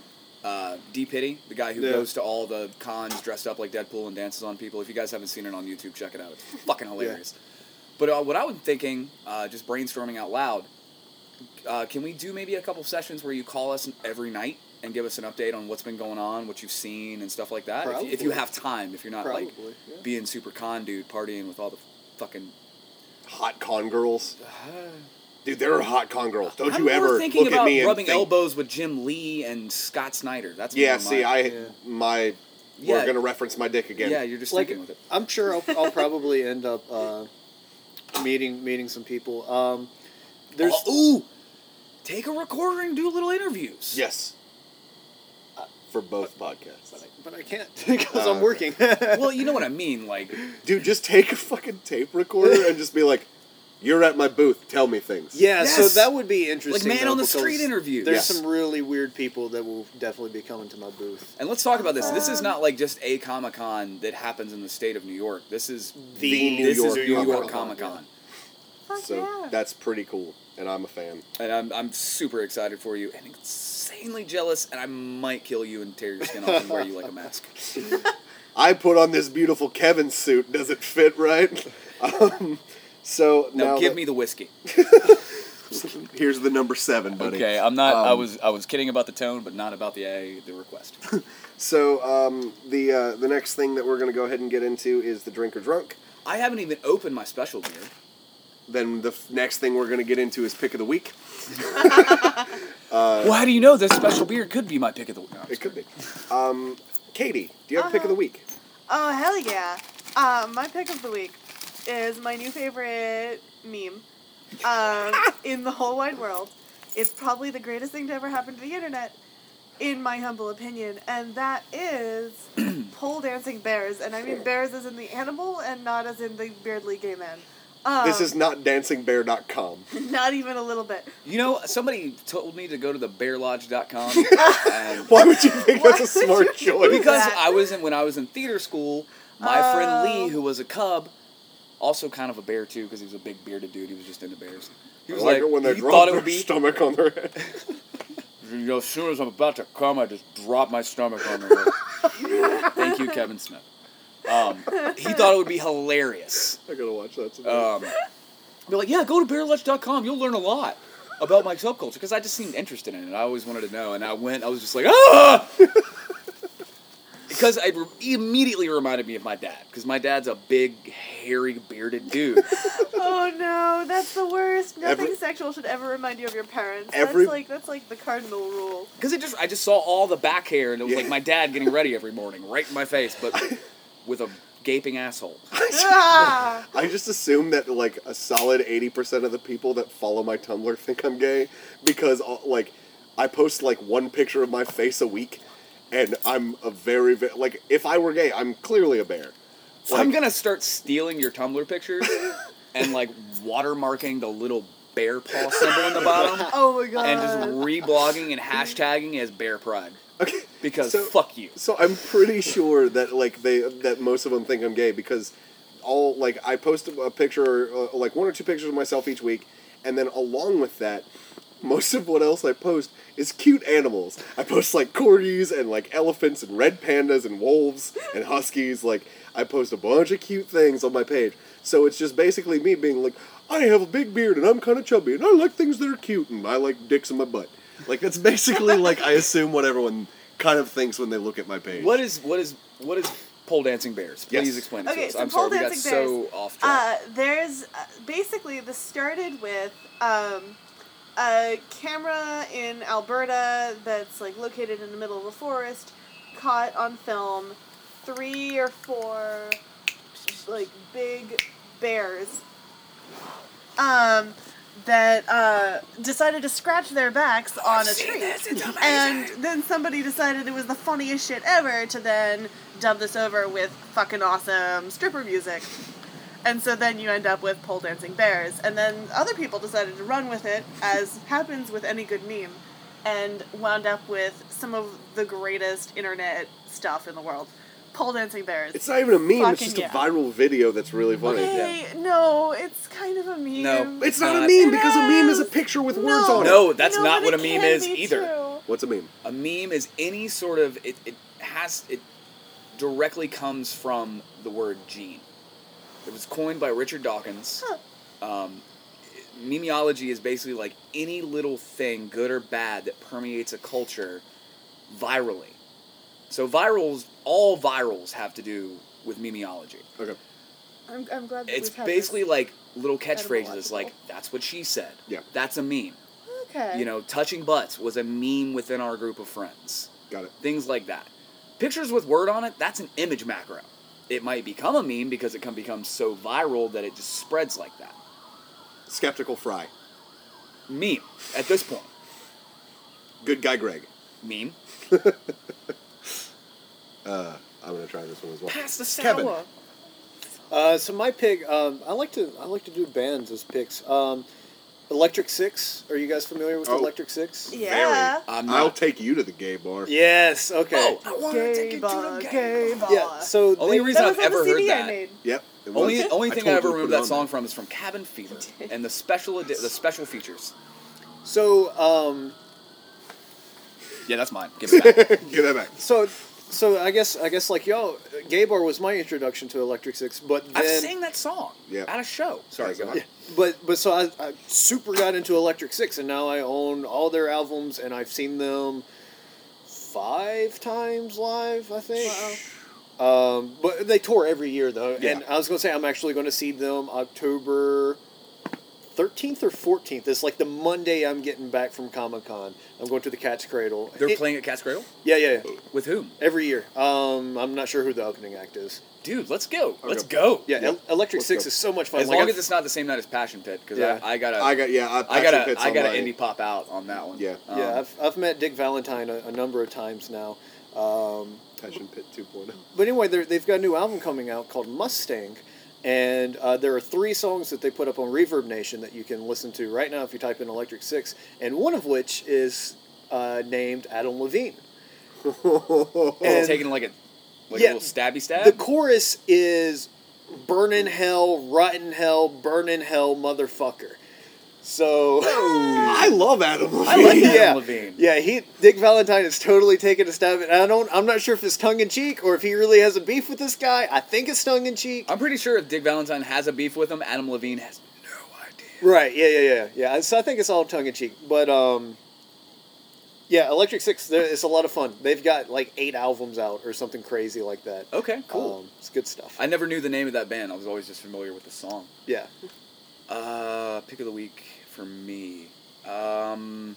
uh, D Pity, the guy who Yeah. goes to all the cons dressed up like Deadpool and dances on people. If you guys haven't seen it on YouTube, check it out. It's [LAUGHS] fucking hilarious. But uh, what I was thinking, uh, just brainstorming out loud, uh, can we do maybe a couple sessions where you call us every night and give us an update on what's been going on, what you've seen, and stuff like that? If, you- if you have time, if you're not like yeah. being super con dude, partying with all the fucking. Hot con girls. [SIGHS] Dude, there are hot con girls. Don't I'm you ever thinking look about at me and rubbing think, elbows with Jim Lee and Scott Snyder. That's Yeah, see, my- I Yeah. my we're gonna reference my dick again. yeah, you're just Like, thinking with it. I'm sure I'll, I'll [LAUGHS] probably end up uh, meeting meeting some people. Um, there's Oh, ooh, take a recorder and do little interviews. Yes. For both podcasts. but I can't [LAUGHS] because Uh, I'm working. [LAUGHS] Well, you know what I mean. Like, Dude, just take a fucking tape recorder and just be like, "You're at my booth. Tell me things." Yeah, so Yes! that would be interesting. Like Man though, on the because street interviews. There's Yes. some really weird people that will definitely be coming to my booth. and let's talk about this. This is not like just a Comic Con that happens in the state of New York. This is The New this York is New York Comic-Con, Comic Con, Fuck So yeah. that's pretty cool, and I'm a fan. and I'm I'm super excited for you and insanely jealous. And I might kill you and tear your skin off and wear you like a mask. [LAUGHS] I put on this beautiful Kevin suit. Does it fit right? [LAUGHS] Um, so Now, now give that- me the whiskey. [LAUGHS] Here's the number seven, buddy. Okay, I'm not. I Um, was I was kidding about the tone, but not about the uh, the request. So um, the uh, the next thing that we're going to go ahead and get into is the drink or drunk. I haven't even opened my special beer. Then the f- next thing we're going to get into is pick of the week. [LAUGHS] well, how do you know this special beer could be my pick of the week? No, I'm It just could be. Um, Katie, do you have a pick of the Uh-huh. week? Oh hell yeah! Um, my pick of the week is my new favorite meme um, [LAUGHS] in the whole wide world. It's probably the greatest thing to ever happen to the internet, in my humble opinion, and that is [CLEARS THROAT] pole dancing bears. And I mean bears as in the animal, and not as in the beardly gay man. Um, this is not dancingbear.com. [LAUGHS] not even a little bit. You know, somebody told me to go to the bearlodge.com [LAUGHS] and Why would you think that's a smart choice? because that? I was in when I was in theater school, my friend Oh. Lee, who was a cub, also kind of a bear too, because he was a big bearded dude. He was just into bears. He I was like, like, it when they he drop thought it their would be. stomach on their head. [LAUGHS] You know, as soon as I'm about to come, I just drop my stomach on their head. Thank you, Kevin Smith. Um, he thought it would be hilarious. I gotta watch that. Tonight. Um, be like, yeah, go to bearlodge.com. You'll learn a lot about my subculture because I just seemed interested in it. I always wanted to know, and I went. I was just like, ah, [LAUGHS] because it re- immediately reminded me of my dad because my dad's a big, hairy, bearded dude. [LAUGHS] Oh no, that's the worst. Nothing Every- sexual should ever remind you of your parents. Every- that's like that's like the cardinal rule. [LAUGHS] Because it just, I just saw all the back hair, and it was Yeah. like my dad getting ready every morning, right in my face, but with a gaping asshole. [LAUGHS] [LAUGHS] I just assume that like a solid eighty percent of the people that follow my Tumblr think I'm gay because uh, like I post like one picture of my face a week, and I'm a very, very like if I were gay, I'm clearly a bear. I'm gonna start stealing your Tumblr pictures [LAUGHS] and like watermarking the little bear paw symbol in the bottom. Oh my god. and just reblogging and hashtagging as Bear Pride Okay, [LAUGHS] because So- fuck you. So I'm pretty sure that like they that most of them think I'm gay because all like I post a picture uh, like one or two pictures of myself each week, and then along with that, most of what else I post is cute animals. I post like corgis and like elephants and red pandas and wolves and huskies. Like I post a bunch of cute things on my page. So it's just basically me being like, I have a big beard and I'm kind of chubby and I like things that are cute and I like dicks in my butt. Like that's basically like I assume what everyone kind of thinks when they look at my page. What is what is what is pole dancing bears? Please Yes. explain it Okay, to us. so I'm pole sorry, we got dancing so off track. Uh, there's uh, basically this started with um, a camera in Alberta that's like located in the middle of a forest, caught on film three or four like big bears um, that uh, decided to scratch their backs on a tree. And then somebody decided it was the funniest shit ever to then dub this over with fucking awesome stripper music. And so then you end up with pole dancing bears. And then other people decided to run with it, as happens with any good meme, and wound up with some of the greatest internet stuff in the world. Pole dancing bears. It's not even a meme. It's Fucking just yeah. a viral video that's really funny. Hey, no, it's kind of a meme. No. It's not a meme It because a meme is a picture with no. words on it. No, that's No, not what a meme is either. too. What's a meme? A meme is any sort of it, it has it directly comes from the word gene. It was coined by Richard Dawkins. Huh. Um, memeology is basically like any little thing, good or bad, that permeates a culture virally. So virals, all virals have to do with memeology. Okay. I'm, I'm glad that It's we've had basically this. like little catchphrases Etymological. like "That's what she said." Yeah. That's a meme. okay. You know, touching butts was a meme within our group of friends. Got it. things like that. Pictures with word on it, that's an image macro. It might become a meme because it can become so viral that it just spreads like that. Skeptical Fry. Meme at this point. Good guy Greg. Meme. [LAUGHS] Uh, I'm gonna try this one as well. Pass the sour. Kevin. Uh, so my pick, um, I like to I like to do bands as picks. Um, Electric Six. Are you guys familiar with Oh. Electric Six? yeah. I'm I'll take you to the gay bar. Yes. Okay. Oh, I want to Gay take you to bar, the gay gay. bar. Yeah. So Only they- reason I've was on the ever heard that. Yep. Only only thing told I ever you to put remember that song there. from is from Cabin Fever [LAUGHS] and the special edi- the special features. So um, Yeah, that's mine. Give it back. [LAUGHS] Give that back. so so I guess I guess like y'all, Gaybar was my introduction to Electric Six, but then I've sang that song Yeah. at a show. Sorry, go Yeah. But but so I, I super got into Electric Six, and now I own all their albums, and I've seen them five times live, I think. Um, but they tour every year though, Yeah. and I was gonna say I'm actually going to see them October. 13th or 14th. It's like the Monday I'm getting back from Comic Con. I'm going to the Cat's Cradle. They're It- playing at Cat's Cradle Yeah, yeah, yeah. with whom? Every year. Um, I'm not sure who the opening act is. Dude, let's go. Let's Okay. go. Yeah, Yeah. El- Electric Let's Six go. is so much fun. As Like, long I've- as it's not the same night as Passion Pit, because Yeah. I, I got a, I got yeah. I, I gotta, Pit's I on gotta my- indie pop out on that one. Yeah. Um, yeah, I've, I've met Dick Valentine a, a number of times now. Um, Passion Pit oh. 2.0. But anyway, they're- they've got a new album coming out called Mustang, and uh, there are three songs that they put up on Reverb Nation that you can listen to right now if you type in Electric Six, and one of which is uh, named Adam Levine. [LAUGHS] And taking like a like Yeah, a little stabby stab. the chorus is "Burn in hell, rotten hell, burn in hell, motherfucker." So. I love Adam Levine. I like Adam yeah, Levine. yeah. He Dick Valentine is totally taking a stab at. I don't. I'm not sure if it's tongue in cheek or if he really has a beef with this guy. I think it's tongue in cheek. I'm pretty sure if Dick Valentine has a beef with him, Adam Levine has no idea. Right. Yeah. Yeah. Yeah. Yeah. So I think it's all tongue in cheek, but um, yeah, Electric Six. It's a lot of fun. They've got like eight albums out or something crazy like that. Okay, cool. Um, it's good stuff. I never knew the name of that band. I was always just familiar with the song. yeah. Uh, pick of the week for me. Um,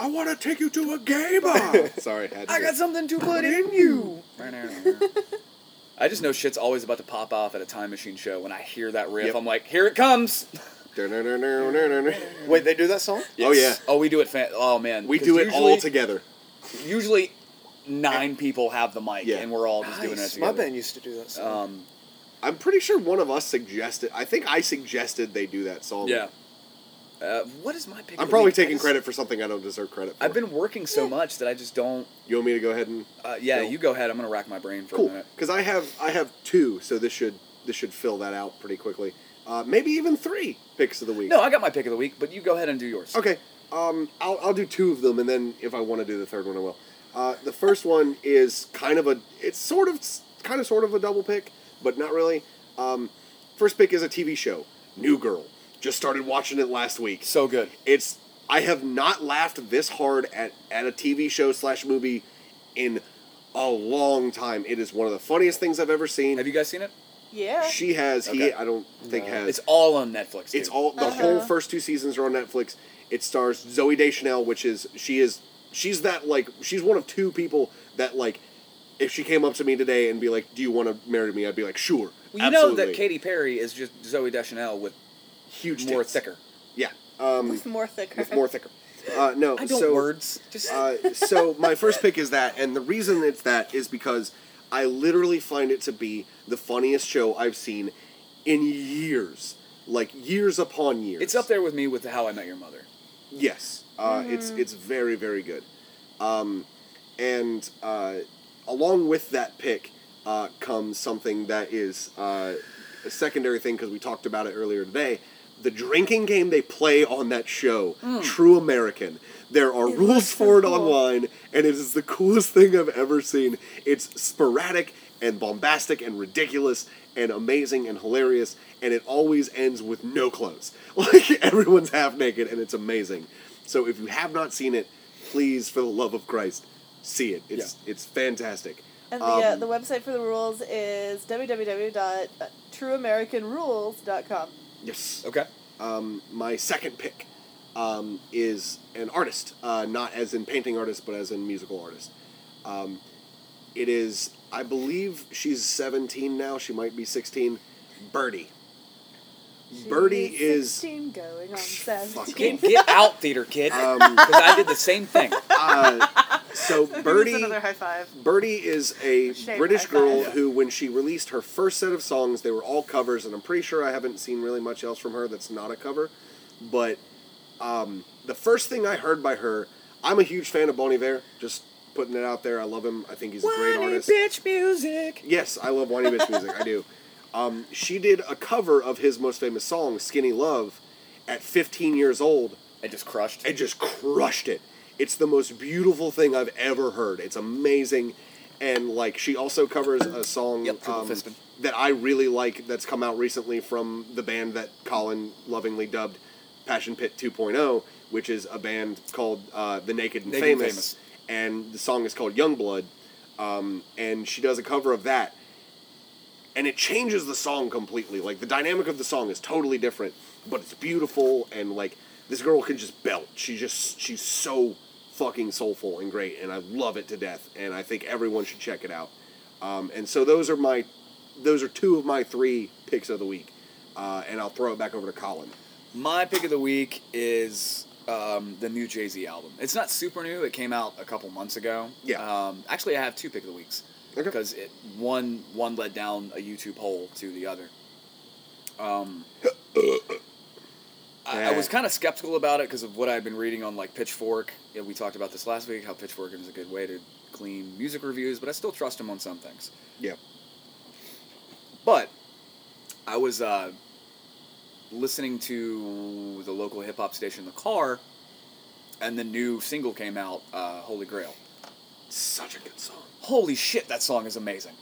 I want to take you to a gay bar. [LAUGHS] Sorry, had to I do got something to put in you. [LAUGHS] I just know shit's always about to pop off at a time machine show. When I hear that riff, Yep. I'm like, here it comes. [LAUGHS] Wait, they do that song? Oh, yeah. Oh, we do it. Fan- oh man, We 'Cause do it all usually- together. Usually, nine people have the mic, Yeah. and we're all just doing it Nice. My together. band used to do that song. Um, I'm pretty sure one of us suggested. I think I suggested they do that song. yeah. Uh, what is my pick? I'm of the probably? Taking just- credit for something I don't deserve credit for. I've been working so much that I just don't. You want me to go ahead and Uh, yeah, Go. you go ahead. I'm gonna rack my brain for a minute. Because I have I have two, so this should this should fill that out pretty quickly. Uh, maybe even three picks of the week. No, I got my pick of the week, but you go ahead and do yours. Okay. Um, I'll, I'll do two of them, and then if I want to do the third one, I will. Uh, the first one is kind of a. It's sort of, kind of, sort of a double pick, but not really. Um, first pick is a TV show, New Girl. Just started watching it last week. So good. It's. I have not laughed this hard at at a TV show slash movie in a long time. It is one of the funniest things I've ever seen. Have you guys seen it? Yeah. She has. Okay. He. I don't think No. has. It's all on Netflix. It's all the Uh-huh. whole first two seasons are on Netflix. It stars Zooey Deschanel, which is she is she's that like she's one of two people that like if she came up to me today and be like, "Do you want to marry me?" I'd be like, "Sure." Well, you know that absolutely." Katy Perry is just Zooey Deschanel with huge more tits. thicker. Yeah, um, With more thicker. with more thicker. Uh, no, I don't so, words. Just Uh, so my first pick is that, and the reason it's that is because I literally find it to be the funniest show I've seen in years, like years upon years. it's up there with me with How I Met Your Mother. Yes, uh, it's it's very very good, um, and uh, along with that pick uh, comes something that is uh, a secondary thing because we talked about it earlier today. The drinking game they play on that show, True American. There are It rules so for it cool. online, and it is the coolest [LAUGHS] thing I've ever seen. It's sporadic and bombastic and ridiculous and amazing and hilarious, and it always ends with no clothes. [LAUGHS] Like everyone's half naked, and it's amazing. So if you have not seen it, please, for the love of Christ, see it. It's it's fantastic. And the, uh, Um, the website for the rules is www.trueamericanrules.com. Yes. Okay. Um, my second pick um, is an artist, uh, not as in painting artist, but as in musical artist. Um, it is, I believe she's 17 now. She might be 16. Birdy. Birdy is 16 going on Fucking- 17. Get, get out, theater kid. Um, [LAUGHS] Because I did the same thing. [LAUGHS] uh, so [LAUGHS] Birdy. another high five. Birdy is a Shame British girl who, when she released her first set of songs, they were all covers, and I'm pretty sure I haven't seen really much else from her that's not a cover. But um, the first thing I heard by her, I'm a huge fan of Bon Iver. Just putting it out there, I love him. I think he's a great Whiny artist. bitch music. Yes, I love whiny bitch music. I do. Um, she did a cover of his most famous song, "Skinny Love," at 15 years old, I just crushed. and just crushed it. It's the most beautiful thing I've ever heard. It's amazing, and like she also covers a song Yep, um, that I really like that's come out recently from the band that Colin lovingly dubbed Passion Pit 2.0, which is a band called uh, The Naked and Naked and Famous, Famous. and the song is called Youngblood, um, and she does a cover of that, and it changes the song completely. Like the dynamic of the song is totally different, but it's beautiful and like this girl can just belt. She just she's so fucking soulful and great, and I love it to death. And I think everyone should check it out. Um, and so those are my those are two of my three picks of the week, uh, and I'll throw it back over to Colin. My pick of the week is um, the new Jay Z album. It's not super new. It came out a couple months ago. Yeah. Um, actually, I have two pick of the weeks Okay. because it one one led down a YouTube hole to the other. Um, [LAUGHS] I, I was kind of skeptical about it because of what I've been reading on like Pitchfork. Yeah, we talked about this last week. How Pitchfork is a good way to clean music reviews, but I still trust him on some things. Yeah. But I was uh, listening to the local hip hop station in the car, and the new single came out, uh, Holy Grail. Such a good song. Holy shit, that song is amazing.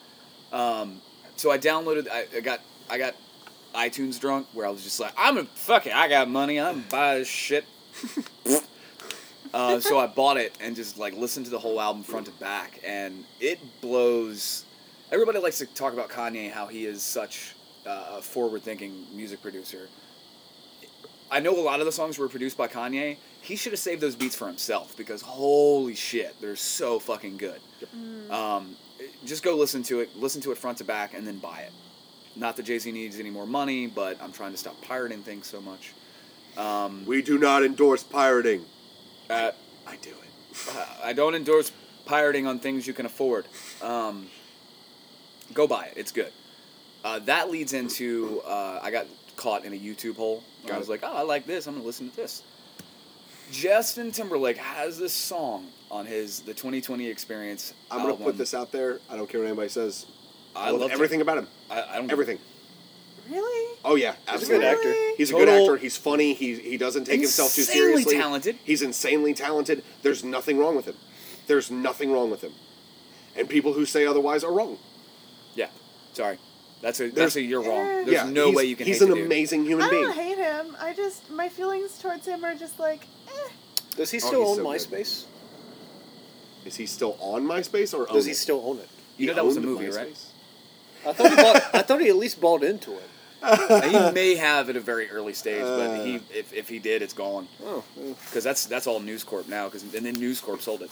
Um, so I downloaded. I, I got I got iTunes drunk, where I was just like, I'm a fuck it, I got money, I'm buy this shit. [LAUGHS] uh, so I bought it and just like listened to the whole album front to back, and it blows. Everybody likes to talk about Kanye, how he is such uh, a forward-thinking music producer. I know a lot of the songs were produced by Kanye. He should have saved those beats for himself because holy shit, they're so fucking good. Um, just go listen to it, listen to it front to back, and then buy it. Not that Jay Z needs any more money, but I'm trying to stop pirating things so much. Um, We do not endorse pirating. uh, I do it. I don't endorse pirating on things you can afford. Um, go buy it; it's good. Uh, that leads into uh, I got caught in a YouTube hole. I was like, oh, I like this. I'm gonna listen to this. Justin Timberlake has this song on his the 2020 Experience. I'm gonna album. put this out there. I don't care what anybody says. I, I love love everything about him. I, I don't Everything. Really? Oh yeah, He's a absolutely. good actor. Really? He's a Total- good actor. He's funny. He he doesn't take himself too Insanely seriously. talented. He's insanely talented. There's nothing wrong with him. There's nothing wrong with him. And people who say otherwise are wrong. Yeah, sorry. That's a There's- that's a you're wrong. There's yeah, no he's- way you can. He's hate an the dude. amazing human I being. don't hate him. I just my feelings towards him are just like, eh. Does he Oh, still he's own so good. MySpace? Is he still on MySpace or Does own he it? still own it? You know that was a owned movie, MySpace? I thought he bought, I thought he at least bought into it. Uh, he may have at a very early stage, Uh. but he if, if he did, it's gone. Oh, because that's that's all News Corp now. Because and then News Corp sold it.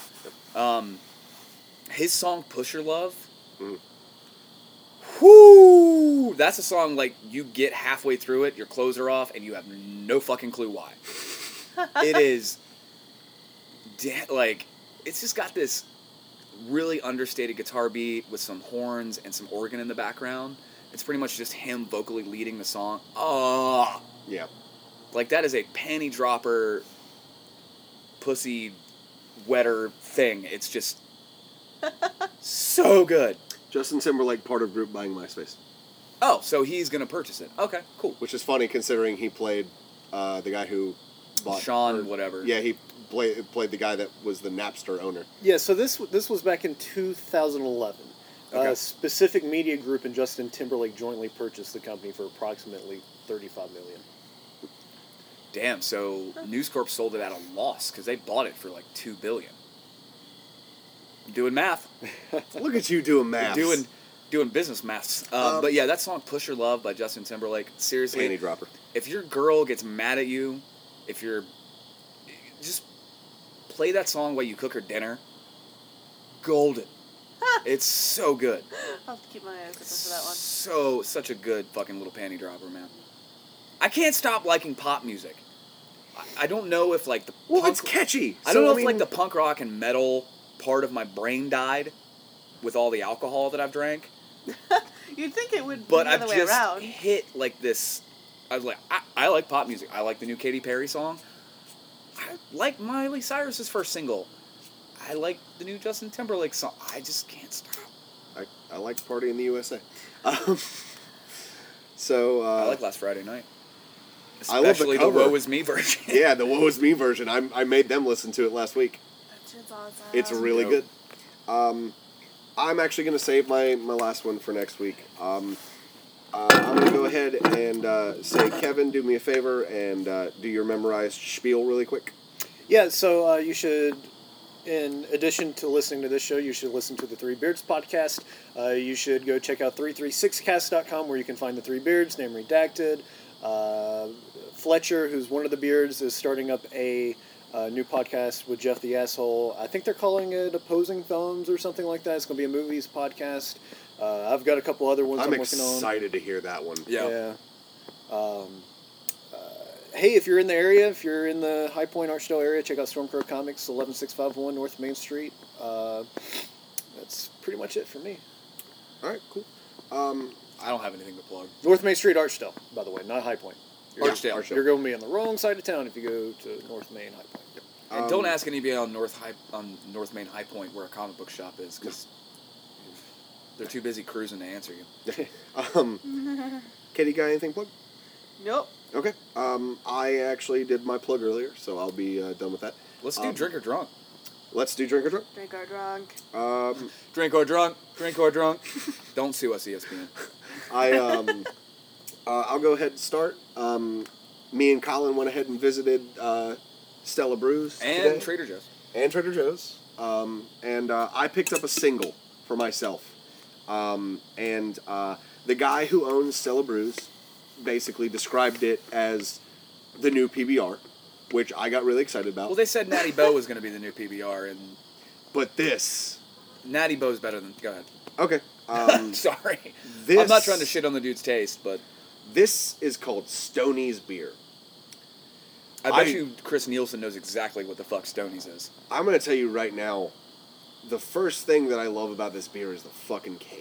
Um, his song "Pusher Love." Mhm. Whoo! That's a song like you get halfway through it, your clothes are off, and you have no fucking clue why. [LAUGHS] it is, da- like, it's just got this really understated guitar beat with some horns and some organ in the background. It's pretty much just him vocally leading the song. Oh, Yeah. like that is a panty dropper, pussy wetter thing. It's just [LAUGHS] So good. Justin Timberlake, part of group buying MySpace, Oh, so he's gonna purchase it. Okay, cool. which is funny considering he played uh, the guy who bought Sean, or- whatever. Yeah, he played played the guy that was the Napster owner. Yeah, so this this was back in 2011. Okay. Uh, Specific Media Group and Justin Timberlake jointly purchased the company for approximately 35 million. Damn. So News Corp sold it at a loss because they bought it for like two billion. Doing math. [LAUGHS] Look at you doing math. Doing doing business maths. Um, Um, but yeah, that song "Push Your Love" by Justin Timberlake. Seriously, panty dropper. if your girl gets mad at you, if you're just play that song while you cook her dinner. Golden. it's so good. I'll have to keep my eyes open for that one. So such a good fucking little panty dropper, man. I can't stop liking pop music. I, I don't know if like the Well, punk, it's catchy. I don't So, know if mean, like the punk rock and metal part of my brain died with all the alcohol that I've drank. [LAUGHS] You'd think it would but be the I've other way just around. hit like this. I was like, I, I like pop music. I like the new Katy Perry song. I like Miley Cyrus's first single. I like the new Justin Timberlake song. I just can't stop. I, I like Party in the USA. Um, [LAUGHS] so uh, I like Last Friday Night. I love the Especially the. Woe Is Me version. yeah, the "Woe Is Me" version. I, I made them listen to it last week. Awesome. It's really Dope. good. Um, I'm actually going to save my, my last one for next week. Um, uh, I'm going to go ahead and uh, say, Kevin, do me a favor and uh, do your memorized spiel really quick. Yeah, so uh, you should, in addition to listening to this show, you should listen to the Three Beards podcast. Uh, you should go check out 336cast.com where you can find the Three Beards, name redacted. Uh, Fletcher, who's one of the Beards, is starting up a uh, new podcast with Jeff the Asshole. I think they're calling it Opposing Thumbs or something like that. It's going to be a movies podcast. Uh, I've got a couple other ones I'm, I'm working on. excited to hear that one. Yeah. Yeah. Um, uh, hey, if you're in the area, if you're in the High Point Archdale area, check out Stormcrow Comics, 11651 North Main Street. Uh, that's pretty much it for me. All right, cool. Um, I don't have anything to plug. North Main Street Archdale, by the way, not High Point. You're, Archdale. Archdale. you're going to be on the wrong side of town if you go to North Main High Point. And Um, don't ask anybody on North High on North Main High Point where a comic book shop is because they're too busy cruising to answer you. [LAUGHS] um, [LAUGHS] Katie, got anything plug? Nope. Okay. Um, I actually did my plug earlier, so I'll be uh, done with that. Let's do Um, drink or drunk. Let's do drink or drunk. Drink or drunk. Um, [LAUGHS] Drink or drunk. Drink or drunk. don't sue us, ESPN. I um, uh, I'll go ahead and start. Um, me and Colin went ahead and visited uh, Stella Brews And today. Trader Joe's. and Trader Joe's. Um, and uh, I picked up a single for myself. Um, and uh, the guy who owns Stella Brews basically described it as the new PBR, which I got really excited about. Well, they said Natty Bo was going to be the new PBR, and but this, Natty Bo's better than. Go ahead. okay. [LAUGHS] Um, Sorry. this, I'm not trying to shit on the dude's taste, but This is called Stoney's beer. I bet I- you Chris Nielsen knows exactly what the fuck Stonies is. I'm gonna tell you right now, the first thing that I love about this beer is the fucking can.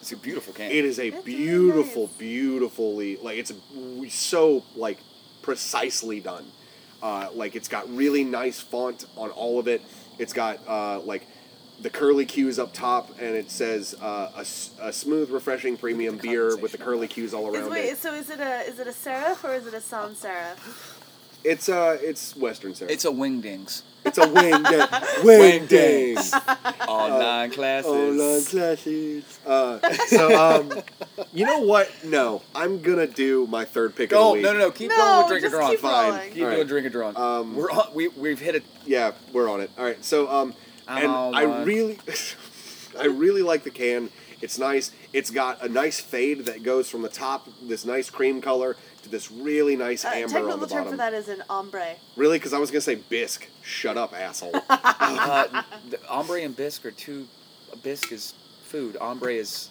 It's a beautiful can. It is a It's really beautiful, nice. beautifully like it's so like precisely done. Uh, like it's got really nice font on all of it. It's got uh, like the curly cues up top, and it says uh, a, s- a smooth, refreshing premium the beer with the curly cues all Is, around wait, it. so is it a is it a serif or is it a sans serif? It's uh, it's Western syrup. It's a wingdings. it's a wing ding, wing ding. All nine classes. Online classes. Uh, [LAUGHS] so, um, you know what? No, I'm gonna do my third pick of the week. No, no, no. Keep No, going with drink or just drunk. keep Fine. rolling. Keep All doing drink or drunk. Um, We're on, we we've hit it. Yeah, we're on it. All right. So, um, and on I really, [LAUGHS] I really like the can. It's nice. It's got a nice fade that goes from the top, this nice cream color, to this really nice Uh, amber on technical the term bottom. for that is an ombre. Really? Because I was gonna say bisque. Shut up, asshole. [LAUGHS] Uh, the ombre and bisque are two. Bisque is food. Ombre is.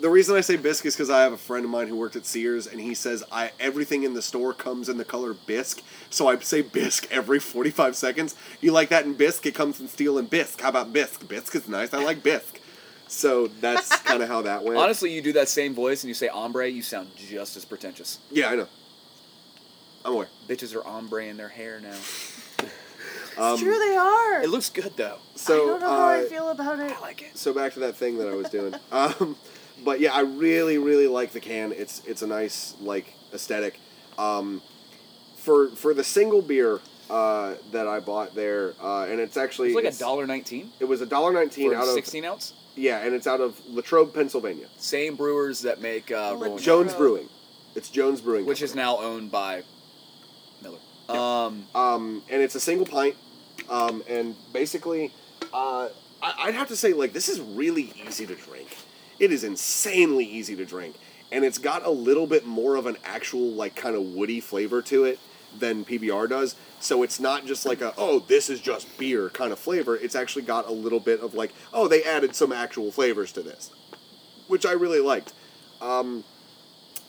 The reason I say bisque is because I have a friend of mine who worked at Sears, and he says I everything in the store comes in the color bisque. So I say bisque every forty five seconds. You like that in bisque? It comes in steel and bisque. How about bisque? Bisque is nice. I like bisque. So that's [LAUGHS] kind of how that went. Honestly, you do that same voice and you say ombre, you sound just as pretentious. yeah, I know. I'm aware. Bitches are ombre in their hair now. Um, [LAUGHS] it's true, they are. It looks good though. So I don't know how I uh, feel about it. I like like it. so back to that thing that I was doing. [LAUGHS] Um, but yeah, I really, really like the can. It's it's a nice like aesthetic. Um, for for the single beer uh, that I bought there, uh, and it's actually It's like a dollar nineteen It was a dollar nineteen out of sixteen ounce. Yeah, and it's out of Latrobe, Pennsylvania. Same brewers that make uh, Rolling Jones Latrobe. Brewing. It's Jones Brewing, which is Company. now owned by Miller. Um, um, and it's a single pint, um, and basically, uh, I, I'd have to say like this is really easy to drink. It is insanely easy to drink, and it's got a little bit more of an actual like kind of woody flavor to it than PBR does. So it's not just like a oh this is just beer kind of flavor. It's actually got a little bit of like oh they added some actual flavors to this, which I really liked. Um,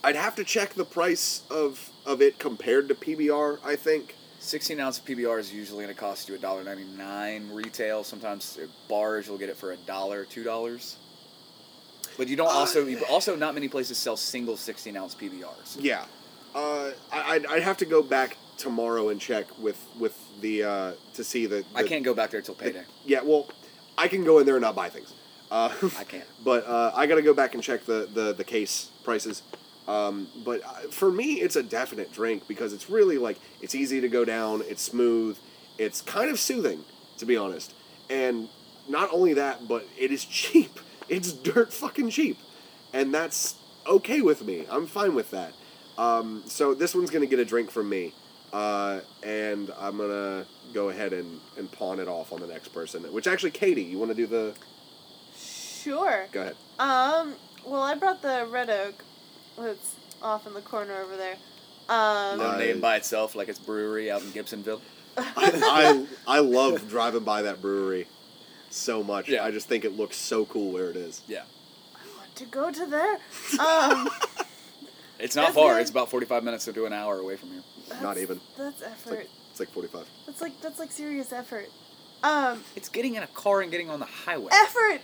I'd have to check the price of of it compared to PBR. I think. 16 ounce PBR is usually going to cost you $1.99 retail. Sometimes at bars you'll get it for a dollar, two dollars. But you don't also you, also not many places sell single 16 ounce PBRs. Yeah, uh, I, I'd, have to go back tomorrow and check with with the uh, to see the, I can't go back there till the- payday. yeah, well, I can go in there and not buy things. Uh, I can't. [LAUGHS] But uh, I got to go back and check the the, the case prices. Um, but uh, for me, it's a definite drink because it's really like it's easy to go down. It's smooth. It's kind of soothing, to be honest. And not only that, but it is cheap. [LAUGHS] It's dirt fucking cheap, and that's okay with me. I'm fine with that. Um, so this one's gonna get a drink from me, uh, and I'm gonna go ahead and, and pawn it off on the next person. Which actually, Katie, you want to do the? Sure. Go ahead. Um. Well, I brought the red oak. That's off in the corner over there. Um. No name by itself, like it's brewery out in Gibsonville. I, I I love driving by that brewery so much. Yeah. I just think it looks so cool where it is. Yeah, I want to go to there. Um. [LAUGHS] it's not That's far. good. It's about 45 minutes to an hour away from here. Not even. That's It's effort. like it's like forty five. That's like that's like serious effort. Um. It's getting in a car and getting on the highway. Effort.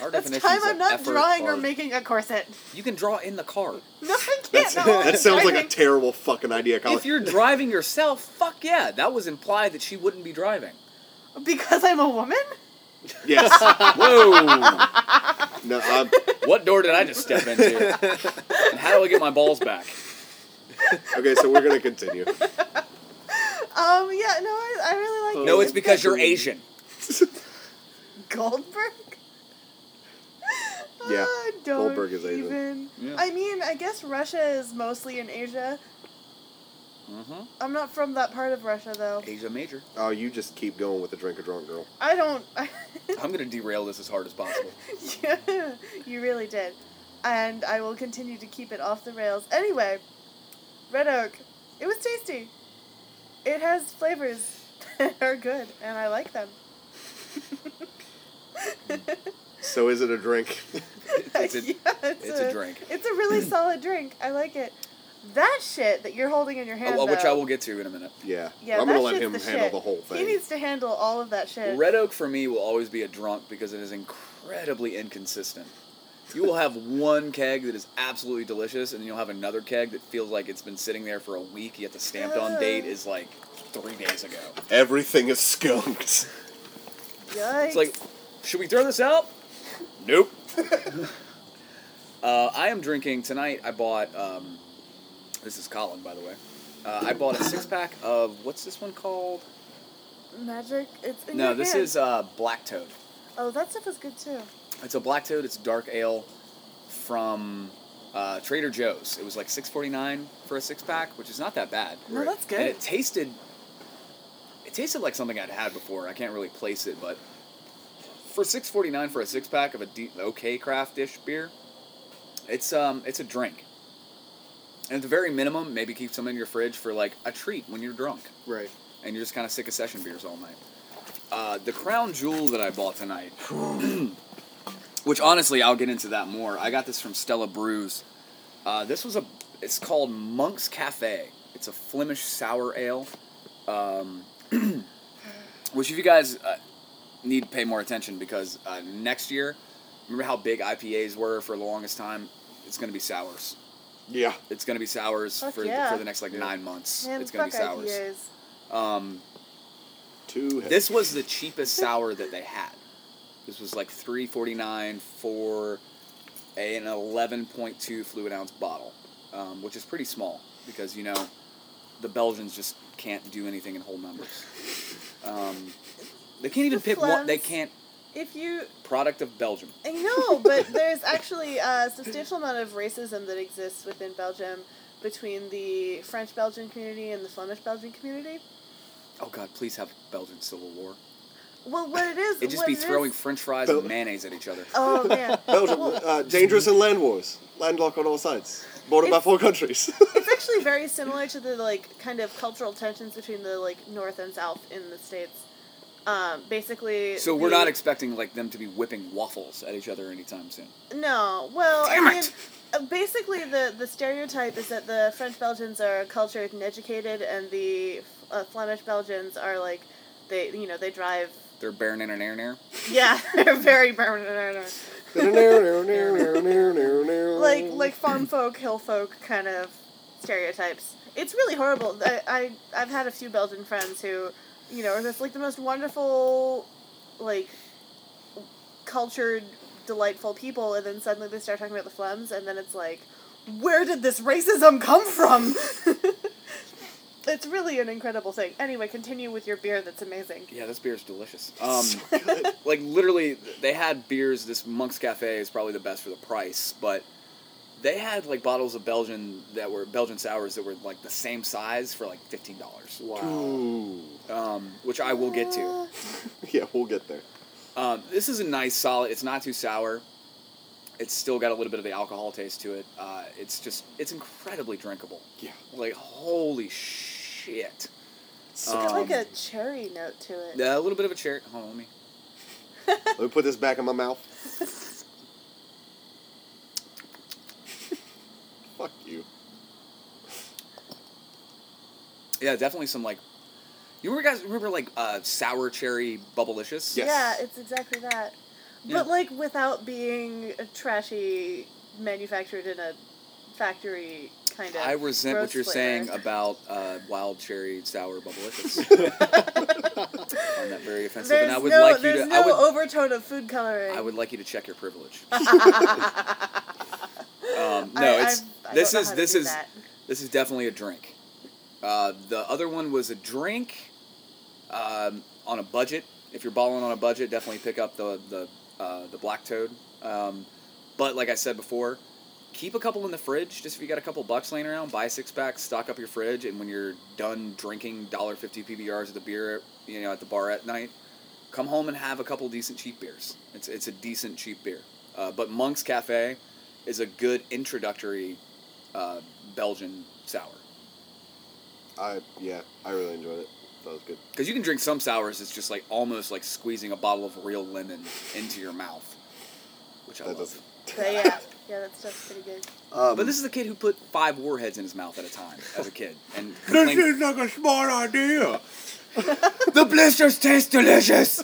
Our That's definitions time of I'm not effort drawing or are- making a corset. You can draw in the car. No, I can't. That's, no, [LAUGHS] that I'm sounds like a driving. terrible fucking idea, Colin. If you're driving yourself, fuck yeah. That was implied that she wouldn't be driving. because I'm a woman. Yes. [LAUGHS] Whoa! no. Um, what door did I just step into? And how do I get my balls back? okay, so we're gonna continue. Um. Yeah. No, I, I really like. No, it. it's because you're Asian. [LAUGHS] Goldberg. Yeah, Ah, don't Goldberg is Asian. even. Yeah. I mean, I guess Russia is mostly in Asia. Hmm I'm not from that part of Russia though. Asia Major. Oh, you just keep going with the drink a drunk girl. I don't. I, [LAUGHS] I'm gonna derail this as hard as possible. yeah, [LAUGHS] you really did, and I will continue to keep it off the rails. Anyway, Red Oak, it was tasty. It has flavors [LAUGHS] that are good, and I like them. So is it a drink? It's a- yeah, it's, it's a drink. It's a really solid drink. I like it. That shit that you're holding in your hand, Oh, which I will get to in a minute. yeah. Yeah, I'm gonna let shit's him the handle shit. the whole thing. He needs to handle all of that shit. Red Oak for me will always be a drunk because it is incredibly inconsistent. You will have [LAUGHS] one keg that is absolutely delicious, and then you'll have another keg that feels like it's been sitting there for a week, yet the stamped on date is like three days ago. Everything is skunked. Yikes. It's like, should we throw this out? Nope. [LAUGHS] uh, I am drinking tonight. I bought. Um, this is Colin, by the way. Uh, I bought a six pack of what's this one called? magic. It's in No, your this hand. is uh, Black Toad. Oh, that stuff is good too. It's a Black Toad. It's dark ale from uh, Trader Joe's. It was like six forty nine for a six pack, which is not that bad. No, that's good. And it tasted. It tasted like something I'd had before. I can't really place it, but for six forty nine for a six pack of a deep, okay craft dish beer, it's um it's a drink. And at the very minimum, maybe keep some in your fridge for like a treat when you're drunk Right. and you're just kind of sick of session beers all night. Uh, the crown jewel that I bought tonight, [CLEARS THROAT] which honestly I'll get into that more. I got this from Stella Brews. Uh, this was a, it's called Monk's Cafe. It's a Flemish sour ale, um, [CLEARS THROAT] which if you guys uh, need to pay more attention because uh, next year, remember how big IPAs were for the longest time? It's going to be sours. Yeah. It's going to be sours Fuck for, yeah. for the next like nine months. Man, it's going to be sours. IPAs. Um, Two. this was the cheapest sour that they had. This was like three forty nine for a, an eleven point two fluid ounce bottle, um, which is pretty small because you know the Belgians just can't do anything in whole numbers. [LAUGHS] Um, they can't even The pick one. They can't. If you Product of Belgium. I know, but [LAUGHS] there's actually a substantial amount of racism that exists within Belgium between the French Belgian community and the Flemish Belgian community. Oh God! Please have Belgian civil war. Well, what it is, [LAUGHS] It'd just be it is- throwing French fries Bel- and mayonnaise at each other. [LAUGHS] Oh man, Belgium, Well, uh, dangerous in land wars, landlocked on all sides, bordered by four countries. it's actually very similar to the like kind of cultural tensions between the like north and south in the states. Um, basically, So we're the- not expecting like them to be whipping waffles at each other anytime soon. No, well, Damn I mean, it! uh, basically the the stereotype is that the French Belgians are cultured and educated, and the uh, Flemish Belgians are like they you know they drive. They're bearing in an air air. Yeah, [LAUGHS] they're very like like farm folk, hill folk kind of stereotypes. It's really horrible. I, I I've had a few Belgian friends who, you know, just like the most wonderful, like, cultured, delightful people, and then suddenly they start talking about the Flems, and then it's like, where did this racism come from? [LAUGHS] it's really an incredible thing. Anyway, continue with your beer. That's amazing. Yeah, this beer is delicious. [LAUGHS] Um, like literally, they had beers. This Monk's Cafe is probably the best for the price, but they had like bottles of Belgian that were Belgian sours that were like the same size for like fifteen dollars, Wow. Ooh. um, which I will get to. Uh, [LAUGHS] Yeah, we'll get there. Um, this is a nice solid. It's not too sour. It's still got a little bit of the alcohol taste to it. Uh, it's just it's incredibly drinkable. Yeah. Like holy shit. It's Um, got like a cherry note to it. Yeah, a little bit of a cherry. Hold on, let me. [LAUGHS] Let me put this back in my mouth. [LAUGHS] Fuck you. Yeah, definitely some like. You remember guys remember like uh, sour cherry bubblicious? Yes. Yeah, it's exactly that. Yeah. But like without being a trashy manufactured in a factory kind of. I resent what you're saying about uh, wild cherry sour bubblicious. [LAUGHS] I find that very offensive, There's and I would no, like you there's to. no I would. overtone of food coloring. I would like you to check your privilege. [LAUGHS] [LAUGHS] Um, no, it's I've- I this is this is that. this is definitely a drink. Uh, the other one was a drink um, on a budget. If you're balling on a budget, definitely pick up the the uh, the black toad. Um, but like I said before, keep a couple in the fridge. Just if you got a couple bucks laying around, buy a six pack, stock up your fridge, and when you're done drinking dollar fifty PBRs of the beer, you know, at the bar at night, come home and have a couple decent cheap beers. It's it's a decent cheap beer. Uh, but Monk's Cafe is a good introductory uh, Belgian sour. I yeah, I really enjoyed it. That was good. Because you can drink some sours, it's just like almost like squeezing a bottle of real lemon into your mouth, which I That love. doesn't. But yeah, [LAUGHS] yeah, that stuff's pretty good. Um, But this is a kid who put five warheads in his mouth at a time as a kid, and [LAUGHS] is like a smart idea. [LAUGHS] the blisters taste delicious.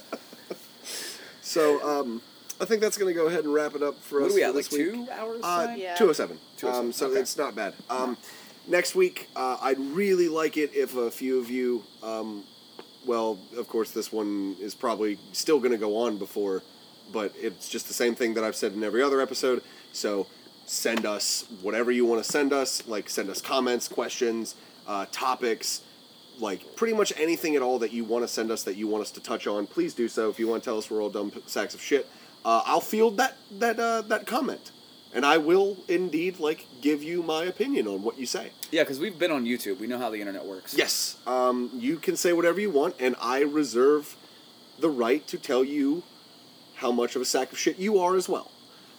So um, I think that's gonna go ahead and wrap it up for What us are we for at? Like this week. two hours? Uh. Yeah. 207. 207, Um, so okay. it's not bad. Um, next week, uh, I'd really like it if a few of you, um, well, of course, this one is probably still going to go on before, but it's just the same thing that I've said in every other episode. So send us whatever you want to send us. Like, send us comments, questions, uh, topics. Like pretty much anything at all that you want to send us that you want us to touch on, please do so. If you want to tell us we're all dumb sacks of shit, uh, I'll field that that uh, that comment and I will indeed like give you my opinion on what you say. Yeah, because we've been on YouTube. We know how the internet works. Yes, um, you can say whatever you want, and I reserve the right to tell you how much of a sack of shit you are as well.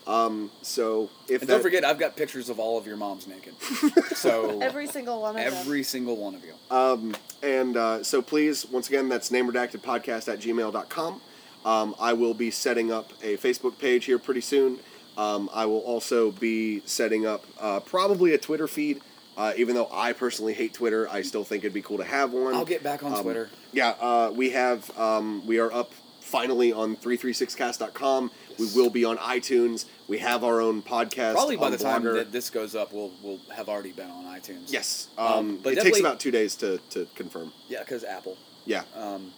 Um, so if And that, don't forget, I've got pictures of all of your moms naked. [LAUGHS] So Every single one of them. every single one of you. Um, and uh, so please, once again, that's nameredactedpodcast at gmail.com. Um, I will be setting up a Facebook page here pretty soon. Um, I will also be setting up uh, probably a Twitter feed. Uh, even though I personally hate Twitter, I still think it'd be cool to have one. I'll get back on Um, Twitter. Yeah, uh, we have. Um, we are up finally on 336cast.com. We will be on iTunes. We have our own podcast. Probably by the time that this goes up, we'll we'll have already been on iTunes. Yes. Um, Um, but it takes about two days to, to confirm. Yeah, because Apple. Yeah. Um,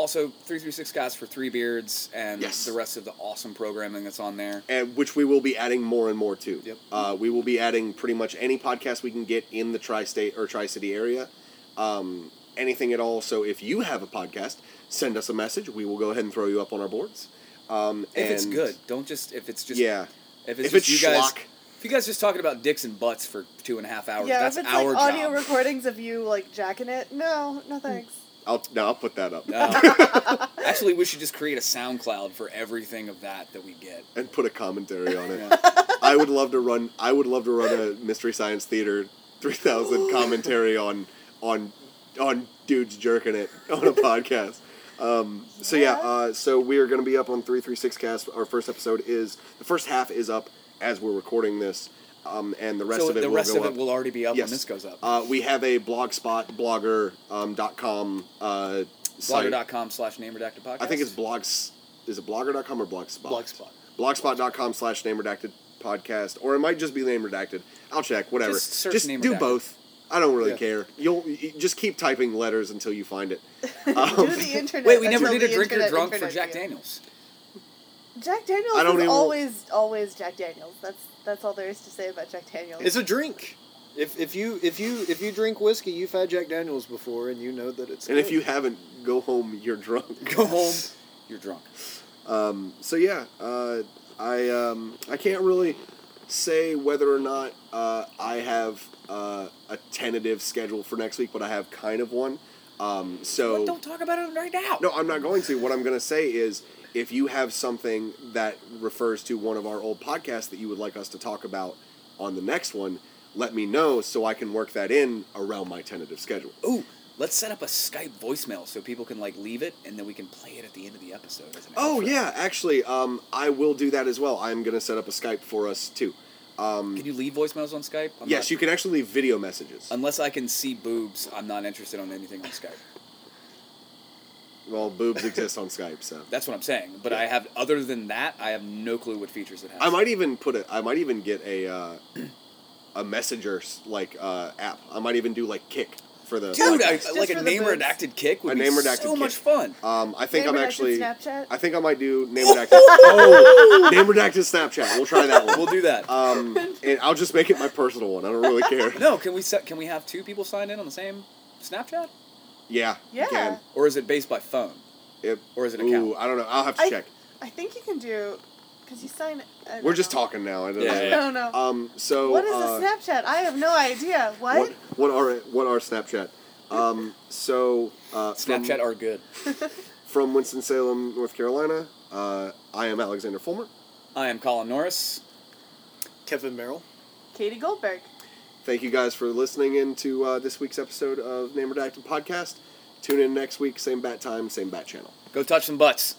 also, 336 Cast for Three Beards and Yes. the rest of the awesome programming that's on there. and which we will be adding more and more to. Yep. Uh, we will be adding pretty much any podcast we can get in the tri-state or tri-city area. Um, anything at all. So if you have a podcast, send us a message. We will go ahead and throw you up on our boards. Um, If it's good, don't just if it's just yeah. If it's If just it's you guys, schlock. if you guys just talking about dicks and butts for two and a half hours, Yeah, that's if it's our like job. audio recordings of you like jacking it, no, no thanks. I'll no, I'll put that up No. [LAUGHS] Actually, we should just create a SoundCloud for everything of that that we get. and put a commentary on it. Yeah. [LAUGHS] I would love to run. I would love to run a Mystery Science Theater 3000 [LAUGHS] commentary on on on dudes jerking it on a podcast. Um, so yeah, uh, so we are going to be up on 336 cast. Our first episode is the first half is up as we're recording this, um, and the rest so of it the will rest go of up. it will already be up Yes. when this goes up. uh, we have a blogspot blogger um, dot com uh, site. Blogger.com slash name redacted podcast. I think it's blogs. Is it blogger.com or blogspot? Blogspot. blogspot.com slash name redacted podcast or it might just be name redacted i'll check whatever Just search name do redacted. both i don't really Yeah. care you'll you just keep typing letters until you find it [LAUGHS] Do um, the internet. Wait, we never until did a the drink or drunk for Jack. Daniels. Jack Daniels I don't is even- always always Jack Daniels. That's that's all there is to say about Jack Daniels. It's a drink. If, if you if you if you drink whiskey, you've had Jack Daniels before, and you know that it's. and if you haven't go home you're drunk [LAUGHS] Go home, you're drunk. um, so yeah uh, i um, i can't really say whether or not uh, i have uh, a tentative schedule for next week but i have kind of one um, so What? Don't talk about it right now. No, I'm not going to. What I'm going to say is if you have something that refers to one of our old podcasts that you would like us to talk about on the next one, let me know so I can work that in around my tentative schedule. Ooh, let's set up a Skype voicemail so people can like leave it and then we can play it at the end of the episode. Oh outro. yeah, actually, um, I will do that as well. I'm going to set up a Skype for us too. Um, Can you leave voicemails on Skype? I'm yes, not- you can actually leave video messages. Unless I can see boobs, I'm not interested on anything on Skype. Well, boobs exist on Skype, so That's what I'm saying. But I have, other than that, I have no clue what features it has. I might even put it. I might even get a uh, a messenger like uh, app. I might even do like Kik for the Dude, I, like a name boobs. redacted kik would A be name redacted so kik. much fun. Um, I think Name I'm actually. Snapchat? I think I might do name redacted. oh, [LAUGHS] name redacted Snapchat. We'll try that one. We'll do that. Um, and I'll just make it my personal one. I don't really care. [LAUGHS] no, can we set? Can we have two people sign in on the same Snapchat, Yeah. you Yeah. can. or is it based by phone, It, or is it ooh, account? I don't know. I'll have to I- check. I think you can do because you sign. I We're just know. talking now. I don't Yeah, know. yeah. I don't know. Um, so what is uh, a Snapchat? I have no idea. What? What what are what are Snapchat? Um, so uh, from- Snapchat are good. [LAUGHS] from Winston Salem, North Carolina. Uh, I am Alexander Fulmer. I am Colin Norris. Kevin Merrill. Katie Goldberg. Thank you guys for listening in to uh, this week's episode of Name Redacted Podcast. Tune in next week, same bat time, same bat channel. Go touch some butts.